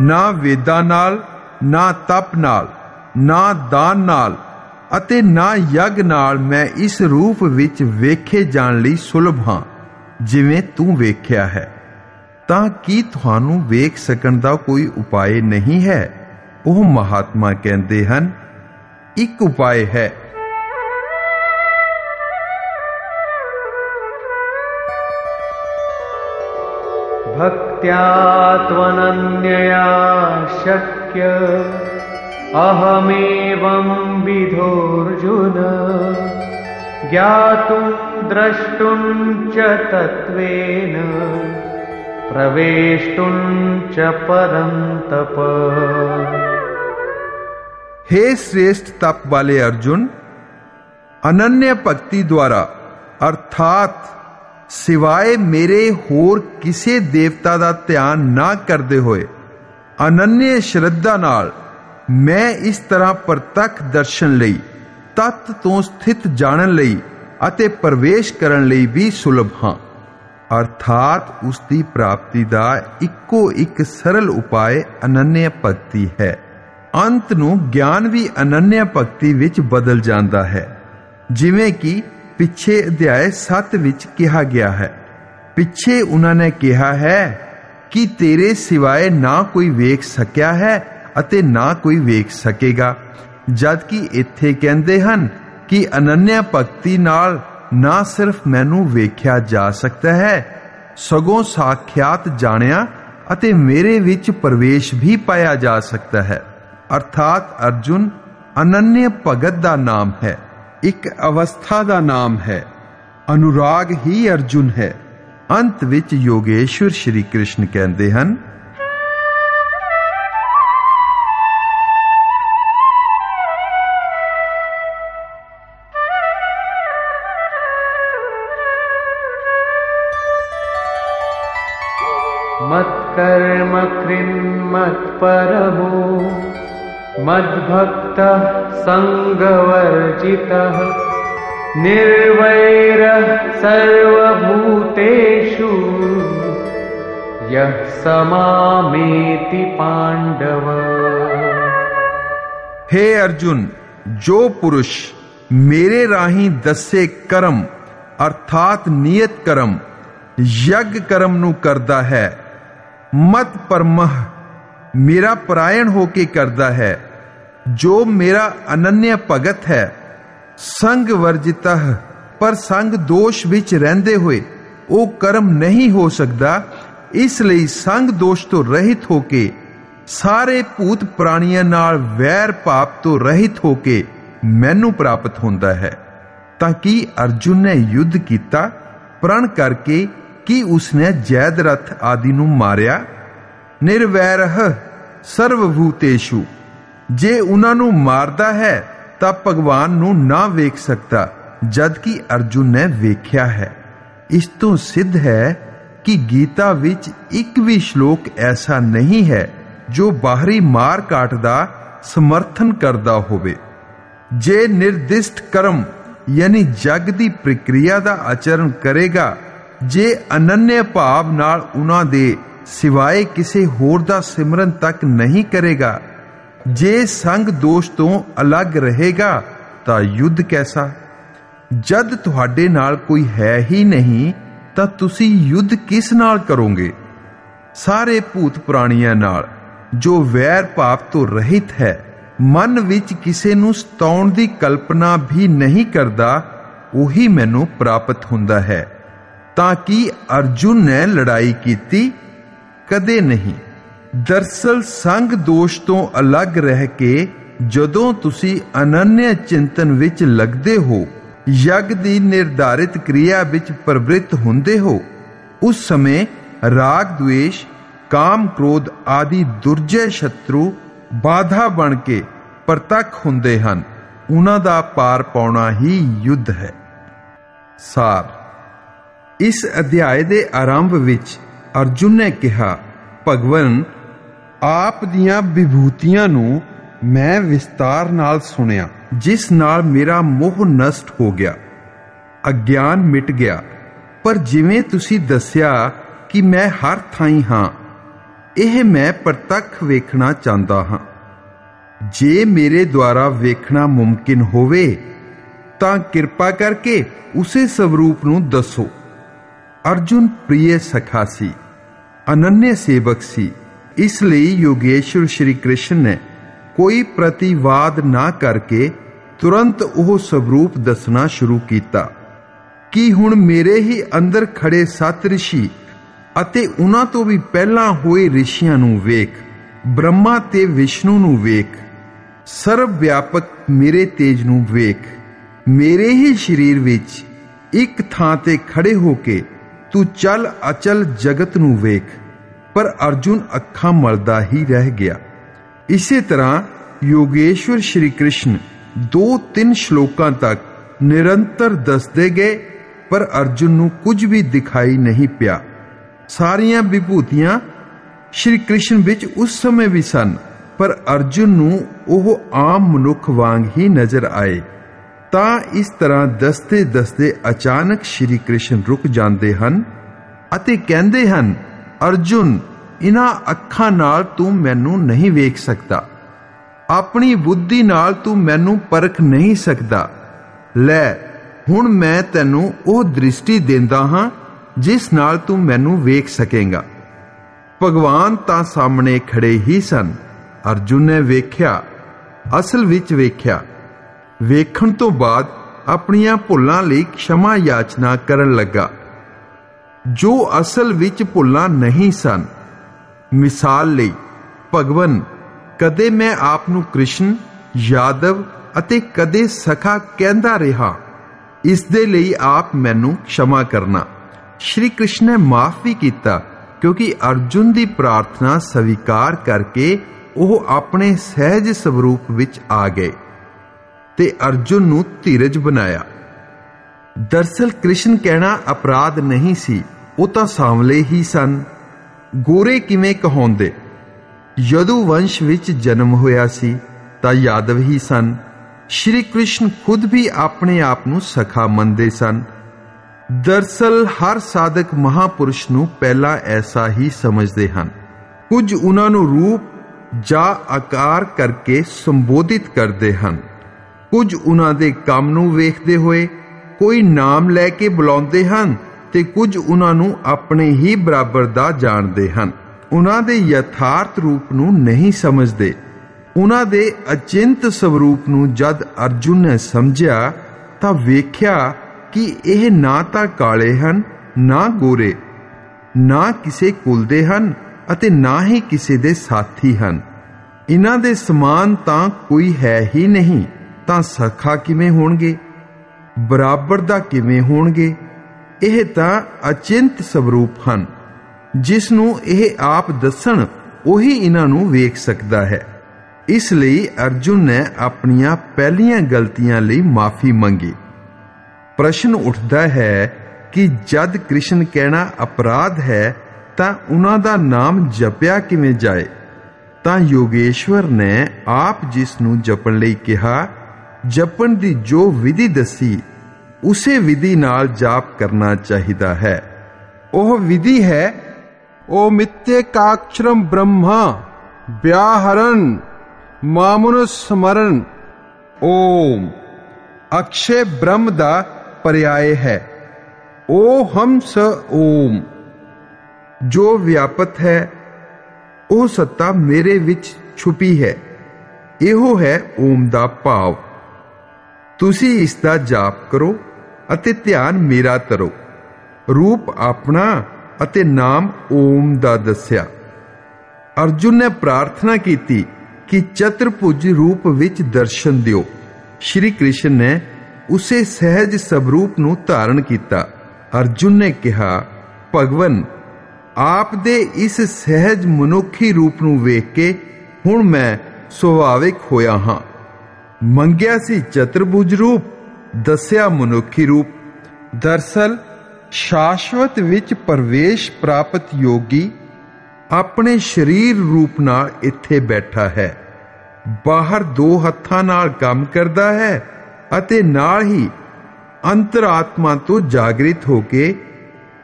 ਨਾ ਵੇਦਾਂ ਨਾਲ ਨਾ ਤਪ ਨਾਲ ਨਾ ਦਾਨ ਨਾਲ ਅਤੇ ਨਾ ਯੱਗ ਨਾਲ ਮੈਂ ਇਸ ਰੂਪ ਵਿੱਚ ਵੇਖੇ ਜਾਣ ਲਈ ਸੁਲਭ ਹਾਂ ਜਿਵੇਂ ਤੂੰ ਵੇਖਿਆ ਹੈ ਤਾਂ ਕੀ ਤੁਹਾਨੂੰ ਵੇਖ ਸਕਣ ਦਾ ਕੋਈ ਉਪਾਏ ਨਹੀਂ ਹੈ ਉਹ ਮਹਾਤਮਾ ਕਹਿੰਦੇ ਹਨ ਇੱਕ ਉਪਾਏ ਹੈ भक्त्या त्वनन्यया शक्य अहमेवं विधोऽर्जुन ज्ञातुं द्रष्टुं च तत्त्वेन प्रवेष्टुं च परन्तप हे श्रेष्ठ तप वाले अर्जुन अनन्य भक्ति द्वारा अर्थात ਸਿਵਾਏ ਮੇਰੇ ਹੋਰ ਕਿਸੇ ਦੇਵਤਾ ਦਾ ਧਿਆਨ ਨਾ ਕਰਦੇ ਹੋਏ ਅਨੰਨਯ ਸ਼ਰਧਾ ਨਾਲ ਮੈਂ ਇਸ ਤਰ੍ਹਾਂ ਪ੍ਰਤੱਖ ਦਰਸ਼ਨ ਲਈ ਤਤ ਤੋਂ ਸਥਿਤ ਜਾਣਨ ਲਈ ਅਤੇ ਪ੍ਰਵੇਸ਼ ਕਰਨ ਲਈ ਵੀ ਸੁਲਭ ਹਾਂ। ਅਰਥਾਤ ਉਸ ਦੀ ਪ੍ਰਾਪਤੀ ਦਾ ਇੱਕੋ ਇੱਕ ਸਰਲ ਉਪਾਏ ਅਨੰਨਯ ਭਗਤੀ ਹੈ। ਅੰਤ ਨੂੰ ਗਿਆਨ ਵੀ ਅਨੰਨਯ ਭਗਤੀ ਵਿੱਚ ਬਦਲ ਜਾਂਦਾ ਹੈ। ਜਿਵੇਂ ਕਿ ਪਿੱਛੇ ਅਧਿਆਇ 7 ਵਿੱਚ ਕਿਹਾ ਗਿਆ ਹੈ। ਪਿੱਛੇ ਉਹਨਾਂ ਨੇ ਕਿਹਾ ਹੈ ਕਿ ਤੇਰੇ ਸਿਵਾਏ ਨਾ ਕੋਈ ਵੇਖ ਸਕਿਆ ਹੈ ਅਤੇ ਨਾ ਕੋਈ ਵੇਖ ਸਕੇਗਾ। ਜਦ ਕਿ ਇੱਥੇ ਕਹਿੰਦੇ ਹਨ ਕਿ ਅਨੰਨਿਆ ਭਗਤੀ ਨਾਲ ਨਾ ਸਿਰਫ ਮੈਨੂੰ ਵੇਖਿਆ ਜਾ ਸਕਦਾ ਹੈ, ਸਗੋਂ ਸਾਖਿਆਤ ਜਾਣਿਆ ਅਤੇ ਮੇਰੇ ਵਿੱਚ ਪ੍ਰਵੇਸ਼ ਵੀ ਪਾਇਆ ਜਾ ਸਕਦਾ ਹੈ। ਅਰਥਾਤ ਅਰਜੁਨ, ਅਨੰਨਿਆ ਭਗਤ ਦਾ ਨਾਮ ਹੈ, ਇੱਕ ਅਵਸਥਾ ਦਾ ਨਾਮ ਹੈ, ਅਨੁਰਾਗ ਹੀ ਅਰਜੁਨ ਹੈ। ਅੰਤ ਵਿੱਚ ਯੋਗੇਸ਼ਵਰ ਸ਼੍ਰੀ ਕ੍ਰਿਸ਼ਨ ਕਹਿੰਦੇ ਹਨ विन्मत्परमो मद्भक्त संगवर्जि निर्वैर सर्वभूतेषु यः समामेति हे अर्जुन, जो पुरुष मेरे राही दसे कर्म, अर्थात नियत कर्म, यज्ञ कर्म नु करता है ਮਤ ਪਰਮਹ, ਮੇਰਾ ਪਰਾਇਣ ਹੋ ਕੇ ਕਰਦਾ ਹੈ, ਜੋ ਮੇਰਾ ਅਨੰਨਿਆ ਭਗਤ ਹੈ। ਸੰਗ ਵਰਜਿਤਹ, ਪਰ ਸੰਗ ਦੋਸ਼ ਵਿੱਚ ਰਹਿੰਦੇ ਹੋਏ ਉਹ ਕਰਮ ਨਹੀਂ ਹੋ ਸਕਦਾ, ਇਸ ਲਈ ਸੰਗ ਦੋਸ਼ ਤੋਂ ਰਹਿਤ ਹੋ ਕੇ, ਸਾਰੇ ਭੂਤ ਪ੍ਰਾਣੀਆਂ ਨਾਲ ਵੈਰ ਭਾਵ ਤੋਂ ਰਹਿਤ ਹੋ ਕੇ ਮੈਨੂੰ ਪ੍ਰਾਪਤ ਹੁੰਦਾ ਹੈ। ਤਾਂ ਕਿ ਅਰਜੁਨ ਨੇ ਯੁੱਧ ਕੀਤਾ, ਪ੍ਰਣ ਕਰਕੇ ਕਿ ਉਸਨੇ ਜੈਦਰਥ ਆਦਿ ਨੂੰ ਮਾਰਿਆ? ਨਿਰਵੈਰਹ ਸਰਵਭੂਤੇਸ਼ੂ, ਜੇ ਉਹਨਾਂ ਨੂੰ ਮਾਰਦਾ ਹੈ, ਤਾਂ ਭਗਵਾਨ ਨੂੰ ਨਾ ਵੇਖ ਸਕਦਾ ਜਦ ਕਿ ਅਰਜੁਨ ਨੇ ਵੇਖਿਆ ਹੈ। ਇਸ ਤੋਂ ਸਿੱਧ ਹੈ ਕਿ ਗੀਤਾ ਵਿੱਚ ਇੱਕ ਵੀ ਸ਼ਲੋਕ ਐਸਾ ਨਹੀਂ ਹੈ, ਜੋ ਬਾਹਰੀ ਮਾਰ ਕਾਟ ਦਾ ਸਮਰਥਨ ਕਰਦਾ ਹੋਵੇ। ਜੇ ਨਿਰਦਿਸ਼ਟ ਕਰਮ, ਯਾਨੀ ਜਗ ਦੀ ਪ੍ਰਕਿਰਿਆ ਦਾ ਆਚਰਣ ਕਰੇਗਾ ਜੇ ਅਨੰਨਯ ਭਾਵ ਨਾਲ ਉਹਨਾਂ ਦੇ ਸਿਵਾਏ ਕਿਸੇ ਹੋਰ ਦਾ ਸਿਮਰਨ ਤੱਕ ਨਹੀਂ ਕਰੇਗਾ, ਜੇ ਸੰਗ ਦੋਸ਼ ਤੋਂ ਅਲੱਗ ਰਹੇਗਾ, ਤਾਂ ਯੁੱਧ ਕੈਸਾ? ਜਦ ਤੁਹਾਡੇ ਨਾਲ ਕੋਈ ਹੈ ਹੀ ਨਹੀਂ, ਤਾਂ ਤੁਸੀਂ ਯੁੱਧ ਕਿਸ ਨਾਲ ਕਰੋਗੇ? ਸਾਰੇ ਭੂਤ ਪ੍ਰਾਣੀਆਂ ਨਾਲ, ਜੋ ਵੈਰ ਭਾਵ ਤੋਂ ਰਹਿਤ ਹੈ, ਮਨ ਵਿੱਚ ਕਿਸੇ ਨੂੰ ਸਤਾਉਣ ਦੀ ਕਲਪਨਾ ਵੀ ਨਹੀਂ ਕਰਦਾ, ਉਹੀ ਮੈਨੂੰ ਪ੍ਰਾਪਤ ਹੁੰਦਾ ਹੈ। ਤਾਂ ਕਿ ਅਰਜੁਨ ਨੇ ਲੜਾਈ ਕੀਤੀ ਕਦੇ ਨਹੀਂ ਦਰਸਲ ਸੰਗ ਦੋਸ਼ ਤੋਂ ਅਲੱਗ ਰਹਿ ਕੇ ਜਦੋਂ ਤੁਸੀਂ ਅਨੰਨਿਆ ਚਿੰਤਨ ਵਿੱਚ ਲੱਗਦੇ ਹੋ ਯਗ ਦੀ ਨਿਰਧਾਰਿਤ ਕਿਰਿਆ ਵਿੱਚ ਪ੍ਰਵਿਰਤ ਹੁੰਦੇ ਹੋ ਉਸ ਸਮੇਂ ਰਾਗ ద్వේਸ਼ ਕਾਮ ਕ੍ਰੋਧ ਆਦਿ ਦੁਰਜੇ ਸ਼ਤਰੂ ਬਾਧਾ ਬਣ ਕੇ ਪ੍ਰਤੱਖ ਹੁੰਦੇ ਹਨ ਉਹਨਾਂ ਦਾ ਪਾਰ ਪਾਉਣਾ ਹੀ ਯੁੱਧ ਹੈ ਸਾਰ ਇਸ ਅਧਿਆਇ ਦੇ ਆਰੰਭ ਵਿੱਚ ਅਰਜੁਨ ਨੇ ਕਿਹਾ, ਭਗਵਨ, ਆਪ ਦੀਆਂ ਵਿਭੂਤੀਆਂ ਨੂੰ ਮੈਂ ਵਿਸਤਾਰ ਨਾਲ ਸੁਣਿਆ, ਜਿਸ ਨਾਲ ਮੇਰਾ ਮੋਹ ਨਸ਼ਟ ਹੋ ਗਿਆ, ਅਗਿਆਨ ਮਿਟ ਗਿਆ। ਪਰ ਜਿਵੇਂ ਤੁਸੀਂ ਦੱਸਿਆ ਕਿ ਮੈਂ ਹਰ ਥਾਈ ਹਾਂ, ਇਹ ਮੈਂ ਪ੍ਰਤੱਖ ਵੇਖਣਾ ਚਾਹੁੰਦਾ ਹਾਂ। ਜੇ ਮੇਰੇ ਦੁਆਰਾ ਵੇਖਣਾ ਮੁਮਕਿਨ ਹੋਵੇ, ਤਾਂ ਕਿਰਪਾ ਕਰਕੇ ਉਸੇ ਸਵਰੂਪ ਨੂੰ ਦੱਸੋ। ਅਰਜੁਨ ਪ੍ਰਿਯ ਸਖਾ ਸੀ, ਅਨੰਨਯ ਸੇਵਕ ਸੀ। ਇਸ ਲਈ ਯੋਗੇਸ਼ਵਰ ਸ਼੍ਰੀ ਕ੍ਰਿਸ਼ਨ ਨੇ ਕੋਈ ਪ੍ਰਤੀਵਾਦ ਨਾ ਕਰਕੇ ਤੁਰੰਤ ਉਹ ਸਵਰੂਪ ਦੱਸਣਾ ਸ਼ੁਰੂ ਕੀਤਾ ਕਿ ਹੁਣ ਮੇਰੇ ਹੀ ਅੰਦਰ ਖੜੇ ਸੱਤ ਰਿਸ਼ੀ ਅਤੇ ਉਹਨਾਂ ਤੋਂ ਵੀ ਪਹਿਲਾਂ ਹੋਏ ਰਿਸ਼ੀਆਂ ਨੂੰ ਵੇਖ, ਬ੍ਰਹਮਾ ਤੇ ਵਿਸ਼ਨੂੰ ਨੂੰ ਵੇਖ ਸਰਵ ਵਿਆਪਕ ਮੇਰੇ ਤੇਜ ਨੂੰ ਵੇਖ। ਮੇਰੇ ਹੀ ਸਰੀਰ ਵਿੱਚ ਇੱਕ ਥਾਂ ਤੇ ਖੜੇ ਹੋ ਕੇ ਤੂੰ ਚੱਲ ਅਚਲ ਜਗਤ ਨੂੰ ਵੇਖ, ਪਰ ਅਰਜੁਨ ਅੱਖਾਂ ਮਲਦਾ ਹੀ ਰਹਿ ਗਿਆ। ਇਸੇ ਤਰ੍ਹਾਂ ਯੋਗੇਸ਼ਵਰ ਸ਼੍ਰੀ ਕ੍ਰਿਸ਼ਨ ਦੋ ਤਿੰਨ ਸ਼ਲੋਕਾਂ ਤੱਕ ਨਿਰੰਤਰ ਦੱਸਦੇ ਗਏ, ਪਰ ਅਰਜੁਨ ਨੂੰ ਕੁਝ ਵੀ ਦਿਖਾਈ ਨਹੀਂ ਪਿਆ। ਸਾਰੀਆਂ ਵਿਭੂਤੀਆਂ ਸ਼੍ਰੀ ਕ੍ਰਿਸ਼ਨ ਵਿੱਚ ਉਸ ਸਮੇਂ ਵੀ ਸਨ, ਪਰ ਅਰਜੁਨ ਨੂੰ ਉਹ ਆਮ ਮਨੁੱਖ ਵਾਂਗ ਹੀ ਨਜ਼ਰ ਆਏ। ਤਾਂ ਇਸ ਤਰ੍ਹਾਂ ਦਸਤੇ ਦਸਤੇ ਅਚਾਨਕ ਸ਼੍ਰੀ ਕ੍ਰਿਸ਼ਨ ਰੁਕ ਜਾਂਦੇ ਹਨ ਅਤੇ ਕਹਿੰਦੇ ਹਨ, ਅਰਜੁਨ, ਇਨ੍ਹਾਂ ਅੱਖਾਂ ਨਾਲ ਤੂੰ ਮੈਨੂੰ ਨਹੀਂ ਵੇਖ ਸਕਦਾ। ਆਪਣੀ ਬੁੱਧੀ ਨਾਲ ਤੂੰ ਮੈਨੂੰ ਪਰਖ ਨਹੀਂ ਸਕਦਾ। ਲੈ, ਹੁਣ ਮੈਂ ਤੈਨੂੰ ਉਹ ਦ੍ਰਿਸ਼ਟੀ ਦਿੰਦਾ ਹਾਂ, ਜਿਸ ਨਾਲ ਤੂੰ ਮੈਨੂੰ ਵੇਖ ਸਕੇਗਾ। ਭਗਵਾਨ ਤਾਂ ਸਾਹਮਣੇ ਖੜੇ ਹੀ ਸਨ। ਅਰਜੁਨ ਨੇ ਵੇਖਿਆ, ਅਸਲ ਵਿੱਚ ਵੇਖਿਆ। ਵੇਖਣ ਤੋਂ ਬਾਅਦ ਆਪਣੀਆਂ ਭੁੱਲਾਂ ਲਈ ਖਿਮਾ ਯਾਚਨਾ ਕਰਨ ਲੱਗਾ। ਜੋ ਅਸਲ ਵਿੱਚ ਭੁੱਲਾਂ ਨਹੀਂ ਸਨ, ਮਿਸਾਲ ਲਈ, ਭਗਵਨ, ਕਦੇ ਮੈਂ ਆਪ ਨੂੰ ਕ੍ਰਿਸ਼ਨ, ਯਾਦਵ ਅਤੇ ਕਦੇ ਸਖਾ ਕਹਿੰਦਾ ਰਿਹਾ, ਇਸ ਦੇ ਲਈ ਆਪ ਮੈਨੂੰ ਖਿਮਾ ਕਰਨਾ। ਸ਼੍ਰੀ ਕ੍ਰਿਸ਼ਨ ਨੇ ਮਾਫ ਵੀ ਕੀਤਾ, ਕਿਉਂਕਿ ਅਰਜੁਨ ਦੀ ਪ੍ਰਾਰਥਨਾ ਸਵੀਕਾਰ ਕਰਕੇ ਉਹ ਆਪਣੇ ਸਹਿਜ ਸਵਰੂਪ ਵਿੱਚ ਆ ਗਏ। ਤੇ ਅਰਜੁਨ ਨੂੰ ਧੀਰਜ ਬਣਾਇਆ। ਦਰਸਲ ਕ੍ਰਿਸ਼ਨ ਕਹਿਣਾ ਅਪਰਾਧ ਨਹੀਂ ਸੀ, ਉਹ ਤਾਂ ਸਾਂਵਲੇ ਹੀ ਸਨ। ਗੋਰੇ ਕਿਵੇਂ ਕਹਾਉਂਦੇ? ਯਦੂ ਵੰਸ਼ ਵਿੱਚ ਜਨਮ ਹੋਇਆ ਸੀ, ਤਾਂ ਯਾਦਵ ਹੀ ਸਨ। ਸ਼੍ਰੀ ਕ੍ਰਿਸ਼ਨ ਖੁਦ ਵੀ ਆਪਣੇ ਆਪ ਨੂੰ ਸਖਾ ਮੰਨਦੇ ਸਨ। ਦਰਸਲ ਹਰ ਸਾਧਕ ਮਹਾਪੁਰਸ਼ ਨੂੰ ਪਹਿਲਾਂ ਐਸਾ ਹੀ ਸਮਝਦੇ ਹਨ। ਕੁਝ ਉਹਨਾਂ ਨੂੰ ਰੂਪ ਜਾਂ ਆਕਾਰ ਕਰਕੇ ਸੰਬੋਧਿਤ ਕਰਦੇ ਹਨ। ਕੁਝ ਉਹਨਾਂ ਦੇ ਕੰਮ ਨੂੰ ਵੇਖਦੇ ਹੋਏ ਕੋਈ ਨਾਮ ਲੈ ਕੇ ਬੁਲਾਉਂਦੇ ਹਨ ਤੇ ਕੁਝ ਉਹਨਾਂ ਨੂੰ ਆਪਣੇ ਹੀ ਬਰਾਬਰ ਦਾ ਜਾਣਦੇ ਹਨ। ਉਹਨਾਂ ਦੇ ਯਥਾਰਥ ਰੂਪ ਨੂੰ ਨਹੀਂ ਸਮਝਦੇ। ਉਹਨਾਂ ਦੇ ਅਚਿੰਤ ਸਵਰੂਪ ਨੂੰ ਜਦ ਅਰਜੁਨ ਨੇ ਸਮਝਿਆ ਤਾਂ ਵੇਖਿਆ ਕਿ ਇਹ ਨਾ ਤਾਂ ਕਾਲੇ ਹਨ, ਨਾ ਗੋਰੇ, ਨਾ ਕਿਸੇ ਕੁਲ ਦੇ ਹਨ ਅਤੇ ਨਾ ਹੀ ਕਿਸੇ ਦੇ ਸਾਥੀ ਹਨ। ਇਹਨਾਂ ਦੇ ਸਮਾਨ ਤਾਂ ਕੋਈ ਹੈ ਹੀ ਨਹੀਂ। ਤਾਂ ਸਖਾ ਕਿਵੇਂ ਹੋਣਗੇ? ਬਰਾਬਰ ਦਾ ਕਿਵੇਂ ਹੋਣਗੇ? ਇਹ ਤਾਂ ਅਚਿੰਤ ਸਵਰੂਪ ਹਨ। ਜਿਸ ਨੂੰ ਇਹ ਆਪ ਦੱਸਣ, ਉਹੀ ਇਹਨਾਂ ਨੂੰ ਵੇਖ ਸਕਦਾ ਹੈ। ਇਸ ਲਈ ਅਰਜੁਨ ਨੇ ਆਪਣੀਆਂ ਪਹਿਲੀਆਂ ਗਲਤੀਆਂ ਲਈ ਮਾਫੀ ਮੰਗੀ। ਪ੍ਰਸ਼ਨ ਉੱਠਦਾ ਹੈ ਕਿ ਜਦ ਕ੍ਰਿਸ਼ਨ ਕਹਿਣਾ ਅਪਰਾਧ ਹੈ, ਤਾਂ ਉਹਨਾਂ ਦਾ ਨਾਮ ਜਪਿਆ ਕਿਵੇਂ ਜਾਏ? ਤਾਂ ਯੋਗੇਸ਼ਵਰ ਨੇ ਆਪ ਜਿਸ ਨੂੰ ਜਪਣ ਲਈ ਕਿਹਾ ਜਪਣ ਦੀ ਜੋ ਵਿਧੀ ਦਸੀ, ਉਸੇ ਵਿਧੀ ਨਾਲ ਜਾਪ ਕਰਨਾ ਚਾਹੀਦਾ ਹੈ। ਉਹ ਵਿਧੀ ਹੈ, ਓ ਮਿੱਤੇ ਕਾਕਸ਼ਰਮ ਬ੍ਰਹਮਾ ਵਿਆਹਰਨ ਮਾਮਨ ਸਮਰਨ ਓਮ। ਅਕਸ਼ੇ ਬ੍ਰਹਮ ਦਾ ਪਰਿਆਏ ਹੈ, ਓ ਹਮ ਸ ਓਮ। ਜੋ ਵਿਆਪਤ ਹੈ, ਉਹ ਸੱਤਾ ਮੇਰੇ ਵਿੱਚ ਛੁਪੀ ਹੈ, ਇਹੋ ਹੈ ਓਮ ਦਾ ਭਾਵ। ਤੁਸੀਂ ਇਸ ਦਾ ਜਾਪ ਕਰੋ ਅਤੇ ਧਿਆਨ ਮੇਰਾ ਤਰੋ। ਰੂਪ ਆਪਣਾ ਅਤੇ ਨਾਮ ਓਮ ਦਾ ਦੱਸਿਆ। ਅਰਜੁਨ ਨੇ ਪ੍ਰਾਰਥਨਾ ਕੀਤੀ ਕਿ ਚਤੁਰਭੁਜ ਰੂਪ ਵਿੱਚ ਦਰਸ਼ਨ ਦਿਓ। ਸ਼੍ਰੀ ਕ੍ਰਿਸ਼ਨ ਨੇ ਉਸੇ ਸਹਿਜ ਸਵਰੂਪ ਨੂੰ ਧਾਰਨ ਕੀਤਾ। ਅਰਜੁਨ ਨੇ ਕਿਹਾ, ਭਗਵਨ, ਆਪ ਦੇ ਇਸ ਸਹਿਜ ਮਨੁੱਖੀ ਰੂਪ ਨੂੰ ਵੇਖ ਕੇ ਹੁਣ ਮੈਂ ਸੁਭਾਵਿਕ ਹੋਇਆ ਹਾਂ। ਮੰਗਿਆ ਸੀ ਚਤੁਰਭੁਜ ਰੂਪ, ਦੱਸਿਆ ਮਨੁੱਖੀ ਰੂਪ। ਦਰਸਲ, ਸ਼ਾਸ਼ਵਤ ਵਿੱਚ ਪ੍ਰਵੇਸ਼ ਪ੍ਰਾਪਤ ਯੋਗੀ ਆਪਣੇ ਸਰੀਰ ਰੂਪ ਨਾਲ ਇੱਥੇ ਬੈਠਾ ਹੈ। ਬਾਹਰ ਦੋ ਹੱਥਾਂ ਨਾਲ ਕੰਮ ਕਰਦਾ ਹੈ ਅਤੇ ਨਾਲ ਹੀ ਅੰਤਰਾਤਮਾ ਤੋਂ ਜਾਗਰਿਤ ਹੋ ਕੇ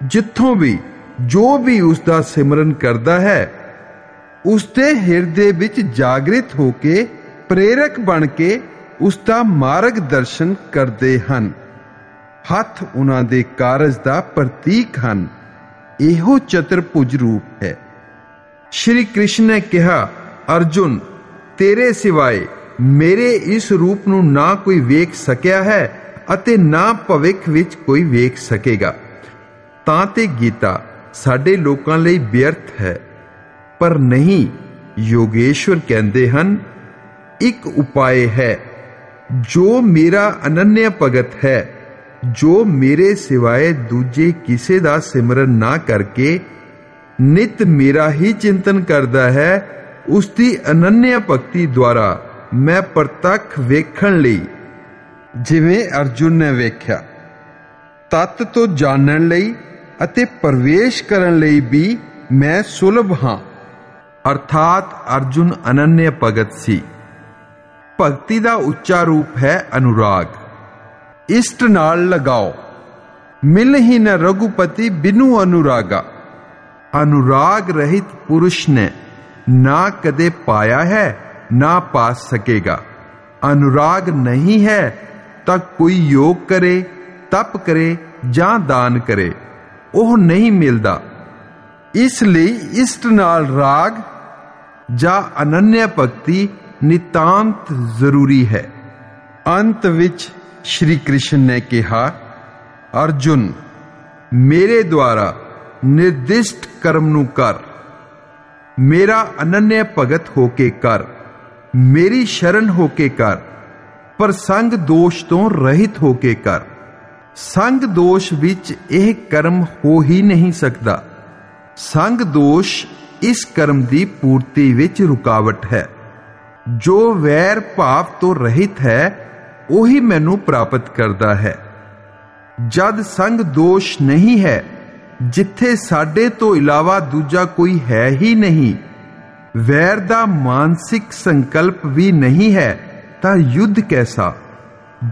ਜਿੱਥੋਂ ਵੀ, ਜੋ ਵੀ ਉਸ ਦਾ ਸਿਮਰਨ ਕਰਦਾ ਹੈ ਉਸ ਦੇ ਹਿਰਦੇ ਵਿੱਚ ਜਾਗਰਿਤ ਹੋ ਕੇ ਪ੍ਰੇਰਕ ਬਣ ਕੇ ਉਸ ਦਾ ਮਾਰਗ ਦਰਸ਼ਨ ਕਰਦੇ ਹਨ। ਹੱਥ ਉਹਨਾਂ ਦੇ ਕਾਰਜ ਦਾ ਪ੍ਰਤੀਕ ਹਨ। ਇਹੋ ਚਤੁਰਭੁਜ ਰੂਪ ਹੈ। ਸ਼੍ਰੀ ਕ੍ਰਿਸ਼ਨ ਨੇ ਕਿਹਾ, ਅਰਜੁਨ, ਤੇਰੇ ਸਿਵਾਏ ਮੇਰੇ ਇਸ ਰੂਪ ਨੂੰ ਨਾ ਕੋਈ ਵੇਖ ਸਕਿਆ ਹੈ ਅਤੇ ਨਾ ਭਵਿੱਖ ਵਿੱਚ ਕੋਈ ਵੇਖ ਸਕੇਗਾ। ਤਾਂ ਤੇ ਗੀਤਾ ਸਾਡੇ ਲੋਕਾਂ ਲਈ ਬੇਅਰਥ ਹੈ। ਪਰ ਨਹੀਂ, ਯੋਗੇਸ਼ਵਰ ਕਹਿੰਦੇ ਹਨ ਇੱਕ ਉਪਾਏ ਹੈ। ਜੋ ਮੇਰਾ ਅਨੰਨਿਆ ਭਗਤ ਹੈ, ਜੋ ਮੇਰੇ ਸਿਵਾਏ ਦੂਜੇ ਕਿਸੇ ਦਾ ਸਿਮਰਨ ਨਾ ਕਰਕੇ ਨਿਤ ਮੇਰਾ ਹੀ ਚਿੰਤਨ ਕਰਦਾ ਹੈ, ਉਸ ਦੀ ਅਨੰਨਿਆ ਭਗਤੀ ਦੁਆਰਾ ਮੈਂ ਪ੍ਰਤੱਖ ਵੇਖਣ ਲਈ। ਜਿਵੇਂ ਅਰਜੁਨ ਨੇ ਵੇਖਿਆ, ਤਤ ਤੋਂ ਜਾਣਨ ਲਈ ਅਤੇ ਪ੍ਰਵੇਸ਼ ਕਰਨ ਲਈ ਵੀ ਮੈਂ ਸੁਲਭ ਹਾਂ। ਅਰਥਾਤ ਅਰਜੁਨ ਅਨੰਨਿਆ ਭਗਤ ਸੀ। ਭਗਤੀ ਦਾ ਉੱਚਾ ਰੂਪ ਹੈ ਅਨੁਰਾਗ। ਇਸ਼ਟ ਨਾਲ ਲਗਾਓ। ਮਿਲ ਹੀ ਨ ਰਘੁਪਤੀ ਬਿਨੂ ਅਨੁਰਾਗਾ। ਅਨੁਰਾਗ ਰਹਿਤ ਪੁਰਸ਼ ਨੇ ਨਾ ਕਦੇ ਪਾਇਆ ਹੈ, ਨਾ ਪਾ ਸਕੇਗਾ। ਅਨੁਰਾਗ ਨਹੀਂ ਹੈ ਤਾਂ ਕੋਈ ਯੋਗ ਕਰੇ, ਤਪ ਕਰੇ ਜਾਂ ਦਾਨ ਕਰੇ। ਉਹ ਨਹੀਂ ਮਿਲਦਾ। ਇਸ ਲਈ ਇਸ਼ਟ ਨਾਲ ਰਾਗ ਜਾਂ ਅਨੰਨਿਆ ਭਗਤੀ ਨਿਤਾਂਤ ਜ਼ਰੂਰੀ ਹੈ ਅੰਤ ਵਿੱਚ ਸ਼੍ਰੀ ਕ੍ਰਿਸ਼ਨ ਨੇ ਕਿਹਾ ਅਰਜੁਨ ਮੇਰੇ ਦੁਆਰਾ ਨਿਰਦਿਸ਼ਟ ਕਰਮ ਨੂੰ ਕਰ ਮੇਰਾ ਅਨੰਨਿਆ ਭਗਤ ਹੋ ਕੇ ਕਰ ਮੇਰੀ ਸ਼ਰਨ ਹੋ ਕੇ ਕਰ ਪਰ ਸੰਗ ਦੋਸ਼ ਤੋਂ ਰਹਿਤ ਹੋ ਕੇ ਕਰ ਸੰਗ ਦੋਸ਼ ਵਿੱਚ ਇਹ ਕਰਮ ਹੋ ਹੀ ਨਹੀਂ ਸਕਦਾ ਸੰਗ ਦੋਸ਼ ਇਸ ਕਰਮ ਦੀ ਪੂਰਤੀ ਵਿੱਚ ਰੁਕਾਵਟ ਹੈ ਜੋ ਵੈਰ ਭਾਵ ਤੋਂ ਰਹਿਤ ਹੈ, ਉਹੀ ਮੈਨੂੰ ਪ੍ਰਾਪਤ ਕਰਦਾ ਹੈ। ਜਦ ਸੰਗ ਦੋਸ਼ ਨਹੀਂ ਹੈ, ਜਿੱਥੇ ਸਾਡੇ ਤੋਂ ਇਲਾਵਾ ਦੂਜਾ ਕੋਈ ਹੈ ਹੀ ਨਹੀਂ, ਵੈਰ ਦਾ ਮਾਨਸਿਕ ਸੰਕਲਪ ਵੀ ਨਹੀਂ ਹੈ, ਤਾਂ ਯੁੱਧ ਕੈਸਾ?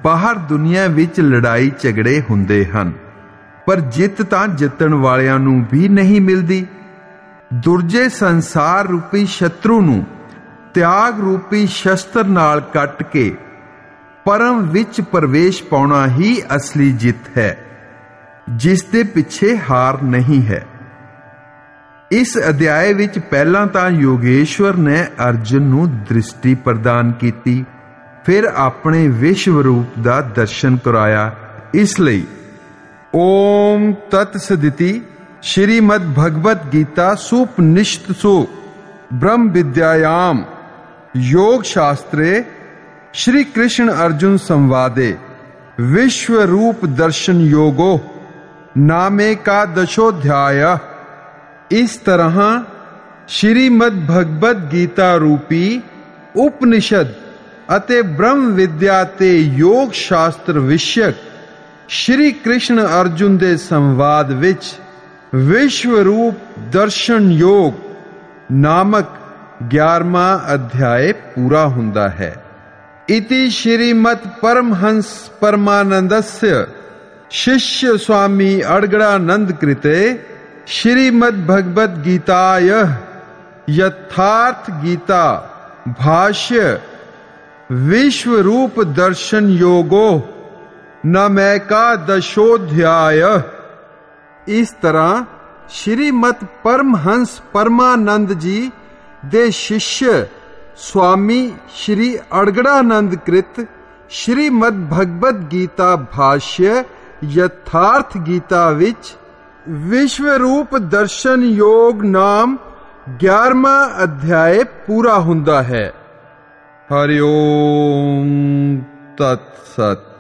ਬਾਹਰ ਦੁਨੀਆ ਵਿੱਚ ਲੜਾਈ ਝਗੜੇ ਹੁੰਦੇ ਹਨ, ਪਰ ਜਿੱਤ ਤਾਂ ਜਿੱਤਣ ਵਾਲਿਆਂ ਨੂੰ ਵੀ ਨਹੀਂ ਮਿਲਦੀ। ਦੁਰਜੇ ਸੰਸਾਰ ਰੂਪੀ ਸ਼ਤਰੂ ਨੂੰ ਤਿਆਗ ਰੂਪੀ ਸ਼ਸਤਰ ਨਾਲ ਕੱਟ ਕੇ ਪਰਮ ਵਿੱਚ ਪ੍ਰਵੇਸ਼ ਪਾਉਣਾ ਹੀ ਅਸਲੀ ਜਿੱਤ ਹੈ ਜਿਸ ਦੇ ਪਿੱਛੇ ਹਾਰ ਨਹੀਂ ਹੈ ਇਸ ਅਧਿਆਏ ਵਿੱਚ ਪਹਿਲਾਂ ਤਾਂ ਯੋਗੇਸ਼ਵਰ ਨੇ ਅਰਜੁਨ ਨੂੰ ਦ੍ਰਿਸ਼ਟੀ ਪ੍ਰਦਾਨ ਕੀਤੀ ਫਿਰ ਆਪਣੇ ਵਿਸ਼ਵ ਰੂਪ ਦਾ ਦਰਸ਼ਨ ਕਰਾਇਆ ਇਸ ਲਈ ਓਮ ਤਤ ਸਦਿਤੀ ਸ਼੍ਰੀਮਦ ਭਗਵਤ ਗੀਤਾ ਸੁਪਨਿਸ਼ਤ ਸੋ ब्रह्म विद्यायाम योग शास्त्रे श्री कृष्ण अर्जुन संवादे विश्व रूप दर्शन योगो नामे का दशोध्याय इस तरह श्रीमद भगवत गीता रूपी उपनिषद ਅਤੇ ਬ੍ਰਹਮ ਵਿਦਿਆ ਤੇ ਯੋਗ ਸ਼ਾਸਤਰ ਵਿਸ਼ਯਕ ਸ਼੍ਰੀ ਕ੍ਰਿਸ਼ਨ ਅਰਜੁਨ ਦੇ ਸੰਵਾਦ ਵਿੱਚ ਵਿਸ਼ਵ ਰੂਪ ਦਰਸ਼ਨ ਯੋਗ ਨਾਮਕ ग्यारवा अध्याय पूरा हुंदा है। इति श्रीमत परमहंस परमानन्दस्य शिष्य स्वामी अडगड़ानंद कृते श्रीमद भगवत गीताय यथार्थ गीता भाष्य विश्व रूप दर्शन योगो नमैकादशोध्याय इस तरह श्रीमत परमहंस परमानंद जी ਦੇ ਸ਼ਿਸ਼ ਸੁਆਮੀ ਸ਼੍ਰੀ ਅੜਗੜਾਨੰਦ ਕ੍ਰਿਤ ਸ਼੍ਰੀ ਭਗਵਦ ਗੀਤਾ ਭਾਸ਼ਯ ਯਥਾਰਥ ਗੀਤਾ ਵਿੱਚ ਵਿਸ਼ਵ ਰੂਪ ਦਰਸ਼ਨ ਯੋਗ ਨਾਮ 11ਵਾਂ ਅਧਿਆਇ ਪੂਰਾ ਹੁੰਦਾ ਹੈ। ਹਰਿ ਓਮ ਤਤ ਸਤ